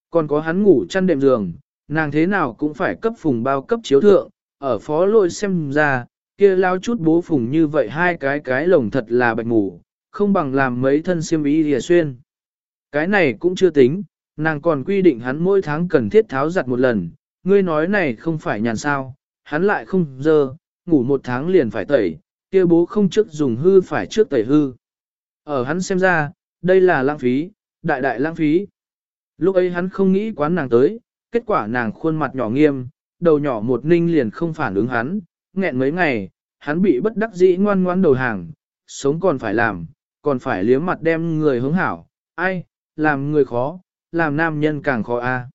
Còn có hắn ngủ chăn đệm giường, nàng thế nào cũng phải cấp phùng bao cấp chiếu thượng, ở phó lôi xem ra, kia lao chút bố phùng như vậy hai cái cái lồng thật là bạch ngủ, không bằng làm mấy thân xiêm y lìa xuyên. Cái này cũng chưa tính, nàng còn quy định hắn mỗi tháng cần thiết tháo giặt một lần, ngươi nói này không phải nhàn sao, hắn lại không dơ, ngủ một tháng liền phải tẩy, kia bố không trước dùng hư phải trước tẩy hư. Ở hắn xem ra, đây là lãng phí, đại đại lãng phí. Lúc ấy hắn không nghĩ quán nàng tới, kết quả nàng khuôn mặt nhỏ nghiêm, đầu nhỏ một ninh liền không phản ứng hắn, nghẹn mấy ngày, hắn bị bất đắc dĩ ngoan ngoan đầu hàng, sống còn phải làm, còn phải liếm mặt đem người hướng hảo, ai, làm người khó, làm nam nhân càng khó a.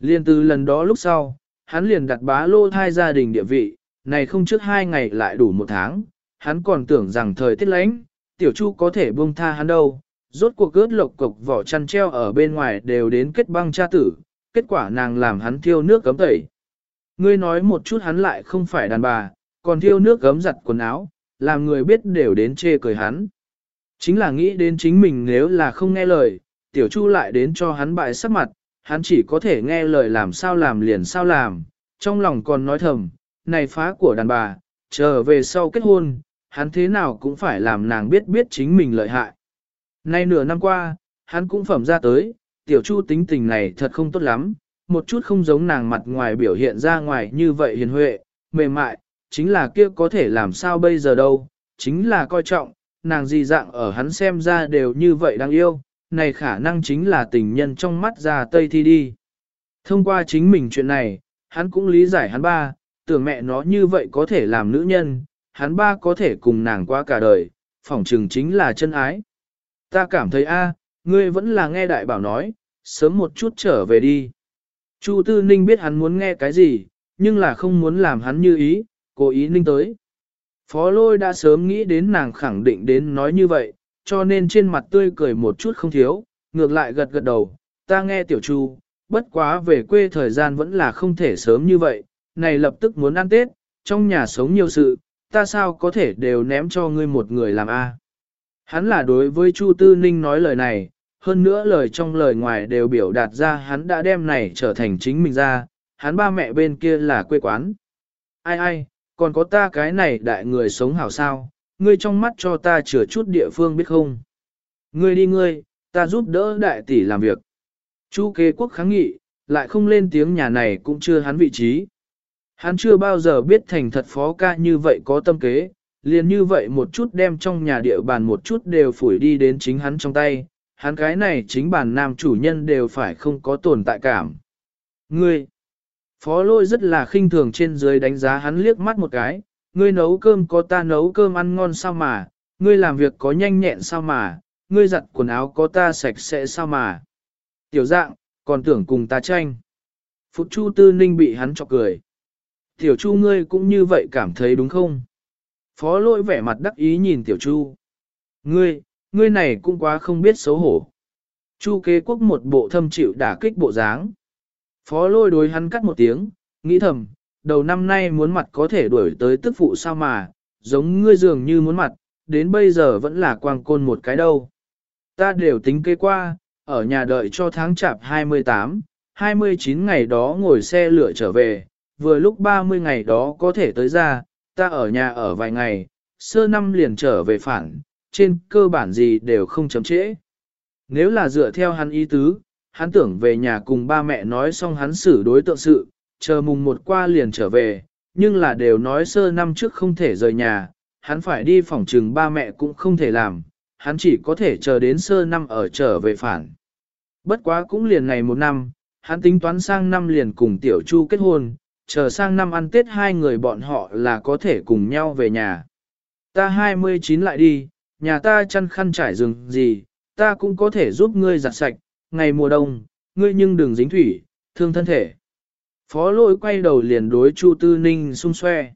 Liên từ lần đó lúc sau, hắn liền đặt bá lô thai gia đình địa vị, này không trước hai ngày lại đủ một tháng, hắn còn tưởng rằng thời tiết lánh, tiểu chu có thể buông tha hắn đâu, rốt cuộc cướp lộc cục vỏ chăn treo ở bên ngoài đều đến kết băng cha tử, kết quả nàng làm hắn thiêu nước cấm tẩy. Ngươi nói một chút hắn lại không phải đàn bà, còn thiêu nước gấm giặt quần áo, làm người biết đều đến chê cười hắn. Chính là nghĩ đến chính mình nếu là không nghe lời, tiểu chu lại đến cho hắn bại sắc mặt, hắn chỉ có thể nghe lời làm sao làm liền sao làm, trong lòng còn nói thầm, này phá của đàn bà, trở về sau kết hôn, hắn thế nào cũng phải làm nàng biết biết chính mình lợi hại. Nay nửa năm qua, hắn cũng phẩm ra tới, tiểu chu tính tình này thật không tốt lắm, một chút không giống nàng mặt ngoài biểu hiện ra ngoài như vậy hiền huệ, mềm mại, chính là kia có thể làm sao bây giờ đâu, chính là coi trọng, nàng gì dạng ở hắn xem ra đều như vậy đáng yêu, này khả năng chính là tình nhân trong mắt ra tây thi đi. Thông qua chính mình chuyện này, hắn cũng lý giải hắn ba, tưởng mẹ nó như vậy có thể làm nữ nhân, hắn ba có thể cùng nàng qua cả đời, phỏng chừng chính là chân ái. Ta cảm thấy a, ngươi vẫn là nghe đại bảo nói, sớm một chút trở về đi. Chu Tư Ninh biết hắn muốn nghe cái gì, nhưng là không muốn làm hắn như ý, cố ý ninh tới. Phó lôi đã sớm nghĩ đến nàng khẳng định đến nói như vậy, cho nên trên mặt tươi cười một chút không thiếu, ngược lại gật gật đầu, ta nghe tiểu chu, bất quá về quê thời gian vẫn là không thể sớm như vậy, này lập tức muốn ăn Tết, trong nhà sống nhiều sự, ta sao có thể đều ném cho ngươi một người làm a? Hắn là đối với Chu Tư Ninh nói lời này, hơn nữa lời trong lời ngoài đều biểu đạt ra hắn đã đem này trở thành chính mình ra, hắn ba mẹ bên kia là quê quán. Ai ai, còn có ta cái này đại người sống hảo sao, ngươi trong mắt cho ta chừa chút địa phương biết không? Ngươi đi ngươi, ta giúp đỡ đại tỷ làm việc. Chu kế quốc kháng nghị, lại không lên tiếng nhà này cũng chưa hắn vị trí. Hắn chưa bao giờ biết thành thật phó ca như vậy có tâm kế, liền như vậy một chút đem trong nhà địa bàn một chút đều phủi đi đến chính hắn trong tay, hắn cái này chính bản nam chủ nhân đều phải không có tồn tại cảm. Ngươi, phó lôi rất là khinh thường trên dưới đánh giá hắn liếc mắt một cái, ngươi nấu cơm có ta nấu cơm ăn ngon sao mà, ngươi làm việc có nhanh nhẹn sao mà, ngươi giặt quần áo có ta sạch sẽ sao mà. Tiểu dạng, còn tưởng cùng ta tranh. Phục Chu Tư Ninh bị hắn chọc cười. Tiểu Chu ngươi cũng như vậy cảm thấy đúng không? Phó lôi vẻ mặt đắc ý nhìn Tiểu Chu. Ngươi, ngươi này cũng quá không biết xấu hổ. Chu kế quốc một bộ thâm chịu đả kích bộ dáng. Phó lôi đối hắn cắt một tiếng, nghĩ thầm, đầu năm nay muốn mặt có thể đuổi tới tức phụ sao mà, giống ngươi dường như muốn mặt, đến bây giờ vẫn là quang côn một cái đâu. Ta đều tính kế qua, ở nhà đợi cho tháng chạp 28, 29 ngày đó ngồi xe lửa trở về, vừa lúc 30 ngày đó có thể tới ra, ta ở nhà ở vài ngày, sơ năm liền trở về phản, trên cơ bản gì đều không chấm trễ. Nếu là dựa theo hắn ý tứ, hắn tưởng về nhà cùng ba mẹ nói xong hắn xử đối tượng sự, chờ mùng một qua liền trở về, nhưng là đều nói sơ năm trước không thể rời nhà, hắn phải đi phòng trừng ba mẹ cũng không thể làm, hắn chỉ có thể chờ đến sơ năm ở trở về phản. Bất quá cũng liền ngày một năm, hắn tính toán sang năm liền cùng Tiểu Chu kết hôn, chờ sang năm ăn Tết hai người bọn họ là có thể cùng nhau về nhà. Ta 29 lại đi, nhà ta chăn khăn trải rừng gì, ta cũng có thể giúp ngươi giặt sạch, ngày mùa đông, ngươi nhưng đừng dính thủy, thương thân thể. Phó lỗi quay đầu liền đối Chu Tư Ninh xung xoe.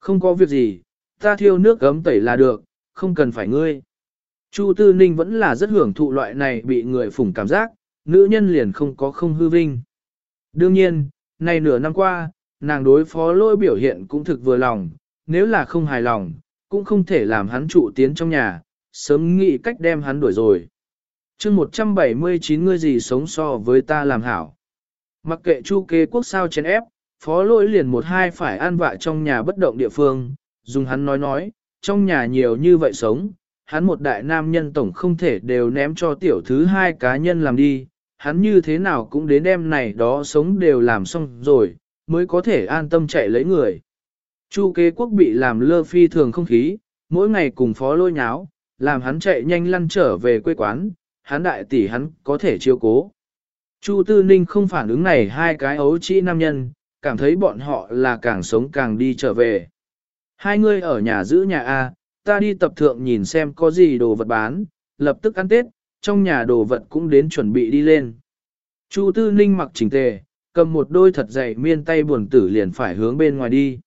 Không có việc gì, ta thiêu nước gấm tẩy là được, không cần phải ngươi. Chu Tư Ninh vẫn là rất hưởng thụ loại này bị người phủng cảm giác, nữ nhân liền không có không hư vinh. Đương nhiên, nay nửa năm qua, nàng đối phó lỗi biểu hiện cũng thực vừa lòng, nếu là không hài lòng, cũng không thể làm hắn trụ tiến trong nhà, sớm nghĩ cách đem hắn đuổi rồi chương 179 ngươi gì sống so với ta làm hảo. Mặc kệ chu kế quốc sao chén ép, phó lỗi liền một hai phải an vạ trong nhà bất động địa phương, dùng hắn nói nói, trong nhà nhiều như vậy sống, hắn một đại nam nhân tổng không thể đều ném cho tiểu thứ hai cá nhân làm đi, hắn như thế nào cũng đến đêm này đó sống đều làm xong rồi, mới có thể an tâm chạy lấy người. Chu kế quốc bị làm lơ phi thường không khí, mỗi ngày cùng phó lôi nháo, làm hắn chạy nhanh lăn trở về quê quán, hắn đại tỷ hắn có thể chiêu cố. Chu Tư Ninh không phản ứng này hai cái ấu trĩ nam nhân, cảm thấy bọn họ là càng sống càng đi trở về. Hai người ở nhà giữ nhà A, ta đi tập thượng nhìn xem có gì đồ vật bán, lập tức ăn Tết, trong nhà đồ vật cũng đến chuẩn bị đi lên. Chu Tư Ninh mặc chỉnh tề, cầm một đôi thật dày miên tay buồn tử liền phải hướng bên ngoài đi.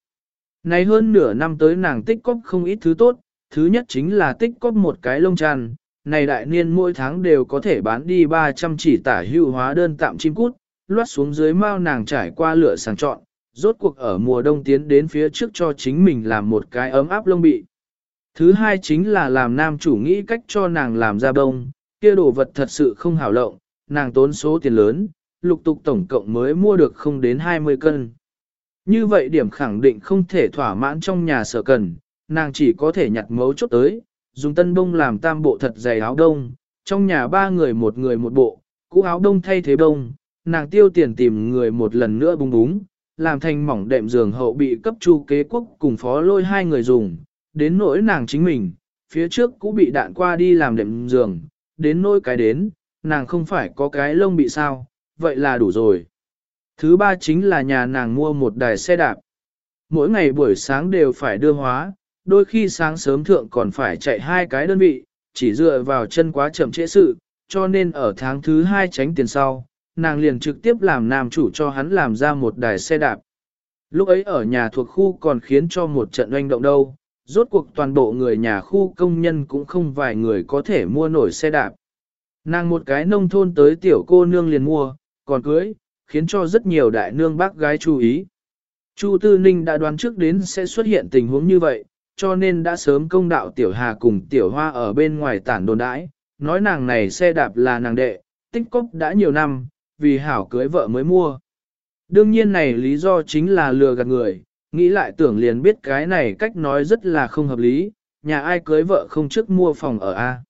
Này hơn nửa năm tới nàng tích cóp không ít thứ tốt, thứ nhất chính là tích cóp một cái lông tràn, này đại niên mỗi tháng đều có thể bán đi 300 chỉ tả hữu hóa đơn tạm chim cút, loát xuống dưới mao nàng trải qua lựa sàng chọn, rốt cuộc ở mùa đông tiến đến phía trước cho chính mình làm một cái ấm áp lông bị. Thứ hai chính là làm nam chủ nghĩ cách cho nàng làm ra bông, kia đồ vật thật sự không hảo lộng, nàng tốn số tiền lớn, lục tục tổng cộng mới mua được không đến 20 cân. Như vậy điểm khẳng định không thể thỏa mãn trong nhà sở cần, nàng chỉ có thể nhặt mấu chốt tới, dùng tân bông làm tam bộ thật dày áo đông, trong nhà ba người một người một bộ, cũ áo đông thay thế đông. nàng tiêu tiền tìm người một lần nữa bung búng, làm thành mỏng đệm giường hậu bị cấp chu kế quốc cùng phó lôi hai người dùng, đến nỗi nàng chính mình, phía trước cũng bị đạn qua đi làm đệm giường, đến nỗi cái đến, nàng không phải có cái lông bị sao, vậy là đủ rồi. Thứ ba chính là nhà nàng mua một đài xe đạp. Mỗi ngày buổi sáng đều phải đưa hóa, đôi khi sáng sớm thượng còn phải chạy hai cái đơn vị, chỉ dựa vào chân quá chậm trễ sự, cho nên ở tháng thứ hai tránh tiền sau, nàng liền trực tiếp làm nam chủ cho hắn làm ra một đài xe đạp. Lúc ấy ở nhà thuộc khu còn khiến cho một trận oanh động đâu, rốt cuộc toàn bộ người nhà khu công nhân cũng không vài người có thể mua nổi xe đạp. Nàng một cái nông thôn tới tiểu cô nương liền mua, còn cưới, khiến cho rất nhiều đại nương bác gái chú ý. Chu Tư Ninh đã đoán trước đến sẽ xuất hiện tình huống như vậy, cho nên đã sớm công đạo Tiểu Hà cùng Tiểu Hoa ở bên ngoài tản đồn đãi, nói nàng này xe đạp là nàng đệ, tích cốc đã nhiều năm, vì hảo cưới vợ mới mua. Đương nhiên này lý do chính là lừa gạt người, nghĩ lại tưởng liền biết cái này cách nói rất là không hợp lý, nhà ai cưới vợ không trước mua phòng ở A.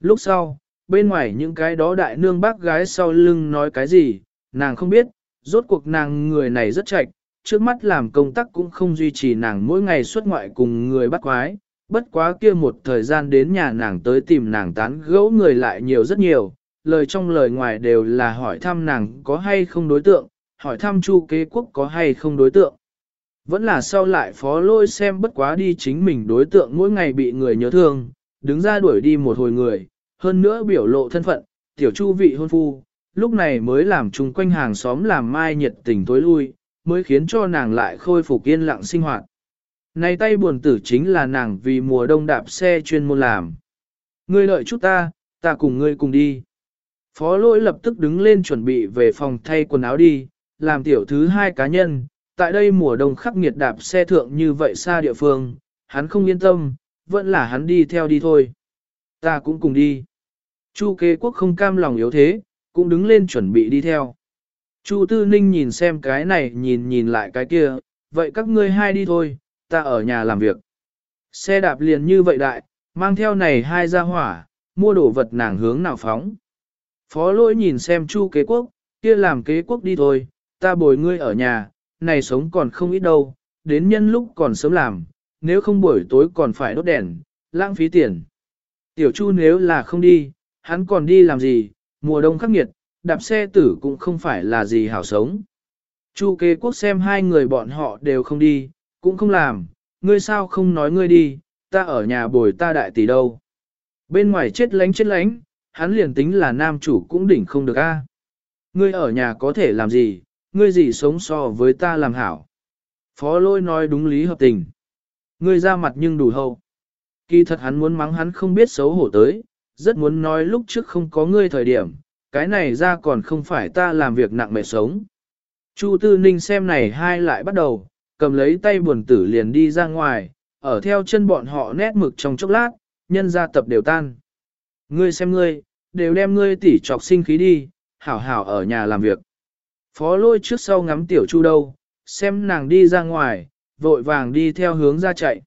Lúc sau, bên ngoài những cái đó đại nương bác gái sau lưng nói cái gì, nàng không biết, rốt cuộc nàng người này rất chạch, trước mắt làm công tác cũng không duy trì nàng mỗi ngày xuất ngoại cùng người bắt quái, bất quá kia một thời gian đến nhà nàng tới tìm nàng tán gẫu người lại nhiều rất nhiều, lời trong lời ngoài đều là hỏi thăm nàng có hay không đối tượng, hỏi thăm chu kế quốc có hay không đối tượng. Vẫn là sau lại phó lôi xem bất quá đi chính mình đối tượng mỗi ngày bị người nhớ thương, đứng ra đuổi đi một hồi người, hơn nữa biểu lộ thân phận, tiểu chu vị hôn phu, lúc này mới làm chung quanh hàng xóm làm mai nhiệt tình tối lui, mới khiến cho nàng lại khôi phục yên lặng sinh hoạt. Này tay buồn tử chính là nàng vì mùa đông đạp xe chuyên môn làm. Ngươi đợi chút ta, ta cùng ngươi cùng đi. Phó lỗi lập tức đứng lên chuẩn bị về phòng thay quần áo đi, làm tiểu thứ hai cá nhân, tại đây mùa đông khắc nghiệt đạp xe thượng như vậy xa địa phương, hắn không yên tâm, vẫn là hắn đi theo đi thôi. Ta cũng cùng đi. Chu kế quốc không cam lòng yếu thế, cũng đứng lên chuẩn bị đi theo. Chu Tư Ninh nhìn xem cái này nhìn nhìn lại cái kia, vậy các ngươi hai đi thôi, ta ở nhà làm việc. Xe đạp liền như vậy đại, mang theo này hai ra hỏa, mua đồ vật nàng hướng nào phóng. Phó lỗi nhìn xem Chu kế quốc, kia làm kế quốc đi thôi, ta bồi ngươi ở nhà, này sống còn không ít đâu, đến nhân lúc còn sớm làm, nếu không buổi tối còn phải đốt đèn, lãng phí tiền. Tiểu Chu nếu là không đi, hắn còn đi làm gì, mùa đông khắc nghiệt, đạp xe tử cũng không phải là gì hảo sống. Chu kế quốc xem hai người bọn họ đều không đi, cũng không làm, ngươi sao không nói ngươi đi, ta ở nhà bồi ta đại tỷ đâu. Bên ngoài chết lánh chết lánh, hắn liền tính là nam chủ cũng đỉnh không được a. Ngươi ở nhà có thể làm gì, ngươi gì sống so với ta làm hảo. Phó lôi nói đúng lý hợp tình. Ngươi ra mặt nhưng đủ hậu. Kỳ thật hắn muốn mắng hắn không biết xấu hổ tới, rất muốn nói lúc trước không có ngươi thời điểm, cái này ra còn không phải ta làm việc nặng mệt sống. Chu Tư Ninh xem này hai lại bắt đầu, cầm lấy tay buồn tử liền đi ra ngoài, ở theo chân bọn họ nét mực trong chốc lát, nhân gia tập đều tan. Ngươi xem ngươi, đều đem ngươi tỉ trọc sinh khí đi, hảo hảo ở nhà làm việc. Phó lôi trước sau ngắm tiểu chu đâu, xem nàng đi ra ngoài, vội vàng đi theo hướng ra chạy.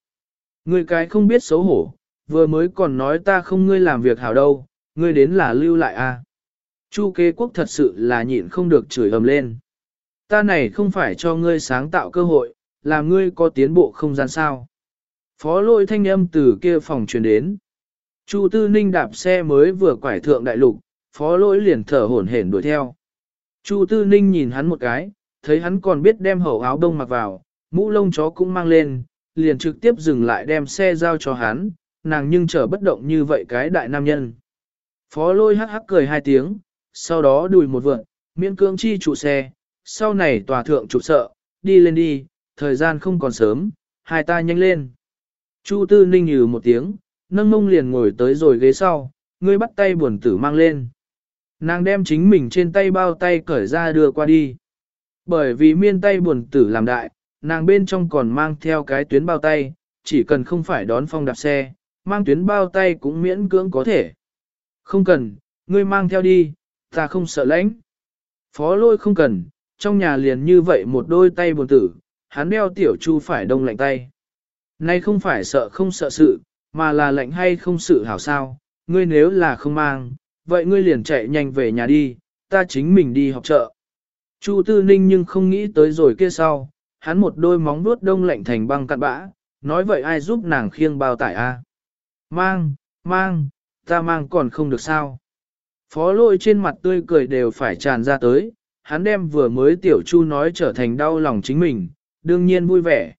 Ngươi cái không biết xấu hổ, vừa mới còn nói ta không ngươi làm việc hảo đâu, ngươi đến là lưu lại a. À. Chu kế quốc thật sự là nhịn không được chửi ầm lên. Ta này không phải cho ngươi sáng tạo cơ hội, làm ngươi có tiến bộ không gian sao. Phó lôi thanh âm từ kia phòng truyền đến. Chu Tư Ninh đạp xe mới vừa quải thượng đại lục, phó lỗi liền thở hổn hển đuổi theo. Chu Tư Ninh nhìn hắn một cái, thấy hắn còn biết đem hậu áo đông mặc vào, mũ lông chó cũng mang lên, liền trực tiếp dừng lại đem xe giao cho hắn, nàng nhưng trở bất động như vậy cái đại nam nhân. Phó lôi hắc hắc cười hai tiếng, sau đó đùi một vượn, miễn cưỡng chi trụ xe, sau này tòa thượng trụ sợ, đi lên đi, thời gian không còn sớm, hai ta nhanh lên. Chu Tư Ninh nhừ một tiếng, nâng mông liền ngồi tới rồi ghế sau, ngươi bắt tay buồn tử mang lên. Nàng đem chính mình trên tay bao tay cởi ra đưa qua đi. Bởi vì miên tay buồn tử làm đại, nàng bên trong còn mang theo cái tuyến bao tay, chỉ cần không phải đón phong đạp xe, mang tuyến bao tay cũng miễn cưỡng có thể. Không cần, ngươi mang theo đi, ta không sợ lãnh. Phó lôi không cần, trong nhà liền như vậy một đôi tay buồn tử, hắn đeo tiểu chu phải đông lạnh tay. Nay không phải sợ không sợ sự, mà là lạnh hay không sự hảo sao, ngươi nếu là không mang, vậy ngươi liền chạy nhanh về nhà đi, ta chính mình đi học chợ. Chu Tư Ninh nhưng không nghĩ tới rồi kia sau, hắn một đôi móng vuốt đông lạnh thành băng cặn bã, nói vậy ai giúp nàng khiêng bao tải a? Mang, mang, ta mang còn không được sao. Phó lôi trên mặt tươi cười đều phải tràn ra tới, hắn đem vừa mới tiểu chu nói trở thành đau lòng chính mình, đương nhiên vui vẻ.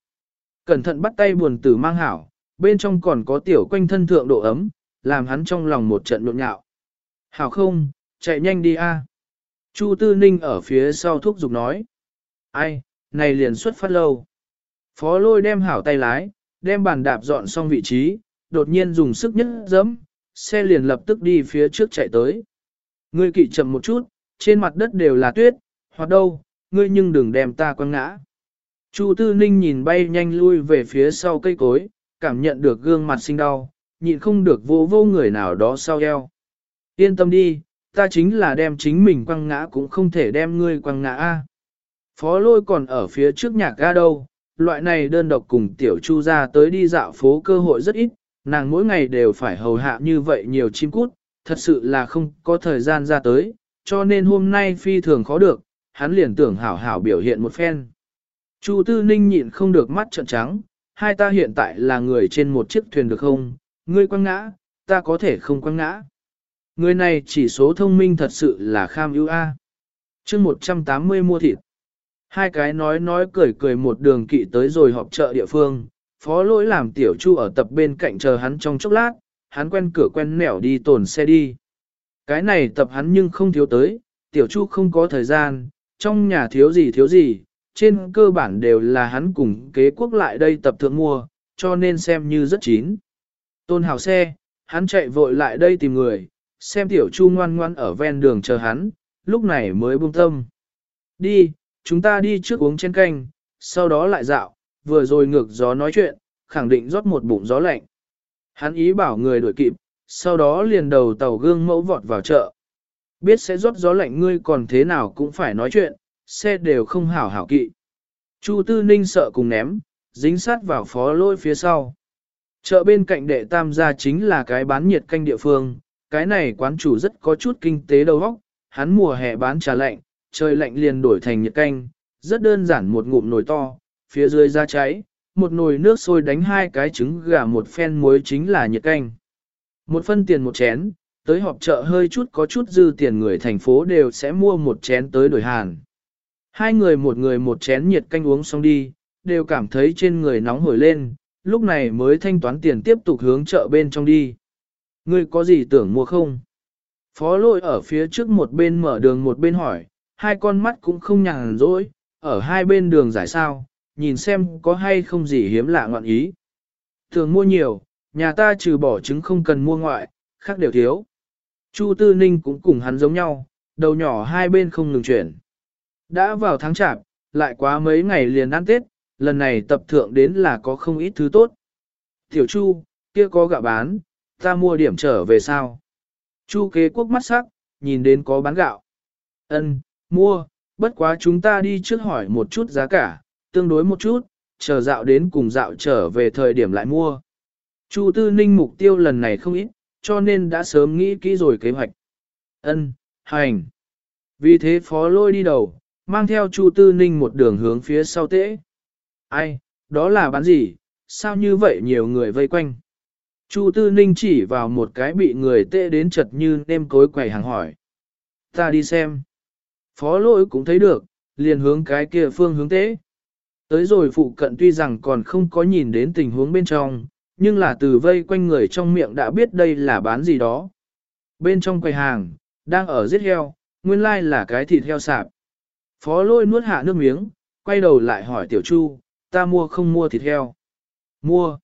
Cẩn thận bắt tay buồn tử mang hảo, bên trong còn có tiểu quanh thân thượng độ ấm, làm hắn trong lòng một trận nộn nhạo. Hảo không, chạy nhanh đi a. Chu Tư Ninh ở phía sau thúc giục nói. Ai, này liền xuất phát lâu. Phó lôi đem hảo tay lái, đem bàn đạp dọn xong vị trí, đột nhiên dùng sức nhất dẫm, xe liền lập tức đi phía trước chạy tới. Ngươi kỵ chậm một chút, trên mặt đất đều là tuyết, hoặc đâu, ngươi nhưng đừng đem ta quăng ngã. Chu Tư Ninh nhìn bay nhanh lui về phía sau cây cối, cảm nhận được gương mặt sinh đau, nhịn không được vô vô người nào đó sau eo. Yên tâm đi, ta chính là đem chính mình quăng ngã cũng không thể đem ngươi quăng ngã a. Phó lôi còn ở phía trước nhạc ga đâu, loại này đơn độc cùng tiểu chu ra tới đi dạo phố cơ hội rất ít, nàng mỗi ngày đều phải hầu hạ như vậy nhiều chim cút, thật sự là không có thời gian ra tới, cho nên hôm nay phi thường khó được, hắn liền tưởng hảo hảo biểu hiện một phen. Chu Tư Ninh nhịn không được mắt trợn trắng, hai ta hiện tại là người trên một chiếc thuyền được không, ngươi quăng ngã, ta có thể không quăng ngã. Người này chỉ số thông minh thật sự là kham ưu a. chương 180 mua thịt. Hai cái nói nói cười cười một đường kỵ tới rồi họp chợ địa phương, phó lỗi làm tiểu chu ở tập bên cạnh chờ hắn trong chốc lát, hắn quen cửa quen nẻo đi tồn xe đi. Cái này tập hắn nhưng không thiếu tới, tiểu chu không có thời gian, trong nhà thiếu gì thiếu gì, trên cơ bản đều là hắn cùng kế quốc lại đây tập thượng mua, cho nên xem như rất chín. Tôn hào xe, hắn chạy vội lại đây tìm người, xem tiểu chu ngoan ngoan ở ven đường chờ hắn, lúc này mới buông tâm. Đi, chúng ta đi trước uống chén canh, sau đó lại dạo, vừa rồi ngược gió nói chuyện, khẳng định rót một bụng gió lạnh. Hắn ý bảo người đuổi kịp, sau đó liền đầu tàu gương mẫu vọt vào chợ. Biết sẽ rót gió lạnh ngươi còn thế nào cũng phải nói chuyện, xe đều không hảo hảo kỵ. Chu Tư Ninh sợ cùng ném, dính sát vào phó lôi phía sau. Chợ bên cạnh đệ tam gia chính là cái bán nhiệt canh địa phương, cái này quán chủ rất có chút kinh tế đầu óc, hắn mùa hè bán trà lạnh, trời lạnh liền đổi thành nhiệt canh, rất đơn giản một ngụm nồi to, phía dưới ra cháy, một nồi nước sôi đánh hai cái trứng gà một phen muối chính là nhiệt canh. Một phân tiền một chén, tới họp chợ hơi chút có chút dư tiền người thành phố đều sẽ mua một chén tới đổi hàn. Hai người một người một chén nhiệt canh uống xong đi, đều cảm thấy trên người nóng hổi lên, lúc này mới thanh toán tiền tiếp tục hướng chợ bên trong đi. Ngươi có gì tưởng mua không? Phó lôi ở phía trước một bên mở đường một bên hỏi, hai con mắt cũng không nhàn rỗi, ở hai bên đường giải sao, nhìn xem có hay không gì hiếm lạ ngọn ý. Thường mua nhiều, nhà ta trừ bỏ trứng không cần mua ngoại, khác đều thiếu. Chu Tư Ninh cũng cùng hắn giống nhau, đầu nhỏ hai bên không ngừng chuyển. Đã vào tháng chạp, lại quá mấy ngày liền ăn Tết, lần này tập thượng đến là có không ít thứ tốt. Tiểu Chu, kia có gạo bán, ta mua điểm trở về sao? Chu kế quốc mắt sắc, nhìn đến có bán gạo. Ân, mua, bất quá chúng ta đi trước hỏi một chút giá cả, tương đối một chút, chờ dạo đến cùng dạo trở về thời điểm lại mua. Chu Tư Ninh mục tiêu lần này không ít, cho nên đã sớm nghĩ kỹ rồi kế hoạch. Ân, hành. Vì thế phó lôi đi đầu, mang theo Chu Tư Ninh một đường hướng phía sau tễ. Ai, đó là bán gì, sao như vậy nhiều người vây quanh? Chu Tư Ninh chỉ vào một cái bị người tệ đến chật như nêm cối quầy hàng hỏi. Ta đi xem. Phó lỗi cũng thấy được, liền hướng cái kia phương hướng tế. Tới rồi phụ cận tuy rằng còn không có nhìn đến tình huống bên trong, nhưng là từ vây quanh người trong miệng đã biết đây là bán gì đó. Bên trong quầy hàng, đang ở giết heo, nguyên lai là cái thịt heo sạp. Phó lôi nuốt hạ nước miếng, quay đầu lại hỏi tiểu chu, ta mua không mua thịt heo. Mua.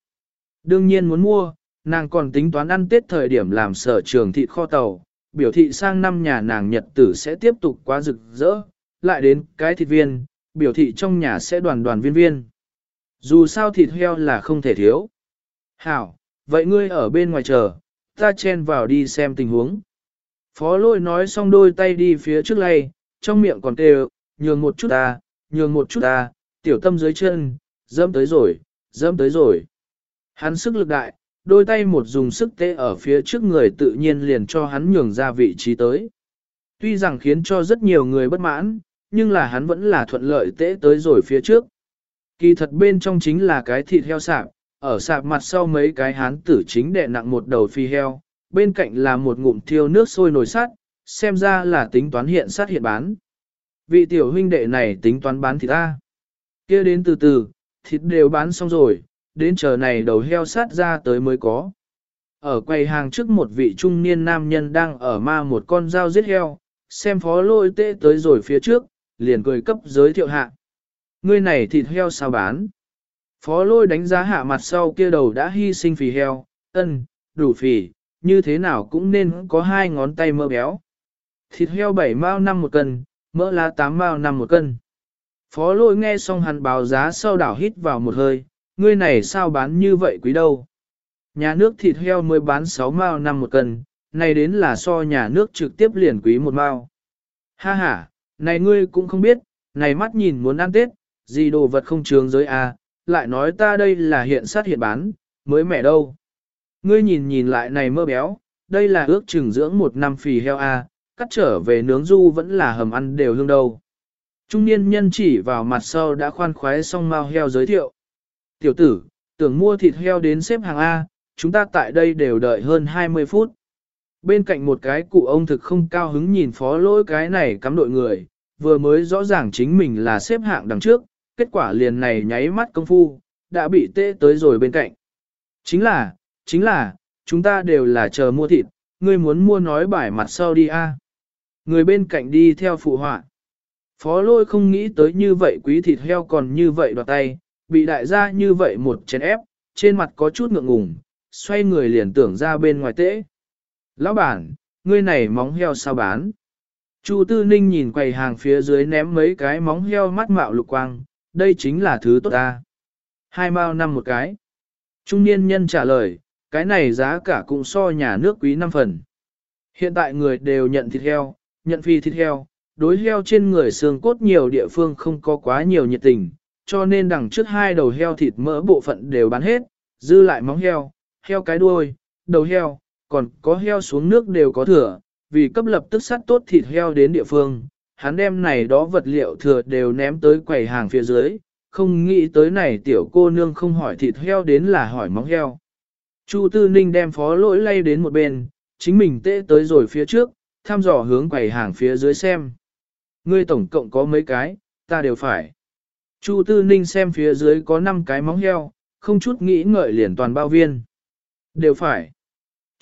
Đương nhiên muốn mua, nàng còn tính toán ăn tết thời điểm làm sở trường thịt kho tàu, biểu thị sang năm nhà nàng nhật tử sẽ tiếp tục quá rực rỡ, lại đến cái thịt viên, biểu thị trong nhà sẽ đoàn đoàn viên viên. Dù sao thịt heo là không thể thiếu. Hảo, vậy ngươi ở bên ngoài chờ, ta chen vào đi xem tình huống. Phó lôi nói xong đôi tay đi phía trước lay, trong miệng còn kêu, nhường một chút ta, nhường một chút ta, tiểu tâm dưới chân, dẫm tới rồi, dẫm tới rồi. Hắn sức lực đại, đôi tay một dùng sức tê ở phía trước người tự nhiên liền cho hắn nhường ra vị trí tới. Tuy rằng khiến cho rất nhiều người bất mãn, nhưng là hắn vẫn là thuận lợi tễ tới rồi phía trước. Kỳ thật bên trong chính là cái thịt heo sạp, ở sạp mặt sau mấy cái hán tử chính đệ nặng một đầu phi heo, bên cạnh là một ngụm thiêu nước sôi nồi sắt, xem ra là tính toán hiện sát hiện bán. Vị tiểu huynh đệ này tính toán bán thịt ta. kia đến từ từ, thịt đều bán xong rồi, đến chờ này đầu heo sát ra tới mới có. Ở quầy hàng trước một vị trung niên nam nhân đang ở ma một con dao giết heo, xem phó lôi tê tới rồi phía trước, liền cười cấp giới thiệu hạ. Ngươi này thịt heo sao bán? Phó lôi đánh giá hạ mặt sau kia đầu đã hy sinh phì heo, ân, đủ phì, như thế nào cũng nên có hai ngón tay mỡ béo. Thịt heo 7 mao năm một cân, mỡ lá 8 mao năm một cân. Phó lôi nghe xong hắn báo giá sau đảo hít vào một hơi, ngươi này sao bán như vậy quý đâu. Nhà nước thịt heo mới bán 6 mao năm một cân, này đến là so nhà nước trực tiếp liền quý một mao. Ha ha, này ngươi cũng không biết, này mắt nhìn muốn ăn Tết, gì đồ vật không trường giới à, lại nói ta đây là hiện sát hiện bán, mới mẹ đâu. Ngươi nhìn nhìn lại này mơ béo, đây là ước chừng dưỡng một năm phì heo à, cắt trở về nướng du vẫn là hầm ăn đều hương đâu. Trung niên nhân chỉ vào mặt sau đã khoan khoái xong mao heo giới thiệu. Tiểu tử, tưởng mua thịt heo đến xếp hàng A, chúng ta tại đây đều đợi hơn 20 phút. Bên cạnh một cái cụ ông thực không cao hứng nhìn phó lỗi cái này cắm đội người, vừa mới rõ ràng chính mình là xếp hạng đằng trước, kết quả liền này nháy mắt công phu, đã bị tê tới rồi bên cạnh. Chính là, chính là, chúng ta đều là chờ mua thịt, ngươi muốn mua nói bài mặt sau đi a. Người bên cạnh đi theo phụ họa. Phó lôi không nghĩ tới như vậy quý thịt heo còn như vậy đoạt tay, bị đại gia như vậy một chén ép, trên mặt có chút ngượng ngùng, xoay người liền tưởng ra bên ngoài tễ. Lão bản, ngươi này móng heo sao bán? Chu Tư Ninh nhìn quầy hàng phía dưới ném mấy cái móng heo mắt mạo lục quang, đây chính là thứ tốt ta. Hai mao năm một cái. Trung niên nhân trả lời, cái này giá cả cũng so nhà nước quý năm phần. Hiện tại người đều nhận thịt heo, nhận phi thịt heo, đối heo trên người xương cốt nhiều địa phương không có quá nhiều nhiệt tình, cho nên đằng trước hai đầu heo thịt mỡ bộ phận đều bán hết, dư lại móng heo, heo cái đuôi, đầu heo, còn có heo xuống nước đều có thừa, vì cấp lập tức sắt tốt thịt heo đến địa phương, hắn đem này đó vật liệu thừa đều ném tới quầy hàng phía dưới, không nghĩ tới này tiểu cô nương không hỏi thịt heo đến là hỏi móng heo. Chu Tư Ninh đem phó lỗi lay đến một bên, chính mình tê tới rồi phía trước, thăm dò hướng quầy hàng phía dưới xem. Ngươi tổng cộng có mấy cái, ta đều phải. Chu Tư Ninh xem phía dưới có 5 cái móng heo, không chút nghĩ ngợi liền toàn bao viên. Đều phải.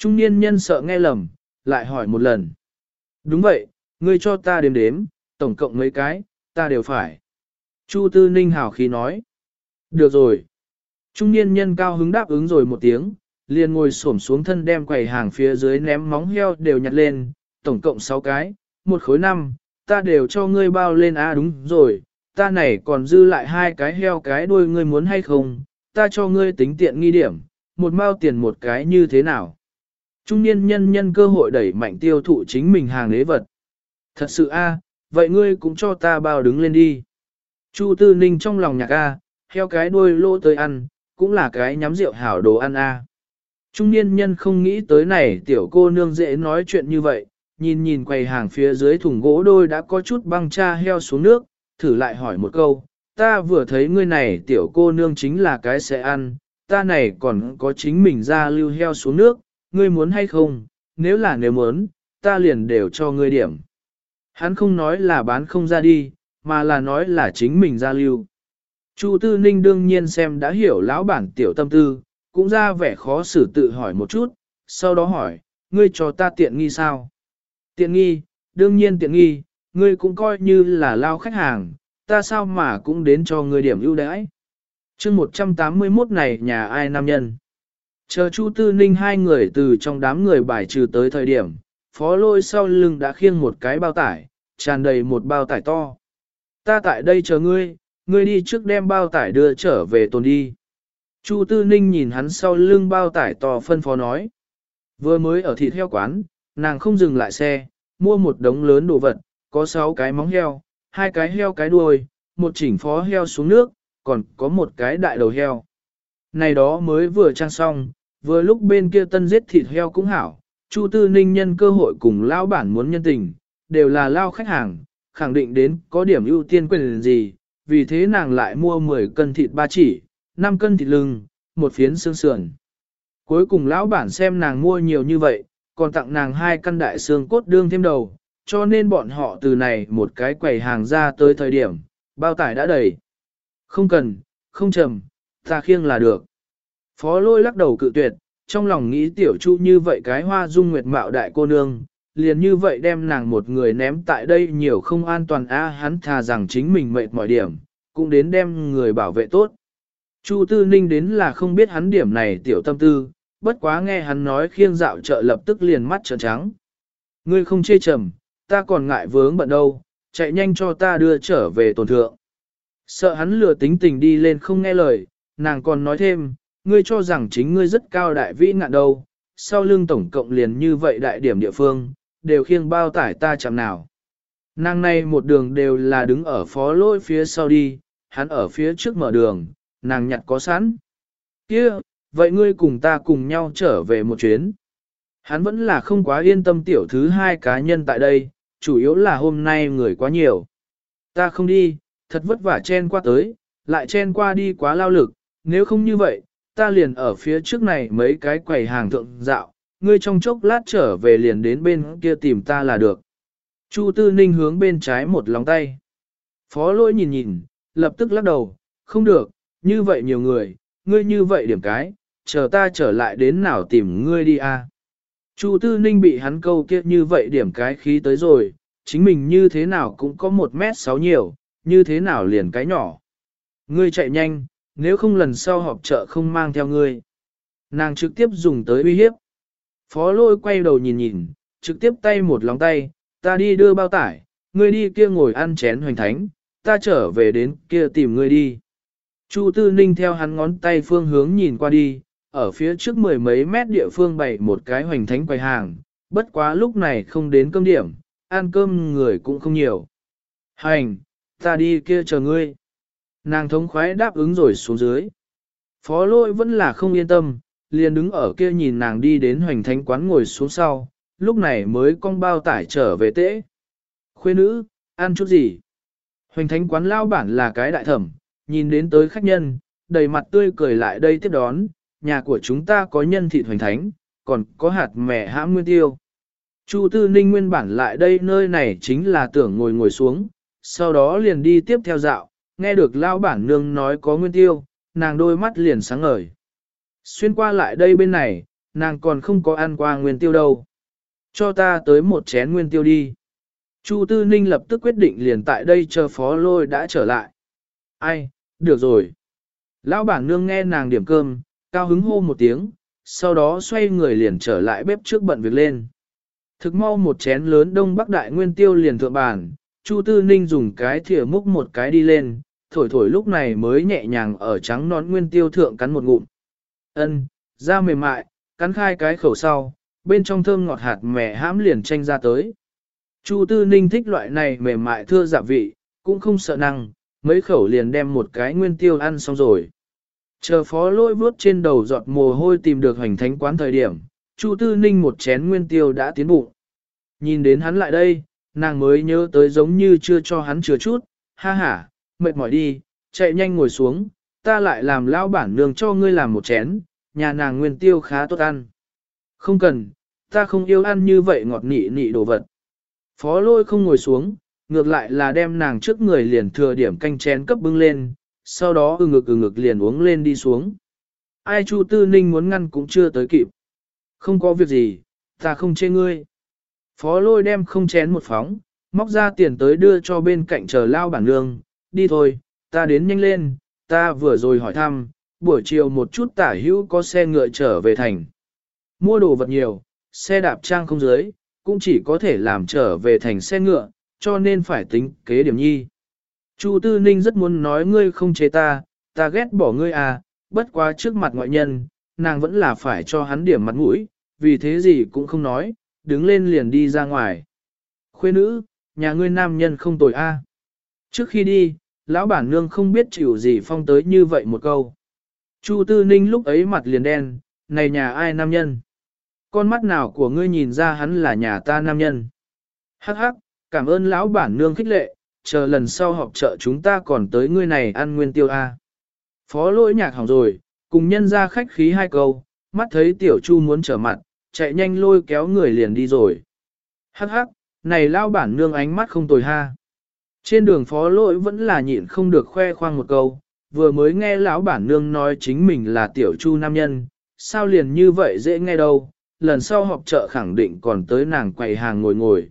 Trung niên nhân sợ nghe lầm, lại hỏi một lần. Đúng vậy, ngươi cho ta đếm đếm, tổng cộng mấy cái, ta đều phải. Chu Tư Ninh hào khí nói. Được rồi. Trung niên nhân cao hứng đáp ứng rồi một tiếng, liền ngồi xổm xuống thân đem quầy hàng phía dưới ném móng heo đều nhặt lên, tổng cộng 6 cái, một khối năm, ta đều cho ngươi bao lên a à đúng rồi, ta này còn dư lại hai cái heo cái đuôi ngươi muốn hay không, ta cho ngươi tính tiện nghi điểm, một mao tiền một cái như thế nào. Trung niên nhân nhân cơ hội đẩy mạnh tiêu thụ chính mình hàng lễ vật. Thật sự a, vậy ngươi cũng cho ta bao đứng lên đi. Chu Tư Ninh trong lòng nhạc a, heo cái đuôi lô tới ăn, cũng là cái nhắm rượu hảo đồ ăn a. Trung niên nhân không nghĩ tới này tiểu cô nương dễ nói chuyện như vậy, nhìn nhìn quầy hàng phía dưới thùng gỗ đôi đã có chút băng cha heo xuống nước, thử lại hỏi một câu, ta vừa thấy ngươi này tiểu cô nương chính là cái sẽ ăn, ta này còn có chính mình ra lưu heo xuống nước, ngươi muốn hay không, nếu là nếu muốn, ta liền đều cho ngươi điểm. Hắn không nói là bán không ra đi, mà là nói là chính mình ra lưu. Chu Tư Ninh đương nhiên xem đã hiểu lão bản tiểu tâm tư, cũng ra vẻ khó xử tự hỏi một chút, sau đó hỏi, ngươi cho ta tiện nghi sao? Tiện nghi, đương nhiên tiện nghi, ngươi cũng coi như là lao khách hàng, ta sao mà cũng đến cho ngươi điểm ưu đãi. chương 181 này nhà ai nam nhân. Chờ Chu Tư Ninh hai người từ trong đám người bài trừ tới thời điểm, phó lôi sau lưng đã khiêng một cái bao tải, tràn đầy một bao tải to. Ta tại đây chờ ngươi, ngươi đi trước đem bao tải đưa trở về tồn đi. Chu Tư Ninh nhìn hắn sau lưng bao tải to phân phó nói. Vừa mới ở thịt heo quán, nàng không dừng lại xe, mua một đống lớn đồ vật, có 6 cái móng heo, hai cái heo cái đuôi, một chỉnh phó heo xuống nước, còn có một cái đại đầu heo. Này đó mới vừa trang xong, vừa lúc bên kia tân giết thịt heo cũng hảo, Chu Tư Ninh nhân cơ hội cùng lao bản muốn nhân tình, đều là lao khách hàng, khẳng định đến có điểm ưu tiên quyền gì, vì thế nàng lại mua 10 cân thịt ba chỉ, 5 cân thịt lưng, một phiến xương sườn. Cuối cùng lão bản xem nàng mua nhiều như vậy, còn tặng nàng hai căn đại xương cốt đương thêm đầu, cho nên bọn họ từ này một cái quầy hàng ra tới thời điểm, bao tải đã đầy. Không cần, không trầm, ta khiêng là được. Phó lôi lắc đầu cự tuyệt, trong lòng nghĩ tiểu chu như vậy cái hoa dung nguyệt mạo đại cô nương, liền như vậy đem nàng một người ném tại đây nhiều không an toàn a hắn thà rằng chính mình mệt mọi điểm, cũng đến đem người bảo vệ tốt. Chu Tư Ninh đến là không biết hắn điểm này tiểu tâm tư, bất quá nghe hắn nói khiêng dạo chợ lập tức liền mắt trợn trắng. Ngươi không chê trầm, ta còn ngại vướng bận đâu, chạy nhanh cho ta đưa trở về tổn thượng. Sợ hắn lừa tính tình đi lên không nghe lời, nàng còn nói thêm, ngươi cho rằng chính ngươi rất cao đại vĩ ngạn đâu, sau lưng tổng cộng liền như vậy đại điểm địa phương, đều khiêng bao tải ta chạm nào. Nàng này một đường đều là đứng ở phó lôi phía sau đi, hắn ở phía trước mở đường, nàng nhặt có sẵn. kia vậy ngươi cùng ta cùng nhau trở về một chuyến. Hắn vẫn là không quá yên tâm tiểu thứ hai cá nhân tại đây, chủ yếu là hôm nay người quá nhiều. Ta không đi, thật vất vả chen qua tới, lại chen qua đi quá lao lực, nếu không như vậy, ta liền ở phía trước này mấy cái quầy hàng thượng dạo, ngươi trong chốc lát trở về liền đến bên kia tìm ta là được. Chu Tư Ninh hướng bên trái một lòng tay. Phó lỗi nhìn nhìn, lập tức lắc đầu, không được, như vậy nhiều người, ngươi như vậy điểm cái, chờ ta trở lại đến nào tìm ngươi đi a. Chu Tư Ninh bị hắn câu kia như vậy điểm cái khí tới rồi, chính mình như thế nào cũng có một mét sáu nhiều, như thế nào liền cái nhỏ. Ngươi chạy nhanh, nếu không lần sau họp chợ không mang theo ngươi. Nàng trực tiếp dùng tới uy hiếp. Phó lôi quay đầu nhìn nhìn, trực tiếp tay một lòng tay, ta đi đưa bao tải, ngươi đi kia ngồi ăn chén hoành thánh, ta trở về đến kia tìm ngươi đi. Chu Tư Ninh theo hắn ngón tay phương hướng nhìn qua đi, ở phía trước mười mấy mét địa phương bày một cái hoành thánh quầy hàng, bất quá lúc này không đến cơm điểm, ăn cơm người cũng không nhiều. Hành, ta đi kia chờ ngươi. Nàng thống khoái đáp ứng rồi xuống dưới. Phó lôi vẫn là không yên tâm, liền đứng ở kia nhìn nàng đi đến hoành thánh quán ngồi xuống sau, lúc này mới cong bao tải trở về tễ. Khuê nữ, ăn chút gì? Hoành thánh quán lao bản là cái đại thẩm, nhìn đến tới khách nhân, đầy mặt tươi cười lại đây tiếp đón, nhà của chúng ta có nhân thịt hoành thánh, còn có hạt mẹ hãm nguyên tiêu. Chu Tư Ninh nguyên bản lại đây nơi này chính là tưởng ngồi ngồi xuống, sau đó liền đi tiếp theo dạo, nghe được lao bản nương nói có nguyên tiêu, nàng đôi mắt liền sáng ngời. Xuyên qua lại đây bên này, nàng còn không có ăn qua nguyên tiêu đâu. Cho ta tới một chén nguyên tiêu đi. Chu Tư Ninh lập tức quyết định liền tại đây chờ phó lôi đã trở lại. Ai, được rồi. Lão bản nương nghe nàng điểm cơm, cao hứng hô một tiếng, sau đó xoay người liền trở lại bếp trước bận việc lên. Thực mau một chén lớn đông bắc đại nguyên tiêu liền thượng bàn, Chu Tư Ninh dùng cái thìa múc một cái đi lên, thổi thổi lúc này mới nhẹ nhàng ở trắng nón nguyên tiêu thượng cắn một ngụm. Ân, da mềm mại, cắn khai cái khẩu sau, bên trong thơm ngọt hạt mẻ hãm liền tranh ra tới. Chu Tư Ninh thích loại này mềm mại thưa dạ vị, cũng không sợ năng, mấy khẩu liền đem một cái nguyên tiêu ăn xong rồi. Chờ phó lôi vuốt trên đầu giọt mồ hôi tìm được hành thánh quán thời điểm, Chu Tư Ninh một chén nguyên tiêu đã tiến bụng. Nhìn đến hắn lại đây, nàng mới nhớ tới giống như chưa cho hắn chừa chút, ha ha, mệt mỏi đi, chạy nhanh ngồi xuống, ta lại làm lão bản nương cho ngươi làm một chén, nhà nàng nguyên tiêu khá tốt ăn. Không cần, ta không yêu ăn như vậy ngọt nị nị đồ vật. Phó lôi không ngồi xuống, ngược lại là đem nàng trước người liền thừa điểm canh chén cấp bưng lên, sau đó ừ ngực ừ ngực liền uống lên đi xuống. Ai Chu Tư Ninh muốn ngăn cũng chưa tới kịp. Không có việc gì, ta không chê ngươi. Phó lôi đem không chén một phóng, móc ra tiền tới đưa cho bên cạnh chờ lao bản nương, đi thôi, ta đến nhanh lên, ta vừa rồi hỏi thăm, buổi chiều một chút tả hữu có xe ngựa trở về thành. Mua đồ vật nhiều, xe đạp trang không dưới, cũng chỉ có thể làm trở về thành xe ngựa, cho nên phải tính kế điểm nhi. Chu Tư Ninh rất muốn nói ngươi không chế ta, ta ghét bỏ ngươi à, bất quá trước mặt ngoại nhân, nàng vẫn là phải cho hắn điểm mặt mũi, vì thế gì cũng không nói, đứng lên liền đi ra ngoài. Khuê nữ, nhà ngươi nam nhân không tồi a. Trước khi đi, lão bản nương không biết chịu gì phong tới như vậy một câu. Chu Tư Ninh lúc ấy mặt liền đen, này nhà ai nam nhân? Con mắt nào của ngươi nhìn ra hắn là nhà ta nam nhân? Hắc hắc, cảm ơn lão bản nương khích lệ, chờ lần sau họp chợ chúng ta còn tới ngươi này ăn nguyên tiêu a. Phó lỗi nhạc hỏng rồi, cùng nhân ra khách khí hai câu, mắt thấy tiểu chu muốn trở mặt, chạy nhanh lôi kéo người liền đi rồi. Hắc hắc, này lao bản nương ánh mắt không tồi ha. Trên đường phó lỗi vẫn là nhịn không được khoe khoang một câu, vừa mới nghe lão bản nương nói chính mình là tiểu chu nam nhân, sao liền như vậy dễ nghe đâu, lần sau họp chợ khẳng định còn tới nàng quầy hàng ngồi ngồi.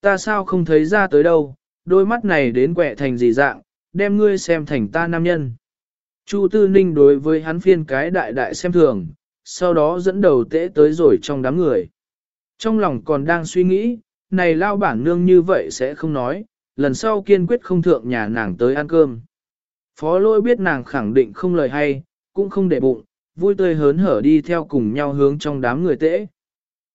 Ta sao không thấy ra tới đâu, đôi mắt này đến quẹ thành gì dạng, đem ngươi xem thành ta nam nhân. Chu Tư Ninh đối với hắn phiên cái đại đại xem thường, sau đó dẫn đầu tễ tới rồi trong đám người. Trong lòng còn đang suy nghĩ, này lao bản nương như vậy sẽ không nói, lần sau kiên quyết không thượng nhà nàng tới ăn cơm. Phó lôi biết nàng khẳng định không lời hay, cũng không để bụng, vui tươi hớn hở đi theo cùng nhau hướng trong đám người tễ.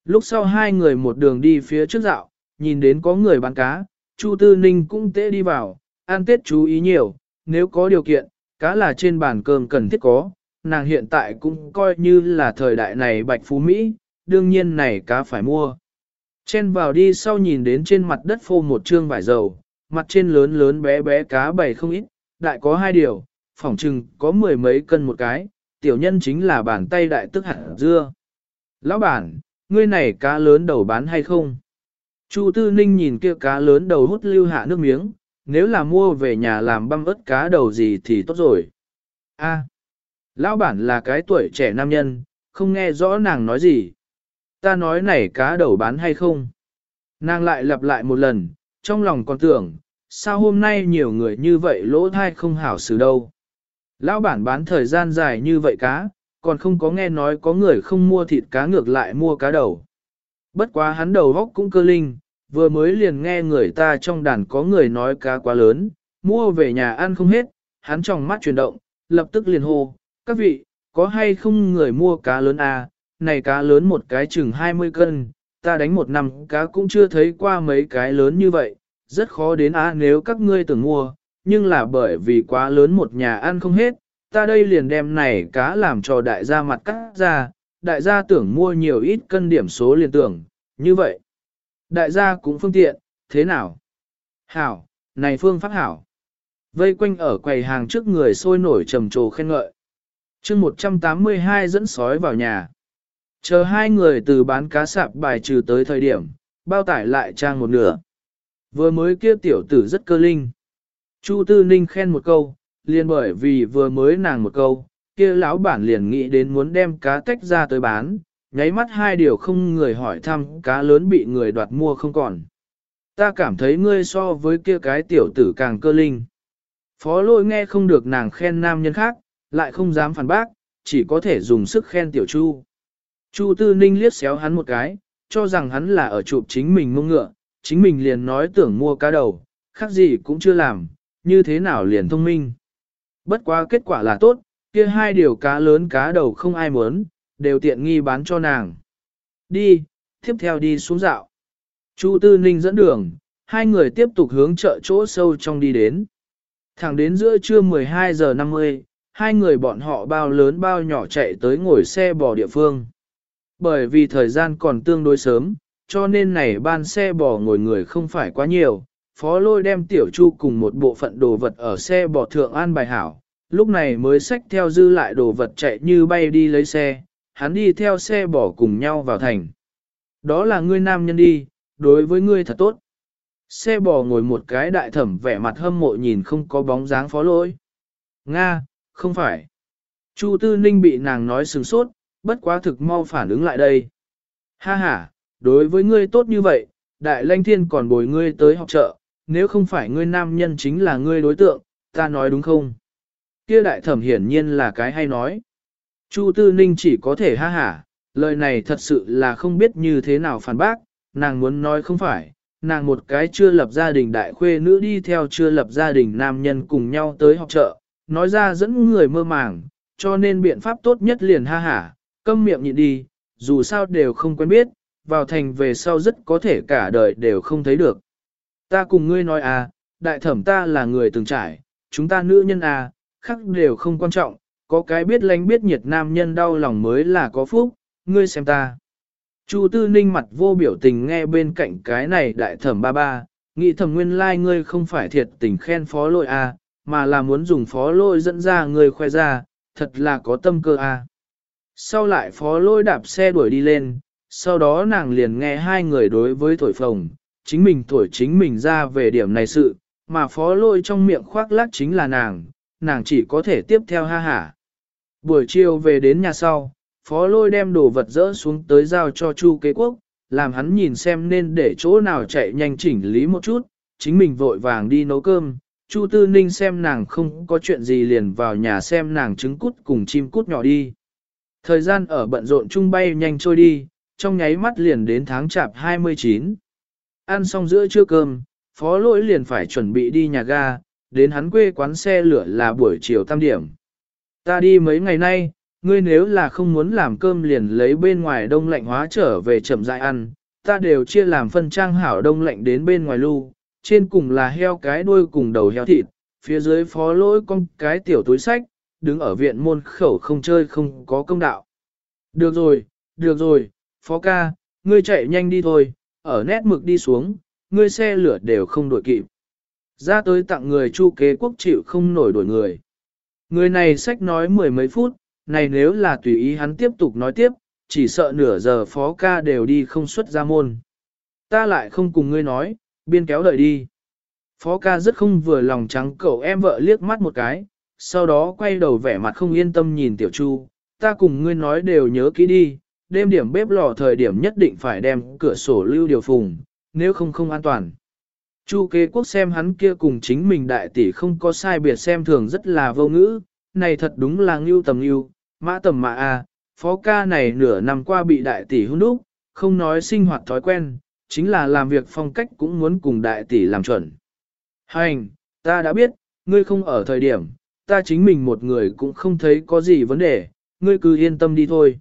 Lúc sau hai người một đường đi phía trước dạo, nhìn đến có người bán cá, Chu Tư Ninh cũng tễ đi vào, ăn tết chú ý nhiều, nếu có điều kiện, cá là trên bàn cơm cần thiết có, nàng hiện tại cũng coi như là thời đại này bạch phú Mỹ, đương nhiên này cá phải mua. Chen vào đi sau nhìn đến trên mặt đất phô một trương vải dầu, mặt trên lớn lớn bé bé cá bầy không ít, đại có hai điều, phỏng chừng có mười mấy cân một cái, tiểu nhân chính là bàn tay đại tức hạt dưa. Lão bản, ngươi này cá lớn đầu bán hay không? Chu Tư Ninh nhìn kia cá lớn đầu hút lưu hạ nước miếng, nếu là mua về nhà làm băm ớt cá đầu gì thì tốt rồi. A, lão bản là cái tuổi trẻ nam nhân, không nghe rõ nàng nói gì. Ta nói này cá đầu bán hay không? Nàng lại lặp lại một lần, trong lòng còn tưởng, sao hôm nay nhiều người như vậy lỗ thai không hảo xử đâu. Lão bản bán thời gian dài như vậy cá, còn không có nghe nói có người không mua thịt cá ngược lại mua cá đầu. Bất quá hắn đầu góc cũng cơ linh, vừa mới liền nghe người ta trong đàn có người nói cá quá lớn, mua về nhà ăn không hết, hắn trong mắt chuyển động, lập tức liền hô, các vị, có hay không người mua cá lớn à, này cá lớn một cái chừng 20 cân, ta đánh một năm cá cũng chưa thấy qua mấy cái lớn như vậy, rất khó đến á nếu các ngươi tưởng mua, nhưng là bởi vì quá lớn một nhà ăn không hết, ta đây liền đem này cá làm cho đại gia mặt cắt ra, đại gia tưởng mua nhiều ít cân điểm số liền tưởng, như vậy. Đại gia cũng phương tiện, thế nào? Hảo, này phương pháp hảo. Vây quanh ở quầy hàng trước người sôi nổi trầm trồ khen ngợi chương 182 dẫn sói vào nhà. Chờ hai người từ bán cá sạp bài trừ tới thời điểm, bao tải lại trang một nửa. Vừa mới kia tiểu tử rất cơ linh. Chu Tư Ninh khen một câu, liền bởi vì vừa mới nàng một câu, kia lão bản liền nghĩ đến muốn đem cá tách ra tới bán, nháy mắt hai điều không người hỏi thăm cá lớn bị người đoạt mua không còn. Ta cảm thấy ngươi so với kia cái tiểu tử càng cơ linh. Phó lôi nghe không được nàng khen nam nhân khác, lại không dám phản bác, chỉ có thể dùng sức khen tiểu chu. Chu tư ninh liếc xéo hắn một cái, cho rằng hắn là ở chụp chính mình mông ngựa, chính mình liền nói tưởng mua cá đầu, khác gì cũng chưa làm, như thế nào liền thông minh. Bất quá kết quả là tốt, kia hai điều cá lớn cá đầu không ai muốn, đều tiện nghi bán cho nàng. Đi, tiếp theo đi xuống dạo. Chu Tư Ninh dẫn đường, hai người tiếp tục hướng chợ chỗ sâu trong đi đến. Thẳng đến giữa trưa 12 giờ 50, hai người bọn họ bao lớn bao nhỏ chạy tới ngồi xe bò địa phương. Bởi vì thời gian còn tương đối sớm, cho nên này ban xe bò ngồi người không phải quá nhiều. Phó lôi đem tiểu chu cùng một bộ phận đồ vật ở xe bò thượng an bài hảo, lúc này mới xách theo dư lại đồ vật chạy như bay đi lấy xe, hắn đi theo xe bò cùng nhau vào thành. Đó là ngươi nam nhân đi, đối với ngươi thật tốt. Xe bò ngồi một cái đại thẩm vẻ mặt hâm mộ nhìn không có bóng dáng phó lỗi. Nga, không phải. Chu Tư Ninh bị nàng nói sừng sốt, bất quá thực mau phản ứng lại đây. Ha ha, đối với ngươi tốt như vậy, đại lanh thiên còn bồi ngươi tới học trợ, nếu không phải ngươi nam nhân chính là ngươi đối tượng, ta nói đúng không? Kia đại thẩm hiển nhiên là cái hay nói. Chu Tư Ninh chỉ có thể ha hả, lời này thật sự là không biết như thế nào phản bác, nàng muốn nói không phải, nàng một cái chưa lập gia đình đại khuê nữ đi theo chưa lập gia đình nam nhân cùng nhau tới học trợ nói ra dẫn người mơ màng, cho nên biện pháp tốt nhất liền ha hả, câm miệng nhịn đi, dù sao đều không quen biết, vào thành về sau rất có thể cả đời đều không thấy được. Ta cùng ngươi nói à, đại thẩm ta là người từng trải, chúng ta nữ nhân à, khác đều không quan trọng, có cái biết lánh biết nhiệt nam nhân đau lòng mới là có phúc, ngươi xem ta. Chu tư ninh mặt vô biểu tình nghe bên cạnh cái này đại thẩm ba ba, nghĩ thẩm nguyên lai like ngươi không phải thiệt tình khen phó lội à, mà là muốn dùng phó lôi dẫn ra người khoe ra, thật là có tâm cơ à. Sau lại phó lôi đạp xe đuổi đi lên, sau đó nàng liền nghe hai người đối với thổi phồng, chính mình thổi chính mình ra về điểm này sự, mà phó lôi trong miệng khoác lác chính là nàng, nàng chỉ có thể tiếp theo ha hả. Buổi chiều về đến nhà sau, phó lôi đem đồ vật dỡ xuống tới giao cho Chu kế quốc, làm hắn nhìn xem nên để chỗ nào chạy nhanh chỉnh lý một chút, chính mình vội vàng đi nấu cơm. Chu Tư Ninh xem nàng không có chuyện gì liền vào nhà xem nàng trứng cút cùng chim cút nhỏ đi. Thời gian ở bận rộn chung bay nhanh trôi đi, trong nháy mắt liền đến tháng chạp 29. Ăn xong giữa trưa cơm, phó lỗi liền phải chuẩn bị đi nhà ga, đến hắn quê quán xe lửa là buổi chiều tam điểm. Ta đi mấy ngày nay, ngươi nếu là không muốn làm cơm liền lấy bên ngoài đông lạnh hóa trở về chậm dại ăn, ta đều chia làm phân trang hảo đông lạnh đến bên ngoài lưu, trên cùng là heo cái đuôi cùng đầu heo thịt, phía dưới phó lỗi con cái tiểu túi sách, đứng ở viện môn khẩu không chơi không có công đạo. Được rồi, được rồi, phó ca, ngươi chạy nhanh đi thôi, ở nét mực đi xuống, ngươi xe lửa đều không đổi kịp. Ra tới tặng người chu kế quốc chịu không nổi đổi người. Người này sách nói mười mấy phút, này nếu là tùy ý hắn tiếp tục nói tiếp, chỉ sợ nửa giờ phó ca đều đi không xuất ra môn. Ta lại không cùng ngươi nói, biên kéo đợi đi. Phó ca rất không vừa lòng trắng cậu em vợ liếc mắt một cái, sau đó quay đầu vẻ mặt không yên tâm nhìn tiểu chu, ta cùng ngươi nói đều nhớ kỹ đi, đêm điểm bếp lò thời điểm nhất định phải đem cửa sổ lưu điều phùng, nếu không không an toàn. Chu kế quốc xem hắn kia cùng chính mình đại tỷ không có sai biệt xem thường rất là vô ngữ, này thật đúng là ngưu tầm ngưu, mã tầm mã a, phó ca này nửa năm qua bị đại tỷ hung đúc, không nói sinh hoạt thói quen, chính là làm việc phong cách cũng muốn cùng đại tỷ làm chuẩn. Hành, ta đã biết, ngươi không ở thời điểm, ta chính mình một người cũng không thấy có gì vấn đề, ngươi cứ yên tâm đi thôi.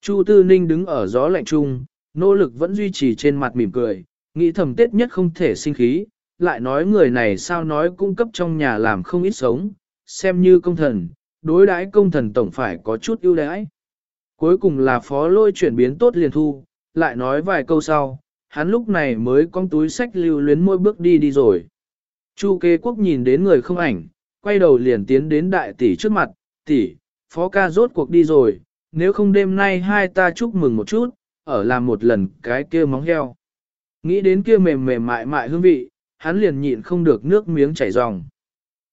Chu Tư Ninh đứng ở gió lạnh trung, nỗ lực vẫn duy trì trên mặt mỉm cười, nghĩ thầm tết nhất không thể sinh khí, lại nói người này sao nói cung cấp trong nhà làm không ít sống, xem như công thần, đối đãi công thần tổng phải có chút ưu đãi. Cuối cùng là phó lôi chuyển biến tốt liền thu, lại nói vài câu sau, hắn lúc này mới con túi sách lưu luyến môi bước đi đi rồi. Chu kế quốc nhìn đến người không ảnh, quay đầu liền tiến đến đại tỷ trước mặt, tỷ, phó ca rốt cuộc đi rồi, nếu không đêm nay hai ta chúc mừng một chút, ở làm một lần cái kia móng heo. Nghĩ đến kia mềm mềm mại mại hương vị, hắn liền nhịn không được nước miếng chảy ròng.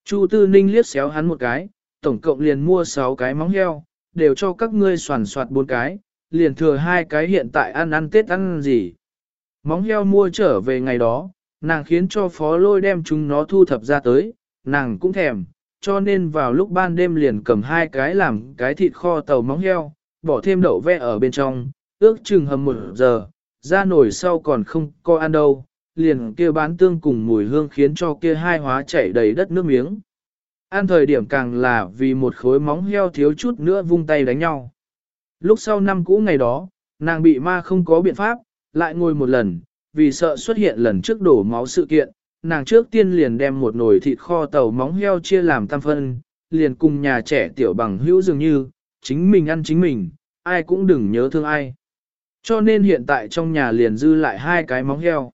Chu Tư Ninh liếc xéo hắn một cái, tổng cộng liền mua 6 cái móng heo, đều cho các ngươi soàn soạt bốn cái, liền thừa hai cái hiện tại ăn ăn Tết ăn gì. Móng heo mua trở về ngày đó, nàng khiến cho phó lôi đem chúng nó thu thập ra tới, nàng cũng thèm, cho nên vào lúc ban đêm liền cầm hai cái làm cái thịt kho tàu móng heo, bỏ thêm đậu ve ở bên trong, ước chừng hầm một giờ, ra nổi sau còn không có ăn đâu, liền kia bán tương cùng mùi hương khiến cho kia hai hóa chảy đầy đất nước miếng. Ăn thời điểm càng là vì một khối móng heo thiếu chút nữa vung tay đánh nhau. Lúc sau năm cũ ngày đó, nàng bị ma không có biện pháp, lại ngồi một lần, vì sợ xuất hiện lần trước đổ máu sự kiện, nàng trước tiên liền đem một nồi thịt kho tàu móng heo chia làm tam phân, liền cùng nhà trẻ tiểu bằng hữu dường như, chính mình ăn chính mình, ai cũng đừng nhớ thương ai. Cho nên hiện tại trong nhà liền dư lại hai cái móng heo.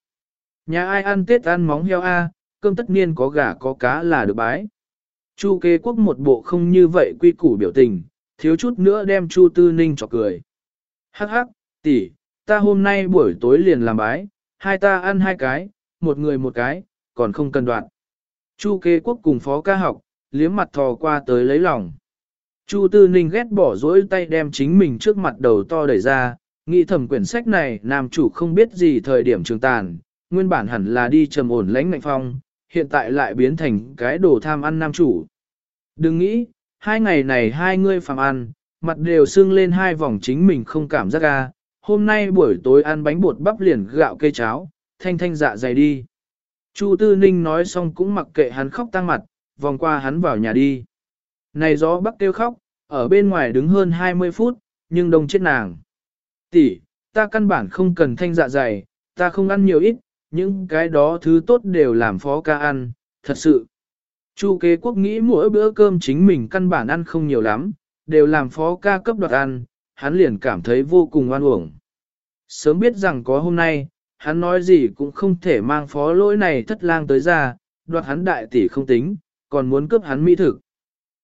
Nhà ai ăn Tết ăn móng heo A, cơm tất niên có gà có cá là được bái. Chu kế quốc một bộ không như vậy quy củ biểu tình, thiếu chút nữa đem Chu Tư Ninh chọc cười. Hắc hắc, tỷ, ta hôm nay buổi tối liền làm bái, hai ta ăn hai cái, một người một cái, còn không cần đoạn. Chu kế quốc cùng phó ca học, liếm mặt thò qua tới lấy lòng. Chu Tư Ninh ghét bỏ dỗi tay đem chính mình trước mặt đầu to đẩy ra, nghĩ thẩm quyển sách này nam chủ không biết gì thời điểm trường tàn, nguyên bản hẳn là đi trầm ổn lãnh ngạnh phong, hiện tại lại biến thành cái đồ tham ăn nam chủ. Đừng nghĩ, hai ngày này hai ngươi phạm ăn, mặt đều sưng lên hai vòng chính mình không cảm giác ga, hôm nay buổi tối ăn bánh bột bắp liền gạo cây cháo, thanh thanh dạ dày đi. Chu Tư Ninh nói xong cũng mặc kệ hắn khóc tăng mặt, vòng qua hắn vào nhà đi. Này gió bắc kêu khóc, ở bên ngoài đứng hơn 20 phút, nhưng đông chết nàng. Tỷ, ta căn bản không cần thanh dạ dày, ta không ăn nhiều ít, những cái đó thứ tốt đều làm phó ca ăn, thật sự. Chu kế quốc nghĩ mỗi bữa cơm chính mình căn bản ăn không nhiều lắm, đều làm phó ca cấp đoạt ăn, hắn liền cảm thấy vô cùng oan uổng. Sớm biết rằng có hôm nay, hắn nói gì cũng không thể mang phó lỗi này thất lang tới ra, đoạt hắn đại tỷ không tính, còn muốn cướp hắn mỹ thực.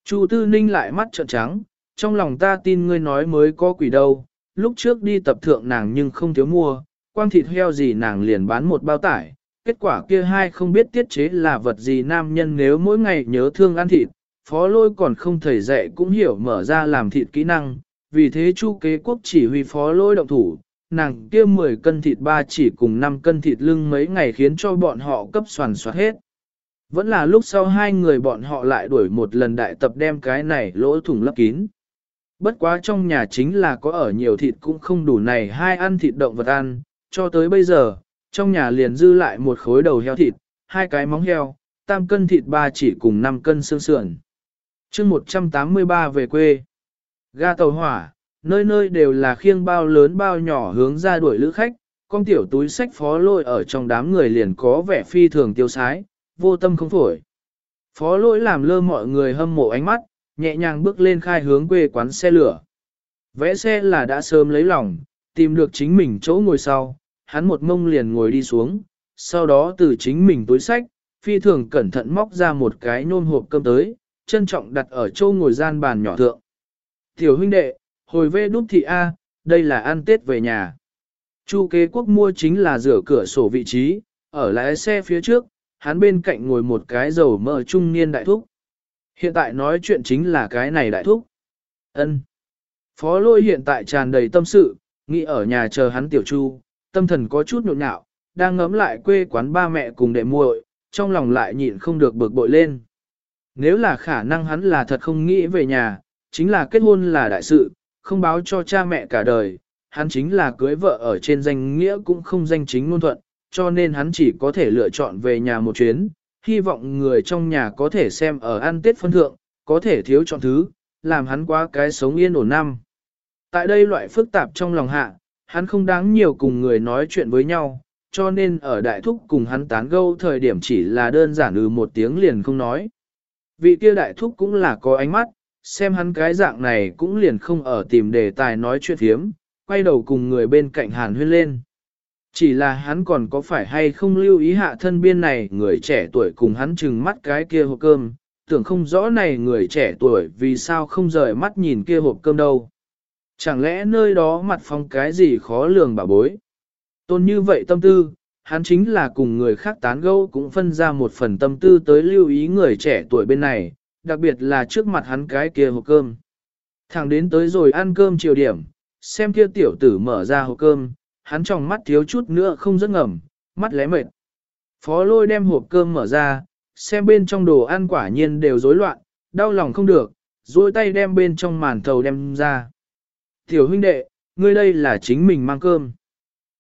Chu tư ninh lại mắt trợn trắng, trong lòng ta tin ngươi nói mới có quỷ đâu, lúc trước đi tập thượng nàng nhưng không thiếu mua, quang thịt heo gì nàng liền bán một bao tải, kết quả kia hai không biết tiết chế là vật gì nam nhân nếu mỗi ngày nhớ thương ăn thịt, phó lôi còn không thầy dạy cũng hiểu mở ra làm thịt kỹ năng, vì thế chu kế quốc chỉ huy phó lôi động thủ, nàng kia 10 cân thịt ba chỉ cùng 5 cân thịt lưng mấy ngày khiến cho bọn họ cấp soàn soát hết. Vẫn là lúc sau hai người bọn họ lại đuổi một lần đại tập đem cái này lỗ thủng lấp kín. Bất quá trong nhà chính là có ở nhiều thịt cũng không đủ này hai ăn thịt động vật ăn, cho tới bây giờ, trong nhà liền dư lại một khối đầu heo thịt, hai cái móng heo, tam cân thịt ba chỉ cùng 5 cân xương sườn. chương 183 về quê. Ga tàu hỏa, nơi nơi đều là khiêng bao lớn bao nhỏ hướng ra đuổi lữ khách, con tiểu túi sách phó lôi ở trong đám người liền có vẻ phi thường tiêu sái, vô tâm không phổi. Phó lỗi làm lơ mọi người hâm mộ ánh mắt, nhẹ nhàng bước lên khai hướng quê quán xe lửa. Vẽ xe là đã sớm lấy lòng, tìm được chính mình chỗ ngồi sau, hắn một mông liền ngồi đi xuống, sau đó từ chính mình túi sách, phi thường cẩn thận móc ra một cái nôm hộp cơm tới, trân trọng đặt ở chỗ ngồi gian bàn nhỏ thượng. Tiểu huynh đệ, hồi về đúc thị A, đây là ăn Tết về nhà. Chu kế quốc mua chính là rửa cửa sổ vị trí, ở lái xe phía trước, hắn bên cạnh ngồi một cái dầu mỡ trung niên đại thúc. Hiện tại nói chuyện chính là cái này đại thúc. ân Phó lôi hiện tại tràn đầy tâm sự, nghĩ ở nhà chờ hắn tiểu chu, tâm thần có chút nhộn nhạo, đang ngấm lại quê quán ba mẹ cùng đệ muội, trong lòng lại nhịn không được bực bội lên. Nếu là khả năng hắn là thật không nghĩ về nhà, chính là kết hôn là đại sự, không báo cho cha mẹ cả đời, hắn chính là cưới vợ ở trên danh nghĩa cũng không danh chính ngôn thuận, cho nên hắn chỉ có thể lựa chọn về nhà một chuyến, hy vọng người trong nhà có thể xem ở ăn tết phân thượng, có thể thiếu chọn thứ, làm hắn qua cái sống yên ổn năm. Tại đây loại phức tạp trong lòng hạ, hắn không đáng nhiều cùng người nói chuyện với nhau, cho nên ở đại thúc cùng hắn tán gẫu thời điểm chỉ là đơn giản ừ một tiếng liền không nói. Vị kia đại thúc cũng là có ánh mắt, xem hắn cái dạng này cũng liền không ở tìm đề tài nói chuyện thiếm, quay đầu cùng người bên cạnh hàn huyên lên. Chỉ là hắn còn có phải hay không lưu ý hạ thân biên này người trẻ tuổi cùng hắn chừng mắt cái kia hộp cơm, tưởng không rõ này người trẻ tuổi vì sao không rời mắt nhìn kia hộp cơm đâu. Chẳng lẽ nơi đó mặt phong cái gì khó lường bà bối. Tôn như vậy tâm tư, hắn chính là cùng người khác tán gẫu cũng phân ra một phần tâm tư tới lưu ý người trẻ tuổi bên này, đặc biệt là trước mặt hắn cái kia hộp cơm. Thẳng đến tới rồi ăn cơm chiều điểm, xem kia tiểu tử mở ra hộp cơm, hắn trong mắt thiếu chút nữa không giấc ngầm, mắt lé mệt. Phó lôi đem hộp cơm mở ra, xem bên trong đồ ăn quả nhiên đều rối loạn, đau lòng không được, dôi tay đem bên trong màn thầu đem ra. Tiểu huynh đệ, ngươi đây là chính mình mang cơm.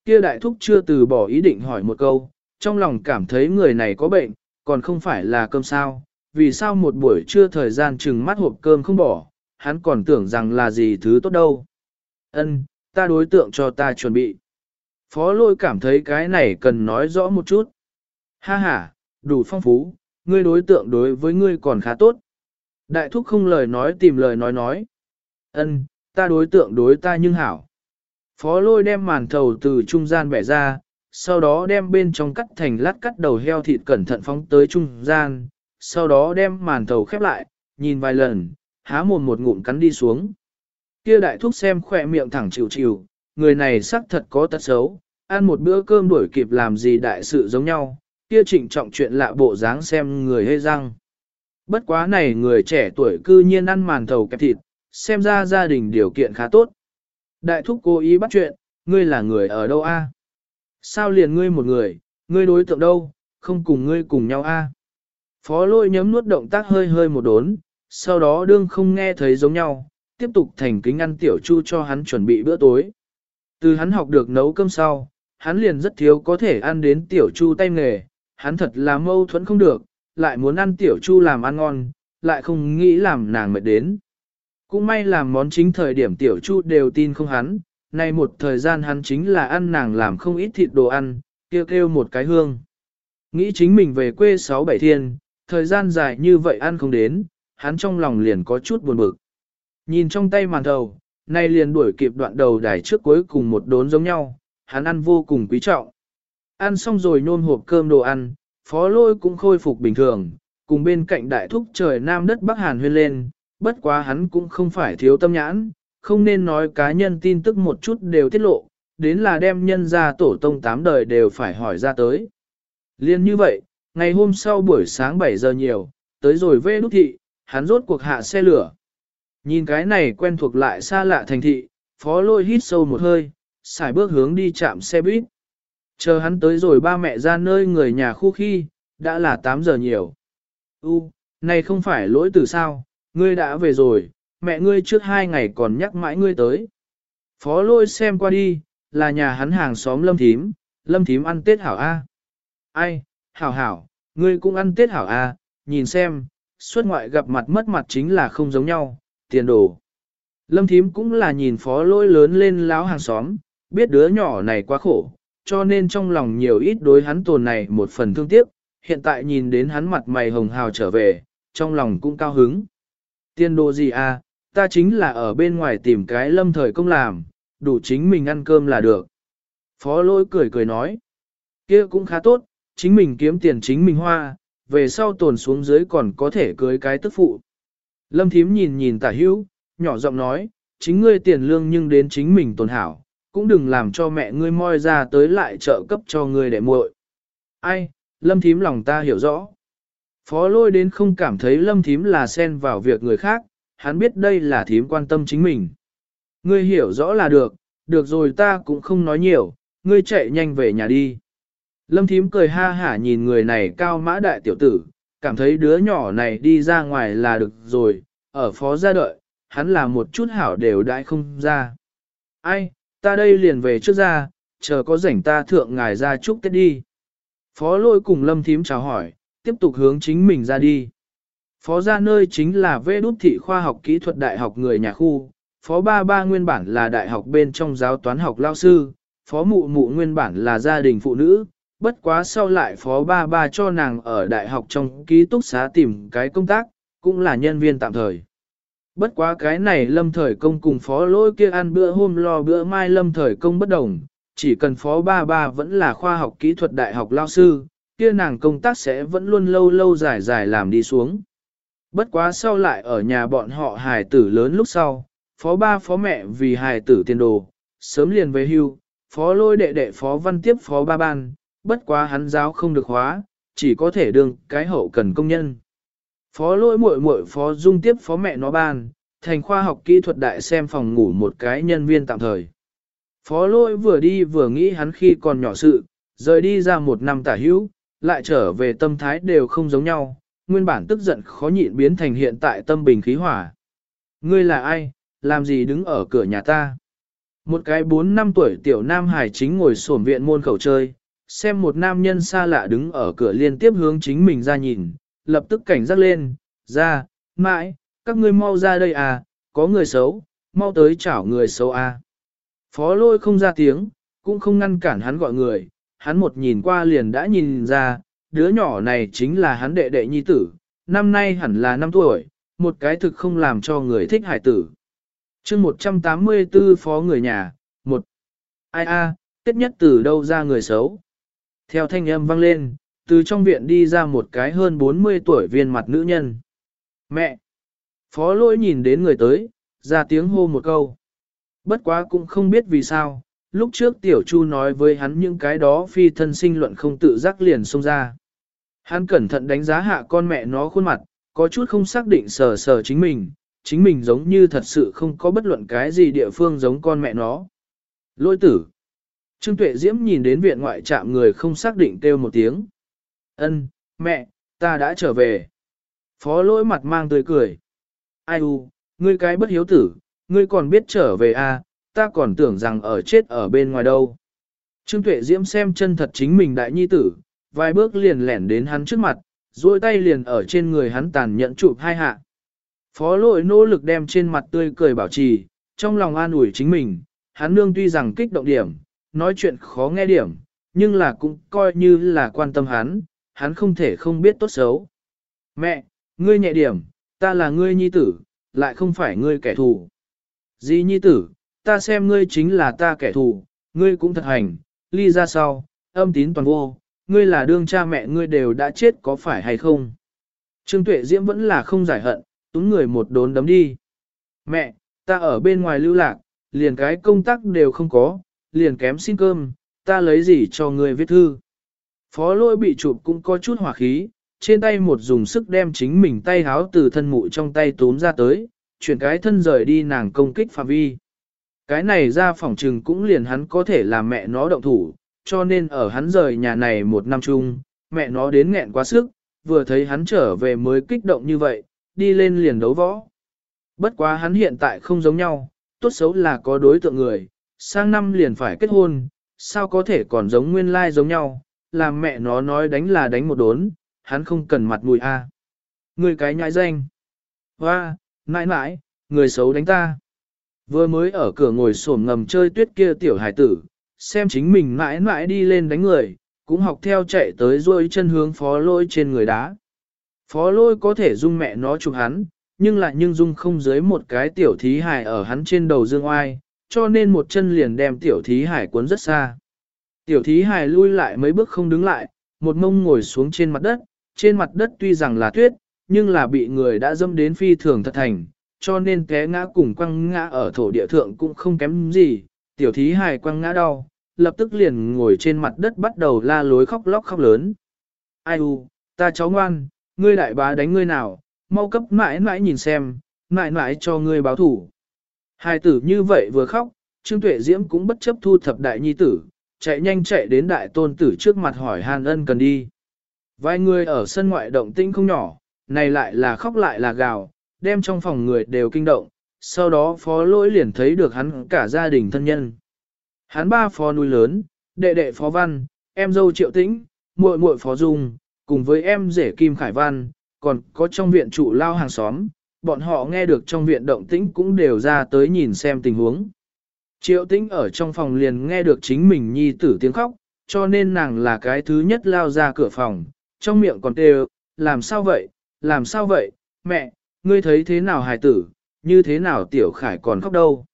Kia đại thúc chưa từ bỏ ý định hỏi một câu, trong lòng cảm thấy người này có bệnh, còn không phải là cơm sao, vì sao một buổi trưa thời gian chừng mắt hộp cơm không bỏ, hắn còn tưởng rằng là gì thứ tốt đâu. Ân, ta đối tượng cho ta chuẩn bị. Phó lôi cảm thấy cái này cần nói rõ một chút. Ha ha, đủ phong phú, ngươi đối tượng đối với ngươi còn khá tốt. Đại thúc không lời nói tìm lời nói nói. Ân, ta đối tượng đối ta nhưng hảo. Phó lôi đem màn thầu từ trung gian bẻ ra, sau đó đem bên trong cắt thành lát cắt đầu heo thịt cẩn thận phóng tới trung gian, sau đó đem màn thầu khép lại, nhìn vài lần, há mồm một ngụm cắn đi xuống. Kia đại thúc xem khỏe miệng thẳng chịu chịu, người này xác thật có tật xấu, ăn một bữa cơm đuổi kịp làm gì đại sự giống nhau, kia trịnh trọng chuyện lạ bộ dáng xem người hê răng. Bất quá này người trẻ tuổi cư nhiên ăn màn thầu kẹp thịt, xem ra gia đình điều kiện khá tốt. Đại thúc cố ý bắt chuyện, ngươi là người ở đâu a? Sao liền ngươi một người, ngươi đối tượng đâu, không cùng ngươi cùng nhau a? Phó lôi nhấm nuốt động tác hơi hơi một đốn, sau đó đương không nghe thấy giống nhau, tiếp tục thành kính ăn tiểu chu cho hắn chuẩn bị bữa tối. Từ hắn học được nấu cơm sau, hắn liền rất thiếu có thể ăn đến tiểu chu tay nghề, hắn thật là mâu thuẫn không được, lại muốn ăn tiểu chu làm ăn ngon, lại không nghĩ làm nàng mệt đến. Cũng may làm món chính thời điểm tiểu chu đều tin không hắn, nay một thời gian hắn chính là ăn nàng làm không ít thịt đồ ăn, kêu kêu một cái hương. Nghĩ chính mình về quê sáu bảy thiên, thời gian dài như vậy ăn không đến, hắn trong lòng liền có chút buồn bực. Nhìn trong tay màn đầu, nay liền đuổi kịp đoạn đầu đài trước cuối cùng một đốn giống nhau, hắn ăn vô cùng quý trọng. Ăn xong rồi nôn hộp cơm đồ ăn, phó lôi cũng khôi phục bình thường, cùng bên cạnh đại thúc trời nam đất Bắc Hàn huyên lên, bất quá hắn cũng không phải thiếu tâm nhãn, không nên nói cá nhân tin tức một chút đều tiết lộ, đến là đem nhân ra tổ tông tám đời đều phải hỏi ra tới. Liên như vậy, ngày hôm sau buổi sáng 7 giờ nhiều, tới rồi về đúc thị, hắn rốt cuộc hạ xe lửa. Nhìn cái này quen thuộc lại xa lạ thành thị, phó lôi hít sâu một hơi, xài bước hướng đi chạm xe buýt. Chờ hắn tới rồi ba mẹ ra nơi người nhà khu khi, đã là 8 giờ nhiều. U, này không phải lỗi từ sao, ngươi đã về rồi, mẹ ngươi trước hai ngày còn nhắc mãi ngươi tới. Phó lôi xem qua đi, là nhà hắn hàng xóm lâm thím, lâm thím ăn tết hảo A. Ai, hảo hảo, ngươi cũng ăn tết hảo A, nhìn xem, xuất ngoại gặp mặt mất mặt chính là không giống nhau, tiền đồ. Lâm thím cũng là nhìn phó lôi lớn lên láo hàng xóm, biết đứa nhỏ này quá khổ, cho nên trong lòng nhiều ít đối hắn tồn này một phần thương tiếc, hiện tại nhìn đến hắn mặt mày hồng hào trở về, trong lòng cũng cao hứng. Tiền đồ gì à, ta chính là ở bên ngoài tìm cái lâm thời công làm, đủ chính mình ăn cơm là được. Phó lôi cười cười nói, kia cũng khá tốt, chính mình kiếm tiền chính mình hoa, về sau tồn xuống dưới còn có thể cưới cái tức phụ. Lâm thím nhìn nhìn tả hữu, nhỏ giọng nói, chính ngươi tiền lương nhưng đến chính mình tồn hảo, cũng đừng làm cho mẹ ngươi moi ra tới lại trợ cấp cho ngươi để muội. Ai, lâm thím lòng ta hiểu rõ. Phó lôi đến không cảm thấy lâm thím là xen vào việc người khác, hắn biết đây là thím quan tâm chính mình. Ngươi hiểu rõ là được, được rồi ta cũng không nói nhiều, ngươi chạy nhanh về nhà đi. Lâm thím cười ha hả nhìn người này cao mã đại tiểu tử, cảm thấy đứa nhỏ này đi ra ngoài là được rồi, ở phó gia đợi, hắn là một chút hảo đều đãi không ra. Ai, ta đây liền về trước ra, chờ có rảnh ta thượng ngài ra chúc Tết đi. Phó lôi cùng lâm thím chào hỏi, tiếp tục hướng chính mình ra đi. Phó gia nơi chính là vê đút thị khoa học kỹ thuật đại học người nhà khu, phó ba ba nguyên bản là đại học bên trong giáo toán học lao sư, phó mụ mụ nguyên bản là gia đình phụ nữ, bất quá sau lại phó ba ba cho nàng ở đại học trong ký túc xá tìm cái công tác, cũng là nhân viên tạm thời. Bất quá cái này lâm thời công cùng phó lỗi kia ăn bữa hôm lo bữa mai lâm thời công bất đồng, chỉ cần phó ba ba vẫn là khoa học kỹ thuật đại học lao sư, kia nàng công tác sẽ vẫn luôn lâu lâu dài dài làm đi xuống. Bất quá sau lại ở nhà bọn họ hài tử lớn lúc sau, phó ba phó mẹ vì hài tử tiền đồ, sớm liền về hưu, phó lôi đệ đệ phó văn tiếp phó ba ban, bất quá hắn giáo không được hóa, chỉ có thể đương cái hậu cần công nhân. Phó lỗi muội muội phó dung tiếp phó mẹ nó ban, thành khoa học kỹ thuật đại xem phòng ngủ một cái nhân viên tạm thời. Phó lỗi vừa đi vừa nghĩ hắn khi còn nhỏ sự, rời đi ra một năm tả hữu, lại trở về tâm thái đều không giống nhau, nguyên bản tức giận khó nhịn biến thành hiện tại tâm bình khí hỏa. Ngươi là ai, làm gì đứng ở cửa nhà ta? Một cái 4 năm tuổi tiểu nam hải chính ngồi sổm viện môn khẩu chơi, xem một nam nhân xa lạ đứng ở cửa liên tiếp hướng chính mình ra nhìn, lập tức cảnh giác lên, ra, mãi, các ngươi mau ra đây à, có người xấu, mau tới chảo người xấu à. Phó lôi không ra tiếng, cũng không ngăn cản hắn gọi người, hắn một nhìn qua liền đã nhìn ra, đứa nhỏ này chính là hắn đệ đệ nhi tử, năm nay hẳn là năm tuổi, một cái thực không làm cho người thích hải tử. chương 184 phó người nhà, một Ai a, à, tiết nhất từ đâu ra người xấu. Theo thanh âm vang lên, từ trong viện đi ra một cái hơn 40 tuổi viên mặt nữ nhân. Mẹ! Phó lỗi nhìn đến người tới, ra tiếng hô một câu. Bất quá cũng không biết vì sao, lúc trước tiểu chu nói với hắn những cái đó phi thân sinh luận không tự giác liền xông ra. Hắn cẩn thận đánh giá hạ con mẹ nó khuôn mặt, có chút không xác định sờ sờ chính mình, chính mình giống như thật sự không có bất luận cái gì địa phương giống con mẹ nó. Lôi tử. Trương Tuệ Diễm nhìn đến viện ngoại trạm người không xác định kêu một tiếng. Ân, mẹ, ta đã trở về. Phó lỗi mặt mang tươi cười. Ai u, ngươi cái bất hiếu tử, ngươi còn biết trở về à, ta còn tưởng rằng ở chết ở bên ngoài đâu. Trương Tuệ Diễm xem chân thật chính mình đại nhi tử, vài bước liền lẻn đến hắn trước mặt, duỗi tay liền ở trên người hắn tàn nhẫn chụp hai hạ. Phó lỗi nỗ lực đem trên mặt tươi cười bảo trì, trong lòng an ủi chính mình, hắn nương tuy rằng kích động điểm, nói chuyện khó nghe điểm, nhưng là cũng coi như là quan tâm hắn, hắn không thể không biết tốt xấu. Mẹ, ngươi nhẹ điểm, ta là ngươi nhi tử, lại không phải ngươi kẻ thù. Dì nhi tử, ta xem ngươi chính là ta kẻ thù, ngươi cũng thật hành, ly ra sau, âm tín toàn vô, ngươi là đương cha mẹ ngươi đều đã chết có phải hay không? Trương Tuệ Diễm vẫn là không giải hận, túng người một đốn đấm đi. Mẹ, ta ở bên ngoài lưu lạc, liền cái công tác đều không có, liền kém xin cơm, ta lấy gì cho ngươi viết thư. Phó lôi bị chụp cũng có chút hỏa khí, trên tay một dùng sức đem chính mình tay háo từ thân mụ trong tay tốn ra tới, chuyển cái thân rời đi nàng công kích phạm vi. Cái này ra phòng trừng cũng liền hắn có thể làm mẹ nó động thủ, cho nên ở hắn rời nhà này một năm chung, mẹ nó đến nghẹn quá sức, vừa thấy hắn trở về mới kích động như vậy, đi lên liền đấu võ. Bất quá hắn hiện tại không giống nhau, tốt xấu là có đối tượng người, sang năm liền phải kết hôn, sao có thể còn giống nguyên lai like giống nhau, làm mẹ nó nói đánh là đánh một đốn, hắn không cần mặt mũi a. À. Người cái nhãi danh. Hoa, mãi mãi, người xấu đánh ta. Vừa mới ở cửa ngồi xổm ngầm chơi tuyết kia tiểu hải tử, xem chính mình mãi mãi đi lên đánh người, cũng học theo chạy tới rồi chân hướng phó lôi trên người đá. Phó lôi có thể dung mẹ nó chụp hắn, nhưng lại nhưng dung không dưới một cái tiểu thí hải ở hắn trên đầu dương oai, cho nên một chân liền đem tiểu thí hải cuốn rất xa. Tiểu thí hải lui lại mấy bước không đứng lại, một mông ngồi xuống trên mặt đất, trên mặt đất tuy rằng là tuyết, nhưng là bị người đã dâm đến phi thường thật thành, cho nên té ngã cùng quăng ngã ở thổ địa thượng cũng không kém gì, tiểu thí Hải quăng ngã đau, lập tức liền ngồi trên mặt đất bắt đầu la lối khóc lóc khóc lớn. Ai u, ta cháu ngoan, ngươi đại bá đánh ngươi nào, mau cấp mãi mãi nhìn xem, mãi mãi cho ngươi báo thủ. Hai tử như vậy vừa khóc, Trương Tuệ Diễm cũng bất chấp thu thập đại nhi tử, chạy nhanh chạy đến đại tôn tử trước mặt hỏi Hàn ân cần đi. Vài người ở sân ngoại động tĩnh không nhỏ, này lại là khóc lại là gào, đem trong phòng người đều kinh động, sau đó phó lỗi liền thấy được hắn cả gia đình thân nhân. Hắn ba phó nuôi lớn, đệ đệ phó văn, em dâu triệu tĩnh, muội muội phó dung, cùng với em rể kim khải văn, còn có trong viện trụ lao hàng xóm, bọn họ nghe được trong viện động tĩnh cũng đều ra tới nhìn xem tình huống. Triệu tĩnh ở trong phòng liền nghe được chính mình nhi tử tiếng khóc, cho nên nàng là cái thứ nhất lao ra cửa phòng, trong miệng còn kêu, làm sao vậy, làm sao vậy, mẹ, ngươi thấy thế nào hài tử, như thế nào tiểu khải còn khóc đâu.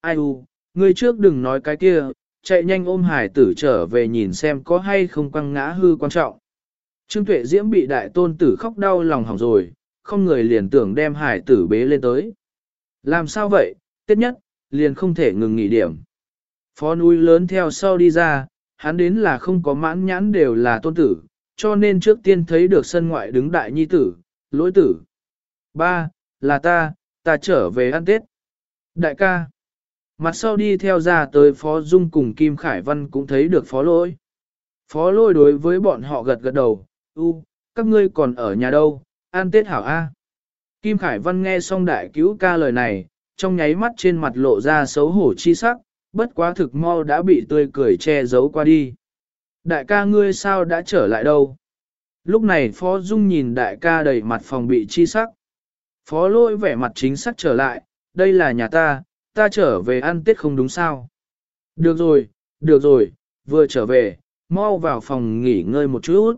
Ai u, ngươi trước đừng nói cái kia, chạy nhanh ôm hải tử trở về nhìn xem có hay không quăng ngã hư quan trọng. Trương Tuệ Diễm bị đại tôn tử khóc đau lòng hỏng rồi, không người liền tưởng đem hải tử bế lên tới. Làm sao vậy, tiết nhất, liền không thể ngừng nghỉ điểm. Phó núi lớn theo sau đi ra, hắn đến là không có mãn nhãn đều là tôn tử, cho nên trước tiên thấy được sân ngoại đứng đại nhi tử, lỗi tử. Ba, là ta, ta trở về ăn Tết. Đại ca. Mặt sau đi theo ra tới Phó Dung cùng Kim Khải Văn cũng thấy được Phó Lôi. Phó Lôi đối với bọn họ gật gật đầu, u, các ngươi còn ở nhà đâu, An Tết hảo A. Kim Khải Văn nghe xong đại cứu ca lời này, trong nháy mắt trên mặt lộ ra xấu hổ chi sắc, bất quá thực mau đã bị tươi cười che giấu qua đi. Đại ca ngươi sao đã trở lại đâu? Lúc này Phó Dung nhìn đại ca đầy mặt phòng bị chi sắc. Phó lôi vẻ mặt chính sắc trở lại, đây là nhà ta, ta trở về ăn tết không đúng sao. Được rồi, được rồi, vừa trở về, mau vào phòng nghỉ ngơi một chút.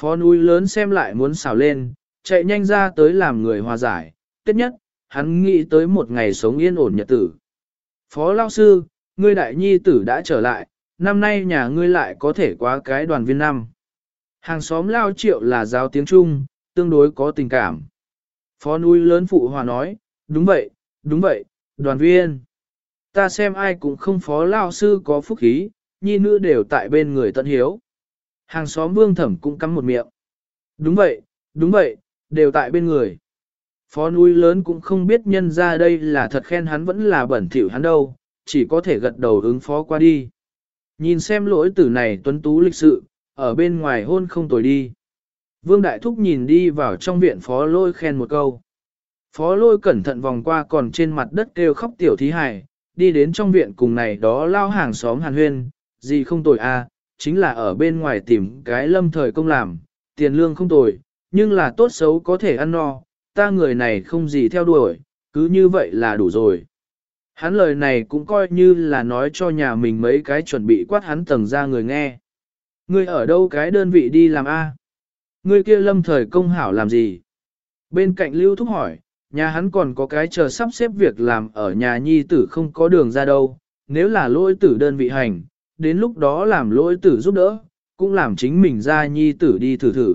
Phó núi lớn xem lại muốn xào lên, chạy nhanh ra tới làm người hòa giải, tết nhất, hắn nghĩ tới một ngày sống yên ổn nhật tử. Phó lao sư, ngươi đại nhi tử đã trở lại, năm nay nhà ngươi lại có thể quá cái đoàn viên năm. Hàng xóm lao triệu là giáo tiếng Trung, tương đối có tình cảm. Phó núi lớn phụ hòa nói, đúng vậy, đúng vậy, đoàn viên. Ta xem ai cũng không phó lao sư có phúc khí, nhi nữ đều tại bên người tận hiếu. Hàng xóm vương thẩm cũng cắm một miệng. Đúng vậy, đúng vậy, đều tại bên người. Phó núi lớn cũng không biết nhân ra đây là thật khen hắn vẫn là bẩn thỉu hắn đâu, chỉ có thể gật đầu ứng phó qua đi. Nhìn xem lỗi tử này tuấn tú lịch sự, ở bên ngoài hôn không tồi đi. Vương Đại Thúc nhìn đi vào trong viện phó lôi khen một câu. Phó lôi cẩn thận vòng qua còn trên mặt đất kêu khóc tiểu thí hải, đi đến trong viện cùng này đó lao hàng xóm hàn huyên, gì không tồi a, à, chính là ở bên ngoài tìm cái lâm thời công làm, tiền lương không tồi, nhưng là tốt xấu có thể ăn no, ta người này không gì theo đuổi, cứ như vậy là đủ rồi. Hắn lời này cũng coi như là nói cho nhà mình mấy cái chuẩn bị quát hắn tầng ra người nghe. Ngươi ở đâu cái đơn vị đi làm A? Ngươi kia lâm thời công hảo làm gì? Bên cạnh Lưu Thúc hỏi, nhà hắn còn có cái chờ sắp xếp việc làm ở nhà nhi tử không có đường ra đâu, nếu là lỗi tử đơn vị hành, đến lúc đó làm lỗi tử giúp đỡ, cũng làm chính mình ra nhi tử đi thử thử.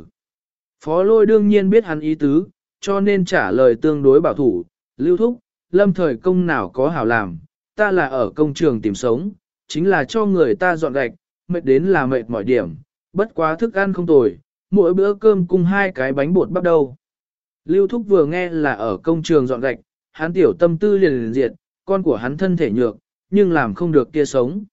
Phó lôi đương nhiên biết hắn ý tứ, cho nên trả lời tương đối bảo thủ, Lưu Thúc, lâm thời công nào có hảo làm, ta là ở công trường tìm sống, chính là cho người ta dọn gạch, mệt đến là mệt mọi điểm, bất quá thức ăn không tồi, mỗi bữa cơm cùng hai cái bánh bột bắp đầu. Lưu Thúc vừa nghe là ở công trường dọn gạch, hắn tiểu tâm tư liền liền diệt, con của hắn thân thể nhược, nhưng làm không được kia sống.